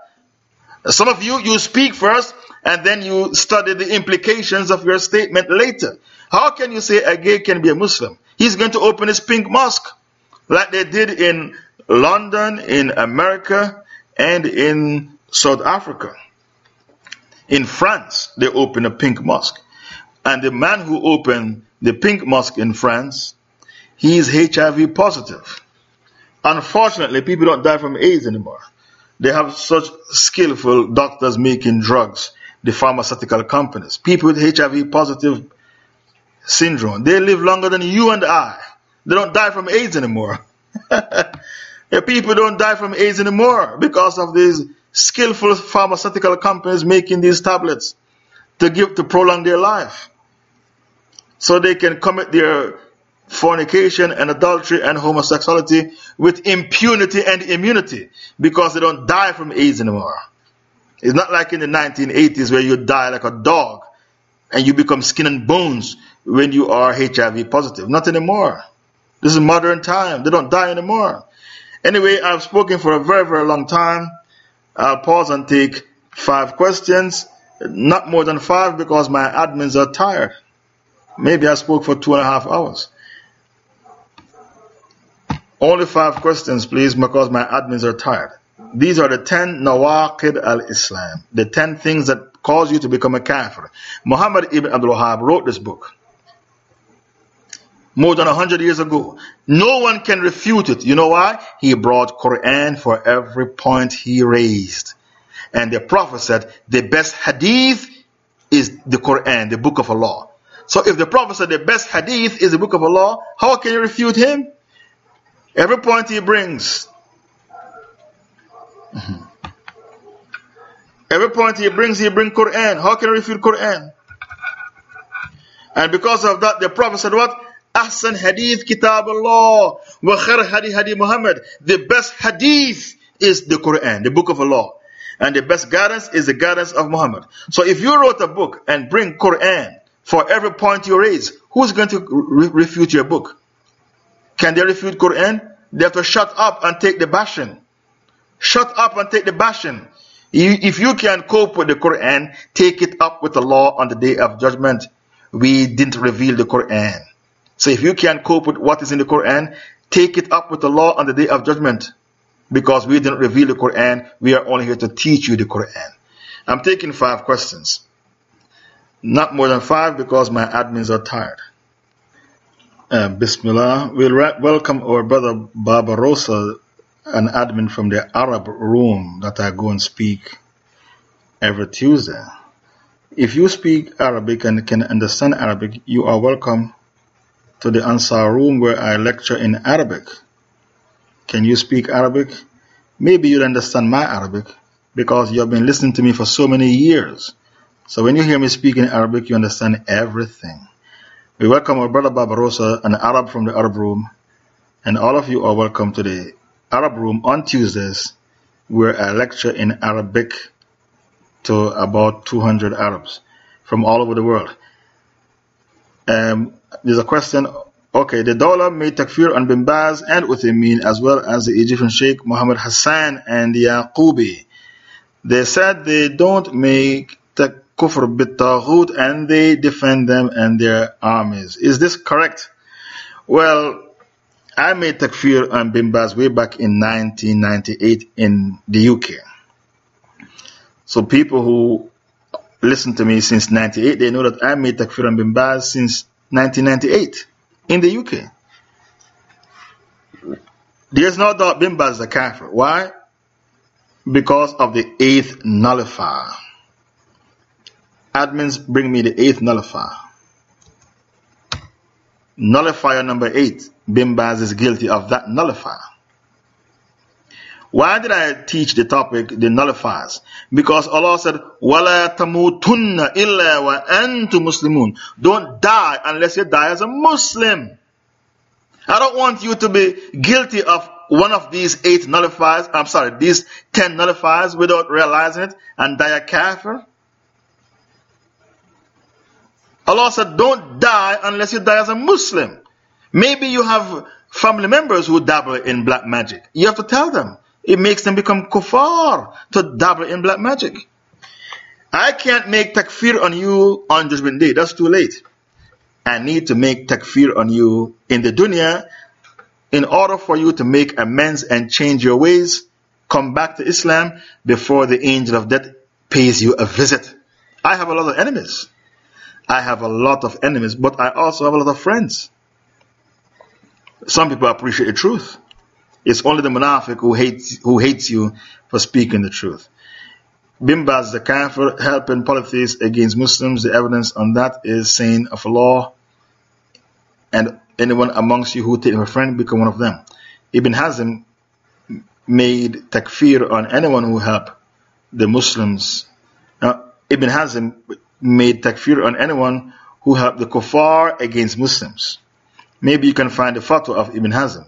Some of you, you speak first and then you study the implications of your statement later. How can you say a gay can be a Muslim? He's going to open his pink mosque like they did in London, in America, and in South Africa. In France, they opened a pink mosque. And the man who opened the pink mosque in France, he is HIV positive. Unfortunately, people don't die from AIDS anymore. They have such skillful doctors making drugs, the pharmaceutical companies. People with HIV positive syndrome, they live longer than you and I. They don't die from AIDS anymore. people don't die from AIDS anymore because of these skillful pharmaceutical companies making these tablets to give to prolong their life. So they can commit their fornication and adultery and homosexuality with impunity and immunity because they don't die from AIDS anymore. It's not like in the 1980s where you die like a dog and you become skin and bones when you are HIV positive. Not anymore. This is modern time. They don't die anymore. Anyway, I've spoken for a very, very long time. I'll pause and take five questions. Not more than five because my admins are tired. Maybe I spoke for two and a half hours. Only five questions, please, because my admins are tired. These are the ten Nawaqid al Islam, the ten things that cause you to become a kafir. Muhammad ibn Abdul Wahab wrote this book more than a hundred years ago. No one can refute it. You know why? He brought Quran for every point he raised. And the Prophet said the best hadith is the Quran, the book of Allah. So if the Prophet said the best hadith is the book of Allah, how can you refute him? Every point he brings. Every point he brings, he brings Quran. How can you refute Quran? And because of that, the Prophet said what? Ahsan hadith kitab Allah wa khair hadith hadith Muhammad. The best hadith is the Quran, the book of Allah. And the best guidance is the guidance of Muhammad. So if you wrote a book and bring Quran for every point you raise, who's going to re refute your book? Can they refute Quran? They have to shut up and take the bashing. Shut up and take the bashing. If you can cope with the Quran, take it up with Allah on the day of judgment. We didn't reveal the Quran. So if you can't cope with what is in the Quran, take it up with Allah on the day of judgment. Because we didn't reveal the Quran, we are only here to teach you the Quran. I'm taking five questions. Not more than five because my admins are tired. Uh, Bismillah. We'll welcome our brother Barbarossa, an admin from the Arab room that I go and speak every Tuesday. If you speak Arabic and can understand Arabic, you are welcome to the Ansar room where I lecture in Arabic. Can you speak Arabic? Maybe you'll understand my Arabic because you have been listening to me for so many years. So when you hear me speak in Arabic, you understand everything. We welcome our brother Barbarossa, an Arab from the Arab room, and all of you are welcome to the Arab room on Tuesdays where I lecture in Arabic to about 200 Arabs from all over the world. Um, there's a question. Okay, the dollar made takfir on Bin Baz and Uthaymeen as well as the Egyptian Sheikh Mohammed Hassan and Yaqubi. They said they don't make kufr bit and they defend them and their armies. Is this correct? Well, I made takfir on Bin Baz way back in 1998 in the UK. So people who listen to me since 98, they know that I made takfir on Bin Baz since 1998 in the UK. There's no doubt Bin Baz is a kafir. Why? Because of the eighth nullifier. Admins bring me the eighth nullifier. Nullifier number eight. Bin Baz is guilty of that nullifier. Why did I teach the topic, the nullifiers? Because Allah said, وَلَا تَمُوتُنَّ إِلَّا وَأَنْتُ مُسْلِمُونَ Don't die unless you die as a Muslim. I don't want you to be guilty of one of these eight nullifiers, I'm sorry, these ten nullifiers without realizing it and die a kafir. Allah said, don't die unless you die as a Muslim. Maybe you have family members who dabble in black magic. You have to tell them. It makes them become kuffar to dabble in black magic. I can't make takfir on you on Judgment Day. That's too late. I need to make takfir on you in the dunya in order for you to make amends and change your ways, come back to Islam before the angel of death pays you a visit. I have a lot of enemies. I have a lot of enemies, but I also have a lot of friends. Some people appreciate the truth. It's only the munafiq who hates, who hates you for speaking the truth. Bin Baz the kafir helping polytheists against Muslims. The evidence on that is saying of Allah and anyone amongst you who take a friend become one of them. Ibn Hazm made takfir on anyone who help the Muslims. Now, Ibn Hazm made takfir on anyone who helped the kuffar against Muslims. Maybe you can find the fatwa of Ibn Hazm.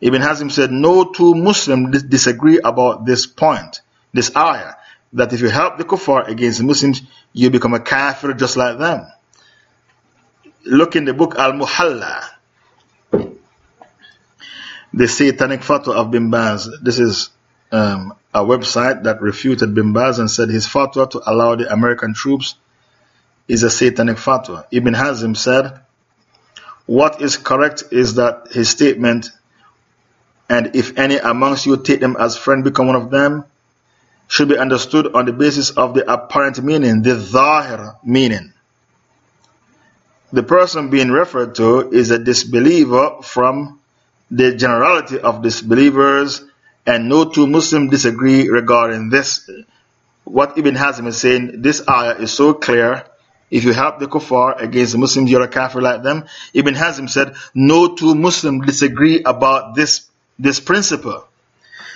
Ibn Hazm said, No two Muslims disagree about this point, this ayah, that if you help the kuffar against Muslims, you become a kafir just like them. Look in the book Al Muhalla, the satanic fatwa of Bin Baz. This is um, a website that refuted Bin Baz and said his fatwa to allow the American troops is a satanic fatwa. Ibn Hazm said, What is correct is that his statement, and if any amongst you take them as friend, become one of them, should be understood on the basis of the apparent meaning, the zahir meaning. The person being referred to is a disbeliever from the generality of disbelievers, and no two Muslims disagree regarding this. What Ibn Hazm is saying, this ayah is so clear if you help the kuffar against the Muslims, you're a kafir like them. Ibn Hazm said, no two Muslims disagree about this, this principle.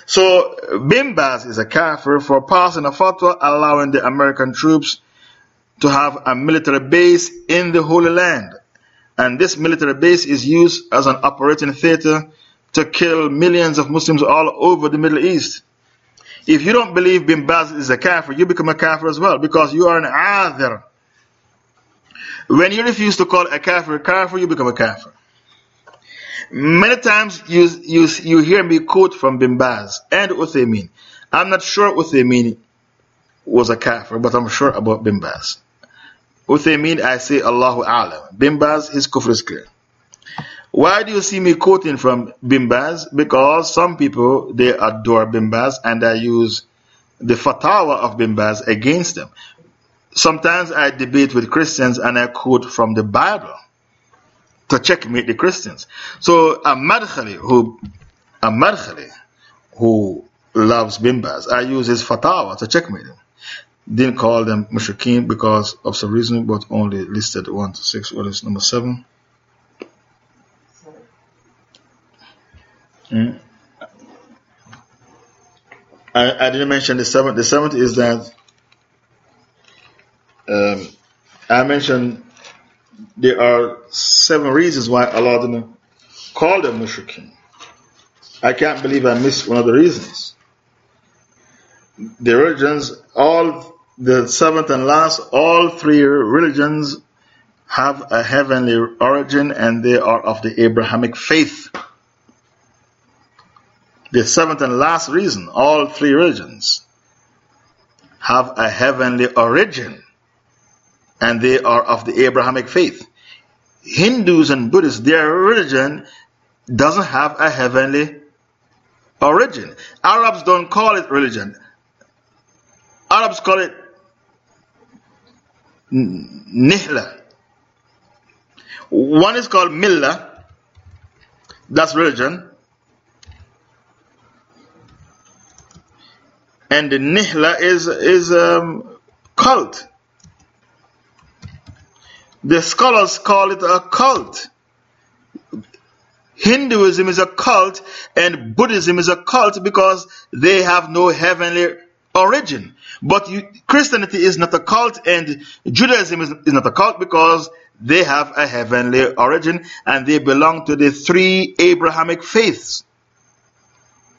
So, Bin Baz is a kafir for passing a fatwa allowing the American troops to have a military base in the Holy Land. And this military base is used as an operating theater to kill millions of Muslims all over the Middle East. If you don't believe Bin Baz is a kafir, you become a kafir as well because you are an adhir. When you refuse to call a kafir kafir, you become a kafir. Many times you, you, you hear me quote from Bin Baz and Uthaymeen. I'm not sure Uthaymeen was a kafir, but I'm sure about Bin Baz. Uthaymeen, I say Allahu A'lam. Bin Baz, his kufr is clear. Why do you see me quoting from Bin Baz? Because some people, they adore Bin Baz and I use the fatwa of Bin Baz against them. Sometimes I debate with Christians and I quote from the Bible to checkmate the Christians. So a Madkhali who, a Madkhali who loves Bin Baz, I use his fatwa to checkmate him. Didn't call them mushrikeen because of some reason, but only listed 1 to 6. What is number 7? Hmm. I, I didn't mention the seventh. The seventh is that um, I mentioned there are seven reasons why Allah didn't call them mushrikeen. I can't believe I missed one of the reasons. The religions, all the seventh and last, all three religions have a heavenly origin and they are of the Abrahamic faith. The seventh and last reason, all three religions have a heavenly origin and they are of the Abrahamic faith. Hindus and Buddhists, their religion doesn't have a heavenly origin. Arabs don't call it religion. Arabs call it nihla. One is called millah, that's religion. And the nihla is, is um, cult. The scholars call it a cult. Hinduism is a cult and Buddhism is a cult because they have no heavenly origin. But you, Christianity is not a cult and Judaism is, is not a cult because they have a heavenly origin and they belong to the three Abrahamic faiths.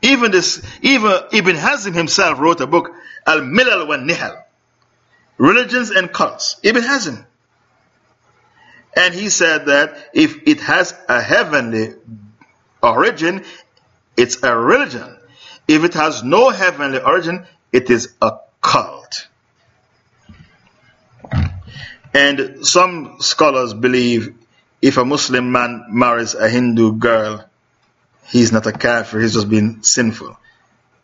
Even this, even Ibn Hazm himself wrote a book, Al Milal wa Nihal, Religions and Cults. Ibn Hazm. And he said that if it has a heavenly origin, it's a religion. If it has no heavenly origin, it is a cult. And some scholars believe if a Muslim man marries a Hindu girl, he's not a kafir, he's just being sinful.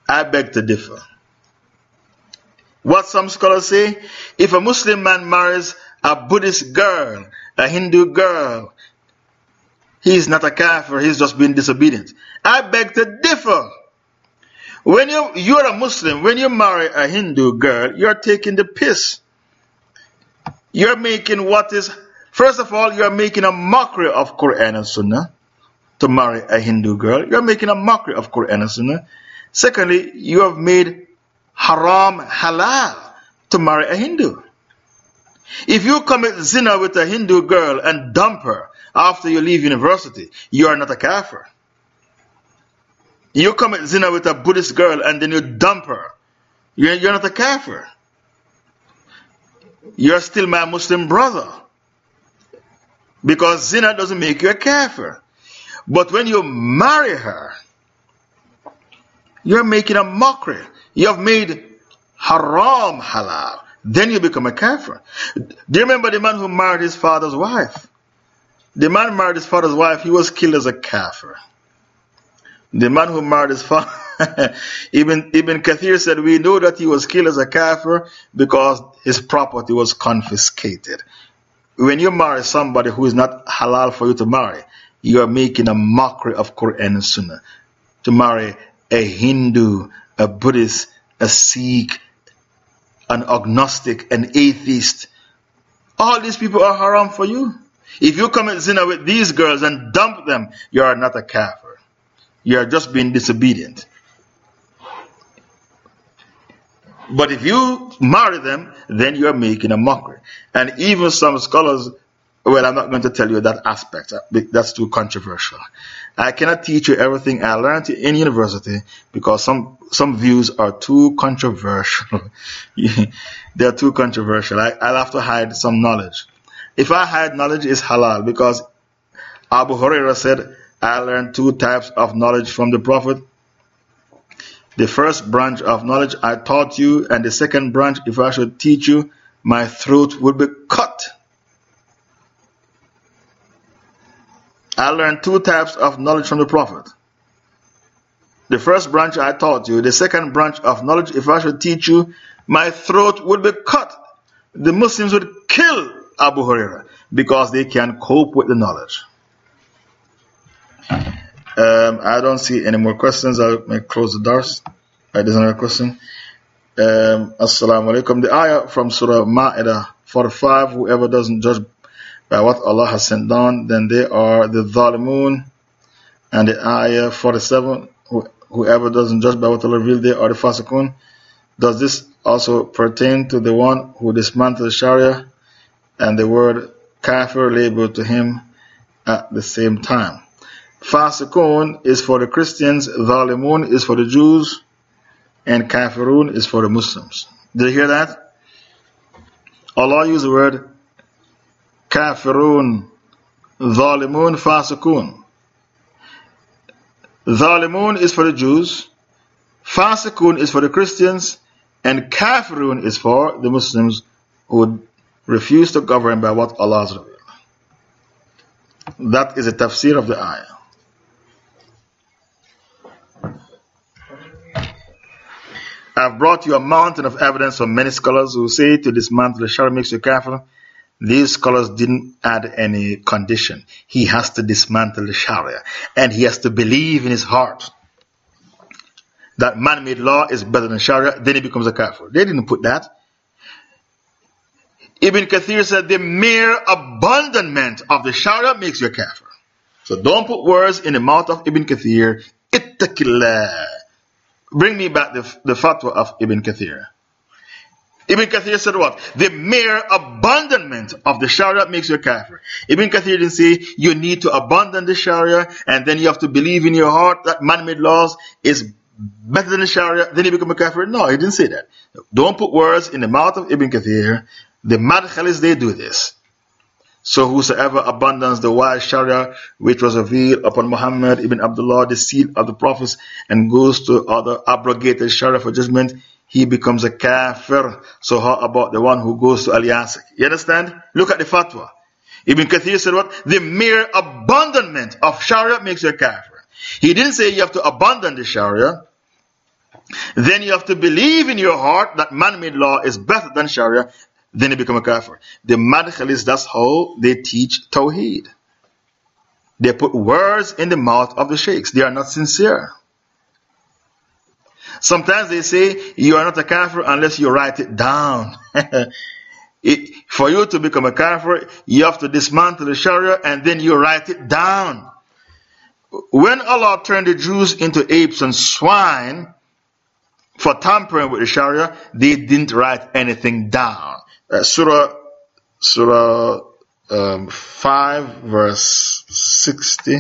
I beg to differ. What some scholars say, if a Muslim man marries a Buddhist girl, a Hindu girl. He's not a kafir, he's just being disobedient. I beg to differ. When you, you're a Muslim, when you marry a Hindu girl, you're taking the piss. You're making what is, first of all, you're making a mockery of Quran and Sunnah to marry a Hindu girl. You're making a mockery of Quran and Sunnah. Secondly, you have made haram halal to marry a Hindu. If you commit zina with a Hindu girl and dump her after you leave university, you are not a kafir. You commit zina with a Buddhist girl and then you dump her, you're, not a kafir. You're still my Muslim brother. Because zina doesn't make you a kafir. But when you marry her, you're making a mockery. You have made haram halal then you become a kafir. Do you remember the man who married his father's wife? The man married his father's wife, he was killed as a kafir. The man who married his father, Ibn, Ibn Kathir said, We know that he was killed as a kafir because his property was confiscated. When you marry somebody who is not halal for you to marry, you are making a mockery of Quran and Sunnah. To marry a Hindu, a Buddhist, a Sikh, an agnostic, an atheist. All these people are haram for you. If you commit zina with these girls and dump them, you are not a kafir. You are just being disobedient. But if you marry them, then you are making a mockery. And even some scholars, well, I'm not going to tell you that aspect. That's too controversial. I cannot teach you everything I learned in university because some, some views are too controversial. They're too controversial. I, I'll have to hide some knowledge. If I hide knowledge, it's halal because Abu Huraira said, I learned two types of knowledge from the Prophet. The first branch of knowledge I taught you, and the second branch, if I should teach you, my throat would be cut. I learned two types of knowledge from the Prophet. The first branch I taught you, the second branch of knowledge, if I should teach you, my throat would be cut. The Muslims would kill Abu Huraira because they can cope with the knowledge. Um, I don't see any more questions. I may close the doors. Right, there's another question. Um, Assalamu alaikum. The ayah from Surah Ma'idah 45 Whoever doesn't judge by what Allah has sent down, then they are the Zalimun. And the ayah 47, whoever doesn't judge by what Allah revealed, they are the Fasikun. Does this also pertain to the one who dismantled Sharia and the word kafir labeled to him at the same time? Fasikun is for the Christians, Zalimun is for the Jews, and Kafirun is for the Muslims. Did you hear that? Allah used the word kafirun, zalimun, fasikun. Zalimun is for the Jews, fasikun is for the Christians, and kafirun is for the Muslims who refuse to govern by what Allah has revealed. That is a tafsir of the ayah. I've brought you a mountain of evidence from many scholars who say to dismantle the Sharia makes you kafir. These scholars didn't add any condition. He has to dismantle the Sharia and he has to believe in his heart that man made law is better than Sharia, then he becomes a kafir. They didn't put that. Ibn Kathir said the mere abandonment of the Sharia makes you a kafir. So don't put words in the mouth of Ibn Kathir. Ittaqillah. Bring me back the, the fatwa of Ibn Kathir. Ibn Kathir said what? The mere abandonment of the Sharia makes you a kafir. Ibn Kathir didn't say you need to abandon the Sharia and then you have to believe in your heart that man-made laws is better than the Sharia, then you become a kafir. No, he didn't say that. Don't put words in the mouth of Ibn Kathir. The Madkhalis, they do this. So whosoever abandons the wise Sharia which was revealed upon Muhammad ibn Abdullah, the seal of the prophets, and goes to other abrogated Sharia for judgment, he becomes a kafir. So how about the one who goes to Al Yasik? You understand? Look at the fatwa. Ibn Kathir said what? The mere abandonment of Sharia makes you a kafir. He didn't say you have to abandon the Sharia. Then you have to believe in your heart that man-made law is better than Sharia then you become a kafir. The Madkhalis, that's how they teach Tawheed. They put words in the mouth of the sheikhs. They are not sincere. Sometimes they say you are not a kafir unless you write it down. it, for you to become a kafir, you have to dismantle the Sharia and then you write it down. When Allah turned the Jews into apes and swine for tampering with the Sharia, they didn't write anything down. Uh, Surah, Surah um, 5, verse 60.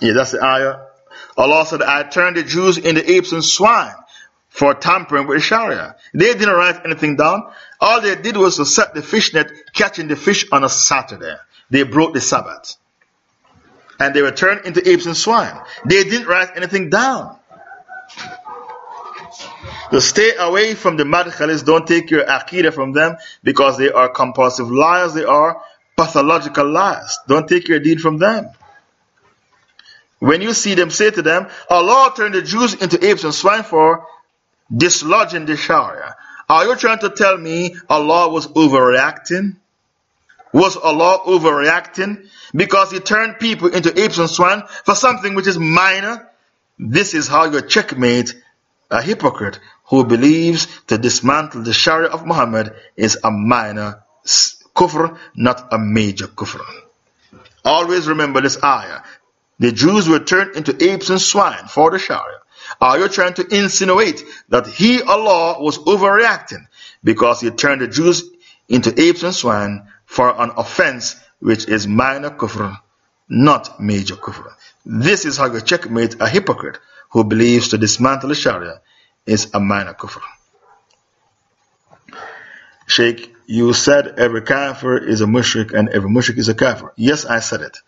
Yeah, that's the ayah. Allah said, I turned the Jews into apes and swine for tampering with Sharia. They didn't write anything down. All they did was to set the fish net, catching the fish on a Saturday. They broke the Sabbath. And they were turned into apes and swine. They didn't write anything down. So stay away from the madkhalis. Don't take your aqidah from them because they are compulsive liars. They are pathological liars. Don't take your deed from them. When you see them, say to them, Allah turned the Jews into apes and swine for dislodging the Sharia. Are you trying to tell me Allah was overreacting? Was Allah overreacting? Because He turned people into apes and swine for something which is minor? This is how you checkmate a hypocrite who believes to dismantle the Sharia of Muhammad is a minor kufr, not a major kufr. Always remember this ayah. The Jews were turned into apes and swine for the Sharia. Are you trying to insinuate that He, Allah, was overreacting because He turned the Jews into apes and swine for an offense which is minor kufr, not major kufr? This is how you checkmate a hypocrite who believes to dismantle the Sharia is a minor kufr. Sheikh, you said every kafir is a mushrik and every mushrik is a kafir. Yes, I said it.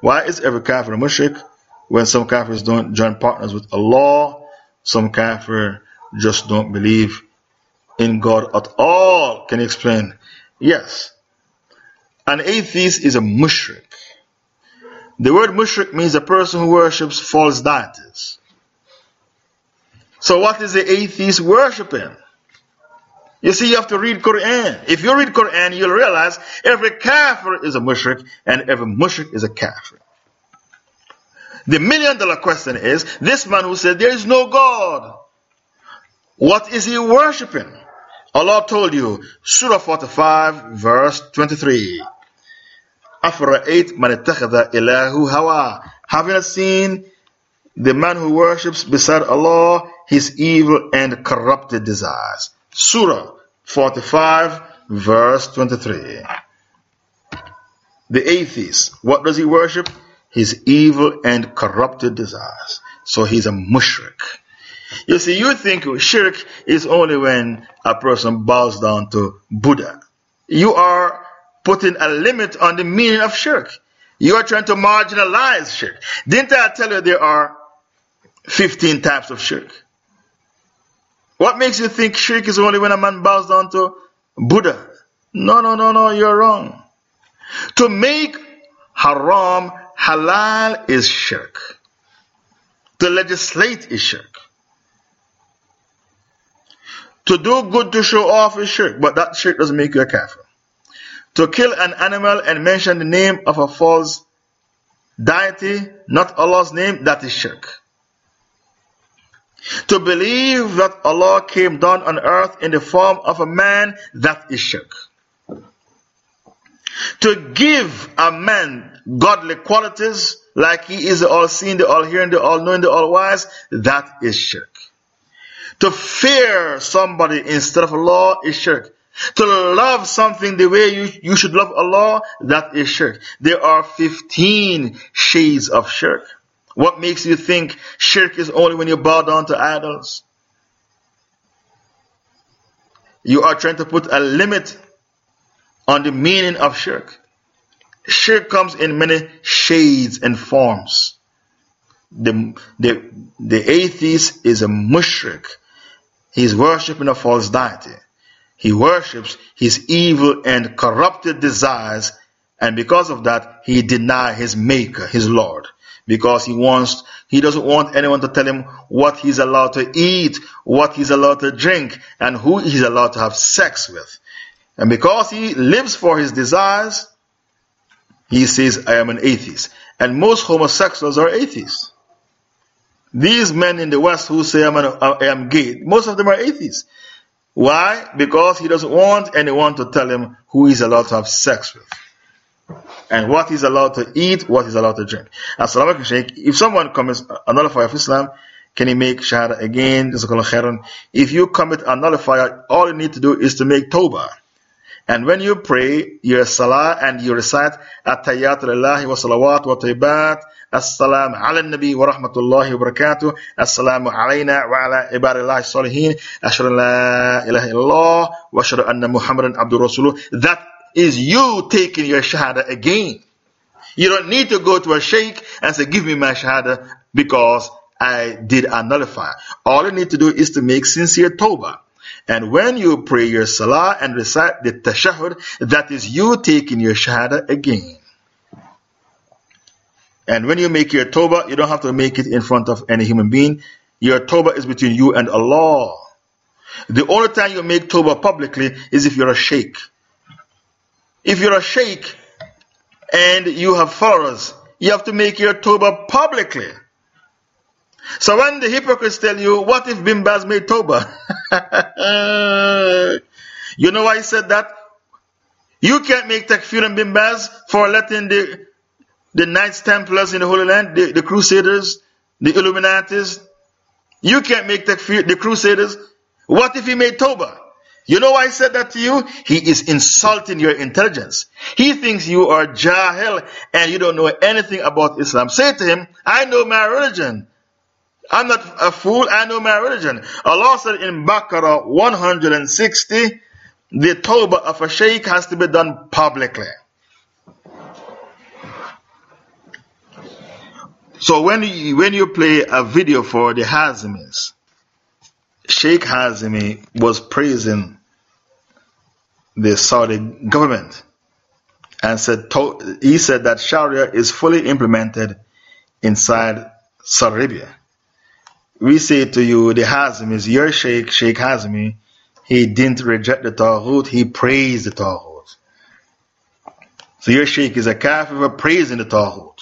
Why is every kafir a mushrik when some kafirs don't join partners with Allah? Some kafir just don't believe in God at all. Can you explain? Yes. An atheist is a mushrik. The word mushrik means a person who worships false deities. So what is the atheist worshipping? You see, you have to read Quran. If you read Quran, you'll realize every kafir is a mushrik and every mushrik is a kafir. The million dollar question is, this man who said there is no God, what is he worshipping? Allah told you, Surah 45 verse 23. أَفْرَأَيْتْ مَنِ اتَّخَذَ إِلَهُ هَوَى Have you not seen the man who worships beside Allah his evil and corrupted desires. Surah 45, verse 23. The atheist, what does he worship? His evil and corrupted desires. So he's a mushrik. You see, you think shirk is only when a person bows down to Buddha. You are putting a limit on the meaning of shirk. You are trying to marginalize shirk. Didn't I tell you there are 15 types of shirk. What makes you think shirk is only when a man bows down to Buddha. No, no, no, no, you're wrong. To make haram halal is shirk. To legislate is shirk. To do good to show off is shirk, but that shirk doesn't make you a kafir. To kill an animal and mention the name of a false deity, not Allah's name, that is shirk. To believe that Allah came down on earth in the form of a man, that is shirk. To give a man godly qualities, like he is the all seeing, the all hearing, the all knowing, the all wise, that is shirk. To fear somebody instead of Allah is shirk. To love something the way you, you should love Allah, that is shirk. There are 15 shades of shirk. What makes you think shirk is only when you bow down to idols? You are trying to put a limit on the meaning of shirk. Shirk comes in many shades and forms. The, the, the atheist is a mushrik. He's worshipping a false deity. He worships his evil and corrupted desires, and because of that, he denies his maker, his Lord. Because he wants, he doesn't want anyone to tell him what he's allowed to eat, what he's allowed to drink, and who he's allowed to have sex with. And because he lives for his desires, he says, I am an atheist. And most homosexuals are atheists. These men in the West who say I'm an, I am gay, most of them are atheists. Why? Because he doesn't want anyone to tell him who he's allowed to have sex with and what is allowed to eat, what is allowed to drink. And Salawak Shaykh, if someone commits a nullifier of Islam, can he make Shahada again? If you commit a nullifier, all you need to do is to make Tawbah. And when you pray your Salah and you recite At-Tayyat Allahi wa Salawat wa Tayyibat, As-Salaam ala Nabi wa Rahmatullahi wa Barakatuh, As-Salamu alayna wa ala Ibadillahi Salihin, Ashara la ilaha illallah wa ashara anna Muhammadan Abdur Rasuluh. That is you taking your shahada again you don't need to go to a sheikh and say give me my shahada because I did a nullifier all you need to do is to make sincere tawbah and when you pray your salah and recite the tashahud, that is you taking your shahada again. And when you make your tawbah, you don't have to make it in front of any human being. Your tawbah is between you and Allah. The only time you make tawbah publicly is if you're a sheikh. If you're a sheikh and you have followers, you have to make your tawbah publicly. So when the hypocrites tell you, what if Bin Baz made tawbah? you know why he said that? You can't make takfir and Bin Baz for letting the the Knights Templars in the Holy Land, the, the Crusaders, the Illuminatis. You can't make takfir, the Crusaders. What if he made Tawbah? You know why I said that to you? He is insulting your intelligence. He thinks you are Jahil and you don't know anything about Islam. Say to him, I know my religion. I'm not a fool, I know my religion. Allah said in Baqarah 160, the Tawbah of a Shaykh has to be done publicly. So when you, when you play a video for the Hazimis, Sheikh Hazimi was praising the Saudi government and said he said that Sharia is fully implemented inside Saudi Arabia. We say to you, the Hazimis, your Sheikh, Sheikh Hazimi, he didn't reject the Taghut, he praised the Taghut. So your Sheikh is a kafir for praising the Taghut.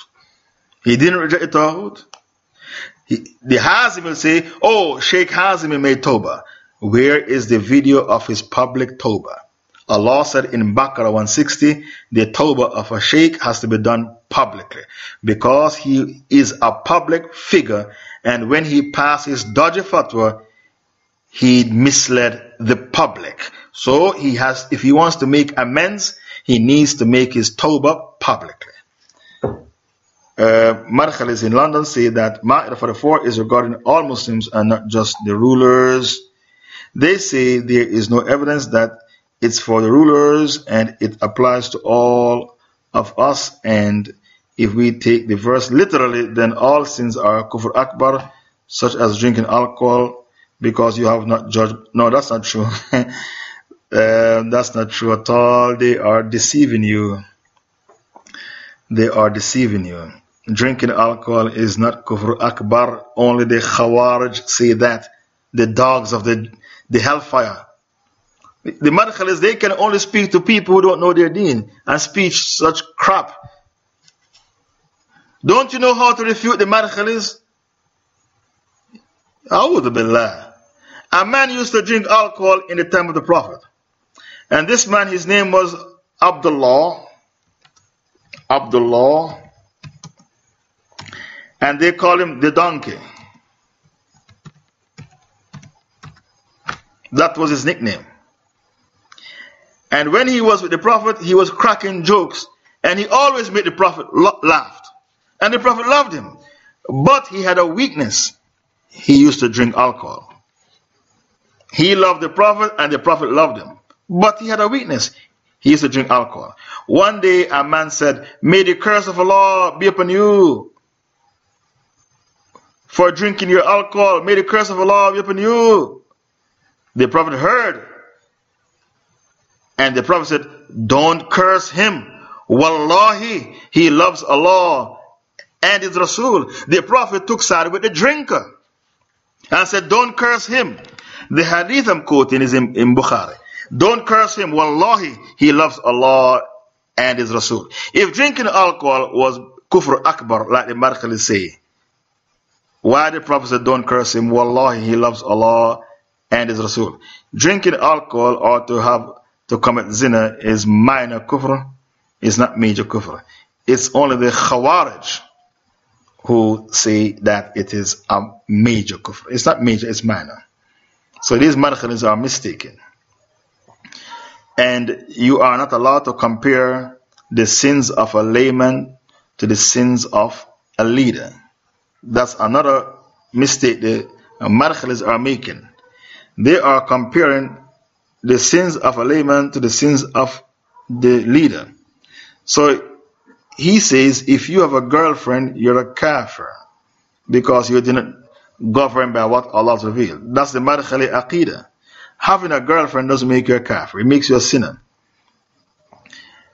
He didn't reject the Taghut. the Hazim will say, Oh, Sheikh Hazim made Tawbah. Where is the video of his public Tawbah? Allah said in Baqarah 160, the Tawbah of a Sheikh has to be done publicly because he is a public figure and when he passes dodgy fatwa, he misled the public. So he has, if he wants to make amends, he needs to make his Tawbah publicly uh, Madkhalis in London say that Ma'idah 44 is regarding all Muslims and not just the rulers. They say there is no evidence that it's for the rulers and it applies to all of us. And if we take the verse literally, then all sins are kufr akbar, such as drinking alcohol, because you have not judged. No, that's not true. Um, that's not true at all. They are deceiving you. They are deceiving you. Drinking alcohol is not kufr akbar. Only the khawarij say that. The dogs of the, the hellfire. The madkhalis, they can only speak to people who don't know their deen and speak such crap. Don't you know how to refute the madkhalis? A'udhu billah. A man used to drink alcohol in the time of the Prophet. And this man, his name was Abdullah. Abdullah. And they call him the donkey. That was his nickname. And when he was with the Prophet, he was cracking jokes. And he always made the Prophet laugh. And the Prophet loved him. But he had a weakness. He used to drink alcohol. He loved the Prophet and the Prophet loved him. But he had a weakness. He used to drink alcohol. One day a man said, May the curse of Allah be upon you for drinking your alcohol. May the curse of Allah be upon you. The Prophet heard. And the Prophet said, Don't curse him. Wallahi, he loves Allah and his Rasul. The Prophet took side with the drinker and said, Don't curse him. The hadith I'm quoting is in, in Bukhari. Don't curse him. Wallahi, he loves Allah and his Rasul. If drinking alcohol was kufr akbar, like the Madkhalis say, why the Prophet said, Don't curse him. Wallahi, he loves Allah and his Rasul. Drinking alcohol or to have to commit zina is minor kufr, it's not major kufr. It's only the khawarij who say that it is a major kufr. It's not major, it's minor. So these madkhalis are mistaken. And you are not allowed to compare the sins of a layman to the sins of a leader. That's another mistake the madkhalis are making. They are comparing the sins of a layman to the sins of the leader. So he says, if you have a girlfriend, you're a kafir because you didn't govern by what Allah revealed. That's the Madkhali Aqidah. Having a girlfriend doesn't make you a kafir, it makes you a sinner.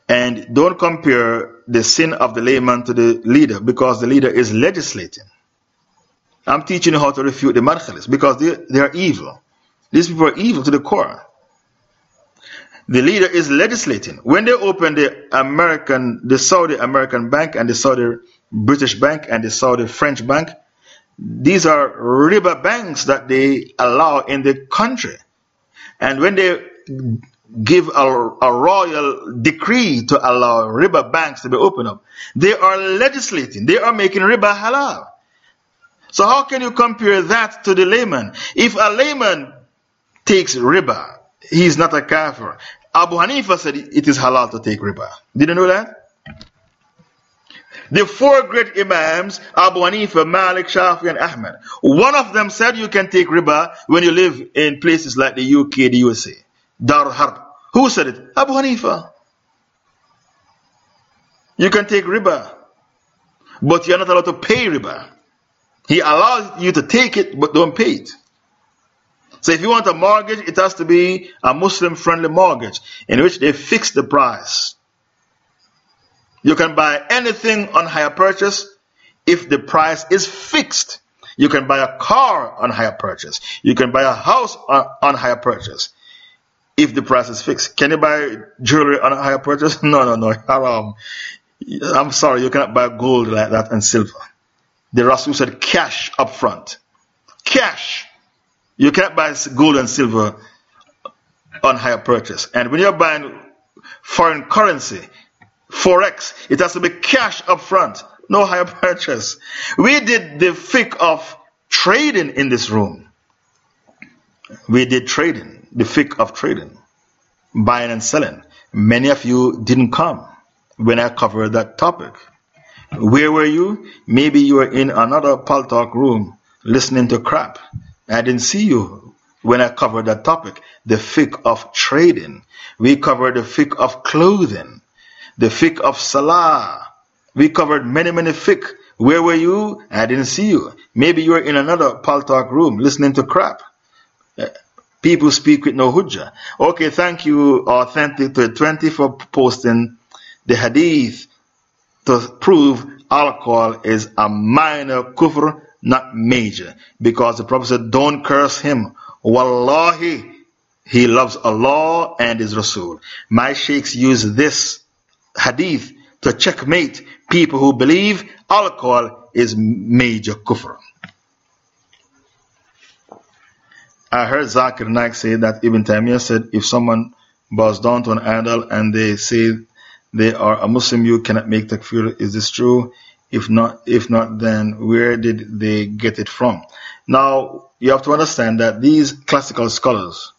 And don't compare the sin of the layman to the leader because the leader is legislating. I'm teaching you how to refute the Madkhalis because they, they are evil. These people are evil to the core. The leader is legislating. When they open the American, the Saudi American bank and the Saudi British bank and the Saudi French bank, these are riba banks that they allow in the country. And when they give a, a royal decree to allow riba banks to be opened up, they are legislating. They are making riba halal. So how can you compare that to the layman? If a layman takes riba, he is not a kafir. Abu Hanifa said it is halal to take riba. Did you know that? The four great Imams, Abu Hanifa, Malik, Shafi, and Ahmed, one of them said you can take riba when you live in places like the UK, the USA. Dar Harb. Who said it? Abu Hanifa. You can take riba, but you're not allowed to pay riba. He allows you to take it, but don't pay it. So if you want a mortgage, it has to be a Muslim friendly mortgage in which they fix the price. You can buy anything on hire purchase if the price is fixed. You can buy a car on hire purchase. You can buy a house on, hire purchase if the price is fixed. Can you buy jewelry on hire purchase? No, no, no. Haram. I'm sorry, you cannot buy gold like that and silver. The Rasul said cash up front. Cash. You can't buy gold and silver on hire purchase. And when you're buying foreign currency, forex, it has to be cash up front, no hire purchase. We did the fiqh of trading in this room. We did trading, the fiqh of trading, buying and selling. Many of you didn't come when I covered that topic. Where were you? Maybe you were in another Paltalk room listening to crap. I didn't see you when I covered that topic. The fiqh of trading. We covered the fiqh of clothing. The fiqh of salah. We covered many, many fiqh. Where were you? I didn't see you. Maybe you were in another Paltalk room listening to crap. Uh, people speak with no hujjah. Okay, thank you, Authentic to 20 for posting the hadith to prove alcohol is a minor kufr, not major. Because the Prophet said, don't curse him. Wallahi, he loves Allah and His Rasul. My sheikhs use this hadith to checkmate people who believe alcohol is major kufr. I heard Zakir Naik say that Ibn Taymiyyah said if someone bows down to an idol and they say they are a Muslim, you cannot make takfir. Is this true? If not, if not, then where did they get it from? Now, you have to understand that these classical scholars,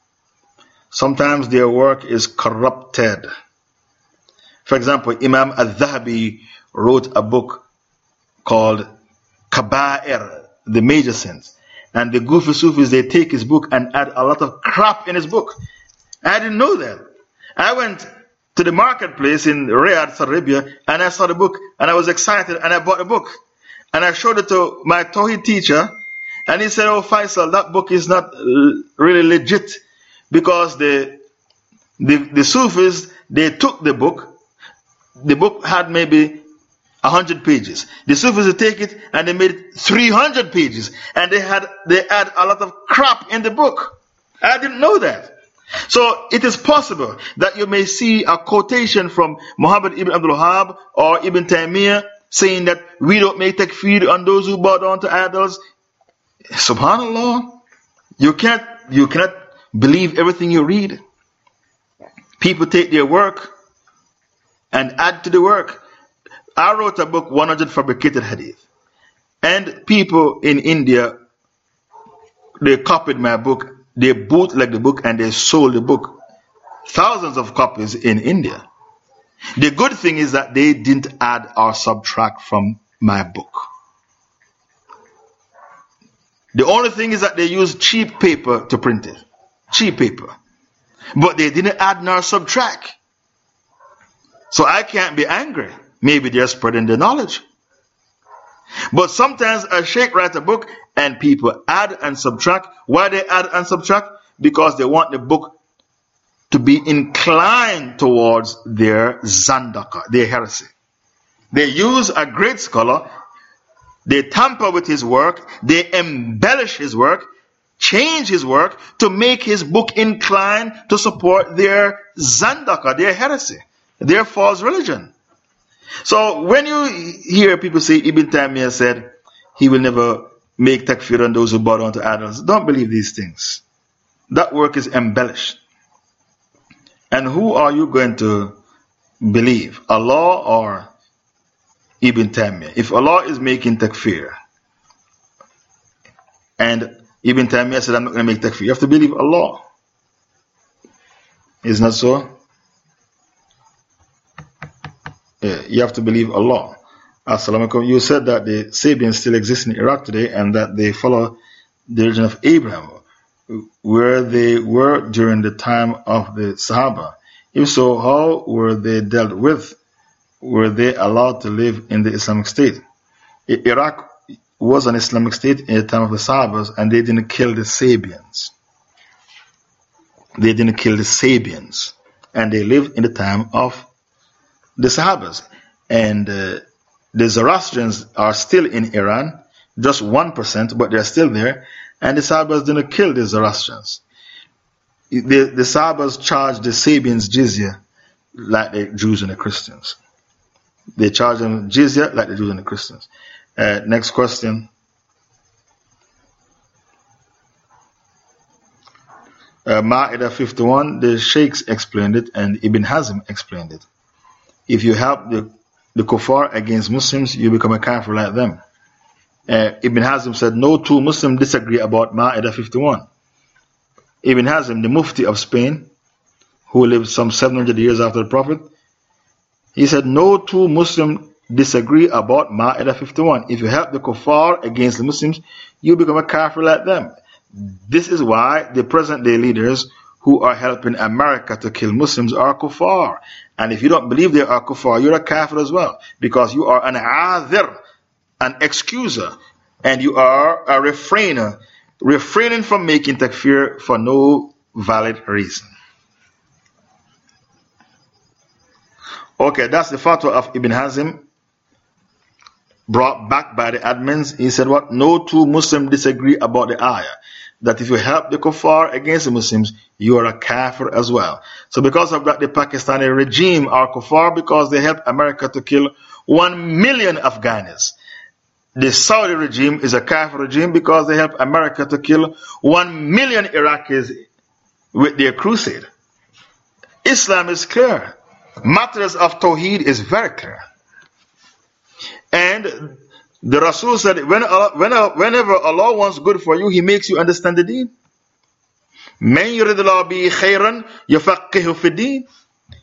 sometimes their work is corrupted. For example, Imam al-Dhahabi wrote a book called Kaba'ir, the major sins. And the goofy Sufis, they take his book and add a lot of crap in his book. I didn't know that. I went to the marketplace in Riyadh, Saudi Arabia, and I saw the book, and I was excited, and I bought the book. And I showed it to my Tawhid teacher, and he said, Oh, Faisal, that book is not uh, really legit because the, the, the Sufis, they took the book, the book had maybe 100 pages. The Sufis take it and they made it 300 pages. And they had, they add a lot of crap in the book. I didn't know that. So it is possible that you may see a quotation from Muhammad ibn Abdul Wahab or Ibn Taymiyyah saying that we don't make takfir on those who bow down to idols. Subhanallah. You can't, you cannot believe everything you read. People take their work and add to the work. I wrote a book, 100 Fabricated Hadith. And people in India, they copied my book, they bootlegged the book, and they sold the book. Thousands of copies in India. The good thing is that they didn't add or subtract from my book. The only thing is that they used cheap paper to print it. Cheap paper. But they didn't add nor subtract. So I can't be angry. Maybe they're spreading the knowledge. But sometimes a sheikh writes a book and people add and subtract. Why they add and subtract? Because they want the book to be inclined towards their zandaka, their heresy. They use a great scholar, they tamper with his work, they embellish his work, change his work to make his book inclined to support their zandaka, their heresy, their false religion. So when you hear people say Ibn Taymiyyah said he will never make takfir on those who bow down to idols, don't believe these things. That work is embellished. And who are you going to believe? Allah or Ibn Taymiyyah? If Allah is making takfir and Ibn Taymiyyah said, I'm not going to make takfir, you have to believe Allah. Isn't that so? You have to believe Allah. Assalamu You said that the Sabians still exist in Iraq today and that they follow the religion of Abraham, where they were during the time of the Sahaba. If so, how were they dealt with? Were they allowed to live in the Islamic State? Iraq was an Islamic state in the time of the Sahabas and they didn't kill the Sabians. They didn't kill the Sabians and they lived in the time of the Sahabas. And uh, the Zoroastrians are still in Iran, just 1%, but they're still there. And the Sahabas didn't kill the Zoroastrians. The, the Sahabas charged the Sabians jizya like the Jews and the Christians. They charge them jizya like the Jews and the Christians. Uh, next question. Uh, Ma'idah 51, the Sheikhs explained it and Ibn Hazm explained it. If you help the, the kuffar against Muslims, you become a kafir like them. Uh, Ibn Hazm said, No two Muslims disagree about Ma'idah 51. Ibn Hazm, the Mufti of Spain, who lived some 700 years after the Prophet, he said, No two Muslims disagree about Ma'idah 51. If you help the kuffar against the Muslims, you become a kafir like them. This is why the present day leaders who are helping America to kill Muslims are kuffar. And if you don't believe they are kuffar, you're a kafir as well. Because you are an adhir, an excuser. And you are a refrainer, refraining from making takfir for no valid reason. Okay, that's the fatwa of Ibn Hazm brought back by the admins. He said, What? No two Muslims disagree about the ayah. That if you help the kuffar against the Muslims, you are a kafir as well. So, because of that, the Pakistani regime are kuffar because they helped America to kill one million Afghans. The Saudi regime is a kafir regime because they helped America to kill one million Iraqis with their crusade. Islam is clear. Matters of Tawheed is very clear. And the Rasul said, when whenever Allah wants good for you, He makes you understand the deen.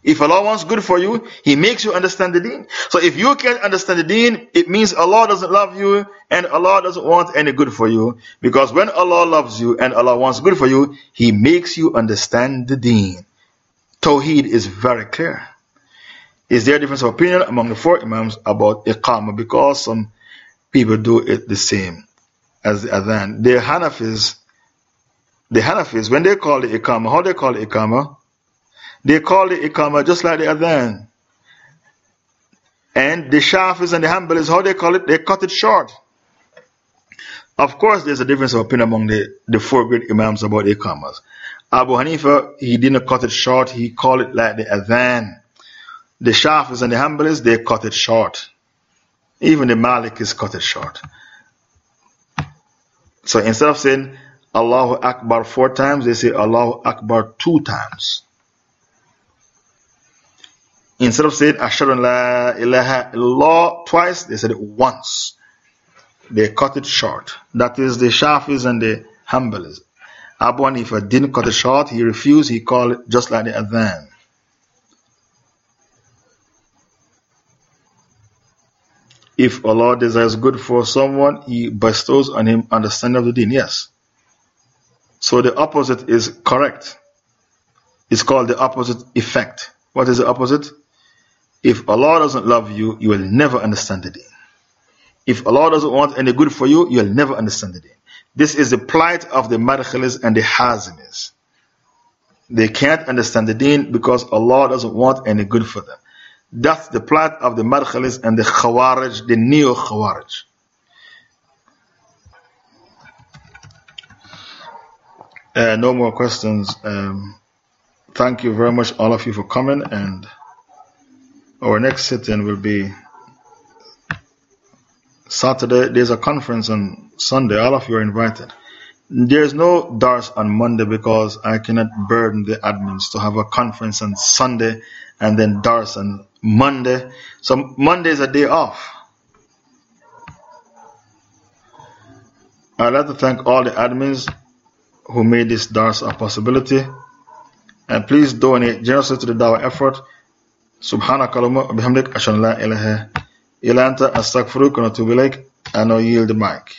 If Allah wants good for you, He makes you understand the deen. So if you can't understand the deen, it means Allah doesn't love you and Allah doesn't want any good for you. Because when Allah loves you and Allah wants good for you, He makes you understand the deen. Tawheed is very clear. Is there a difference of opinion among the four Imams about Iqamah? Because some people do it the same as the Adhan. The Hanafis, the Hanafis, when they call the Iqamah, how they call the Iqamah? They call the Iqamah just like the Adhan. And the Shafis and the Hanbalis, how they call it, they cut it short. Of course, there's a difference of opinion among the, the four great Imams about Iqamahs. Abu Hanifa, he didn't cut it short, he called it like the Adhan. The Shafis and the Hanbalis, they cut it short. Even the Malikis cut it short. So instead of saying Allahu Akbar four times, they say Allahu Akbar two times. Instead of saying Ashhadu la ilaha illallah twice, they said it once. They cut it short. That is the Shafis and the Hanbalis. Abu Hanifa didn't cut it short, he refused, he called it just like the Adhan. If Allah desires good for someone, He bestows on him understanding of the deen. Yes. So the opposite is correct. It's called the opposite effect. What is the opposite? If Allah doesn't love you, you will never understand the deen. If Allah doesn't want any good for you, you'll never understand the deen. This is the plight of the Madkhalis and the Hazimis. They can't understand the deen because Allah doesn't want any good for them. That's the plight of the Madkhalis and the Khawarij, the Neo Khawarij. Uh, no more questions. Um, thank you very much, all of you, for coming and. Our next sitting will be Saturday. There's a conference on Sunday. All of you are invited. There's no Dars on Monday because I cannot burden the admins to have a conference on Sunday and then Dars on Monday. So Monday is a day off. I'd like to thank all the admins who made this Dars a possibility. And please donate generously to the Dawah effort. سبحانك اللهم وبحمدك أشهد أن لا إله إلا أنت أستغفرك ونتوب إليك and I yield the mic.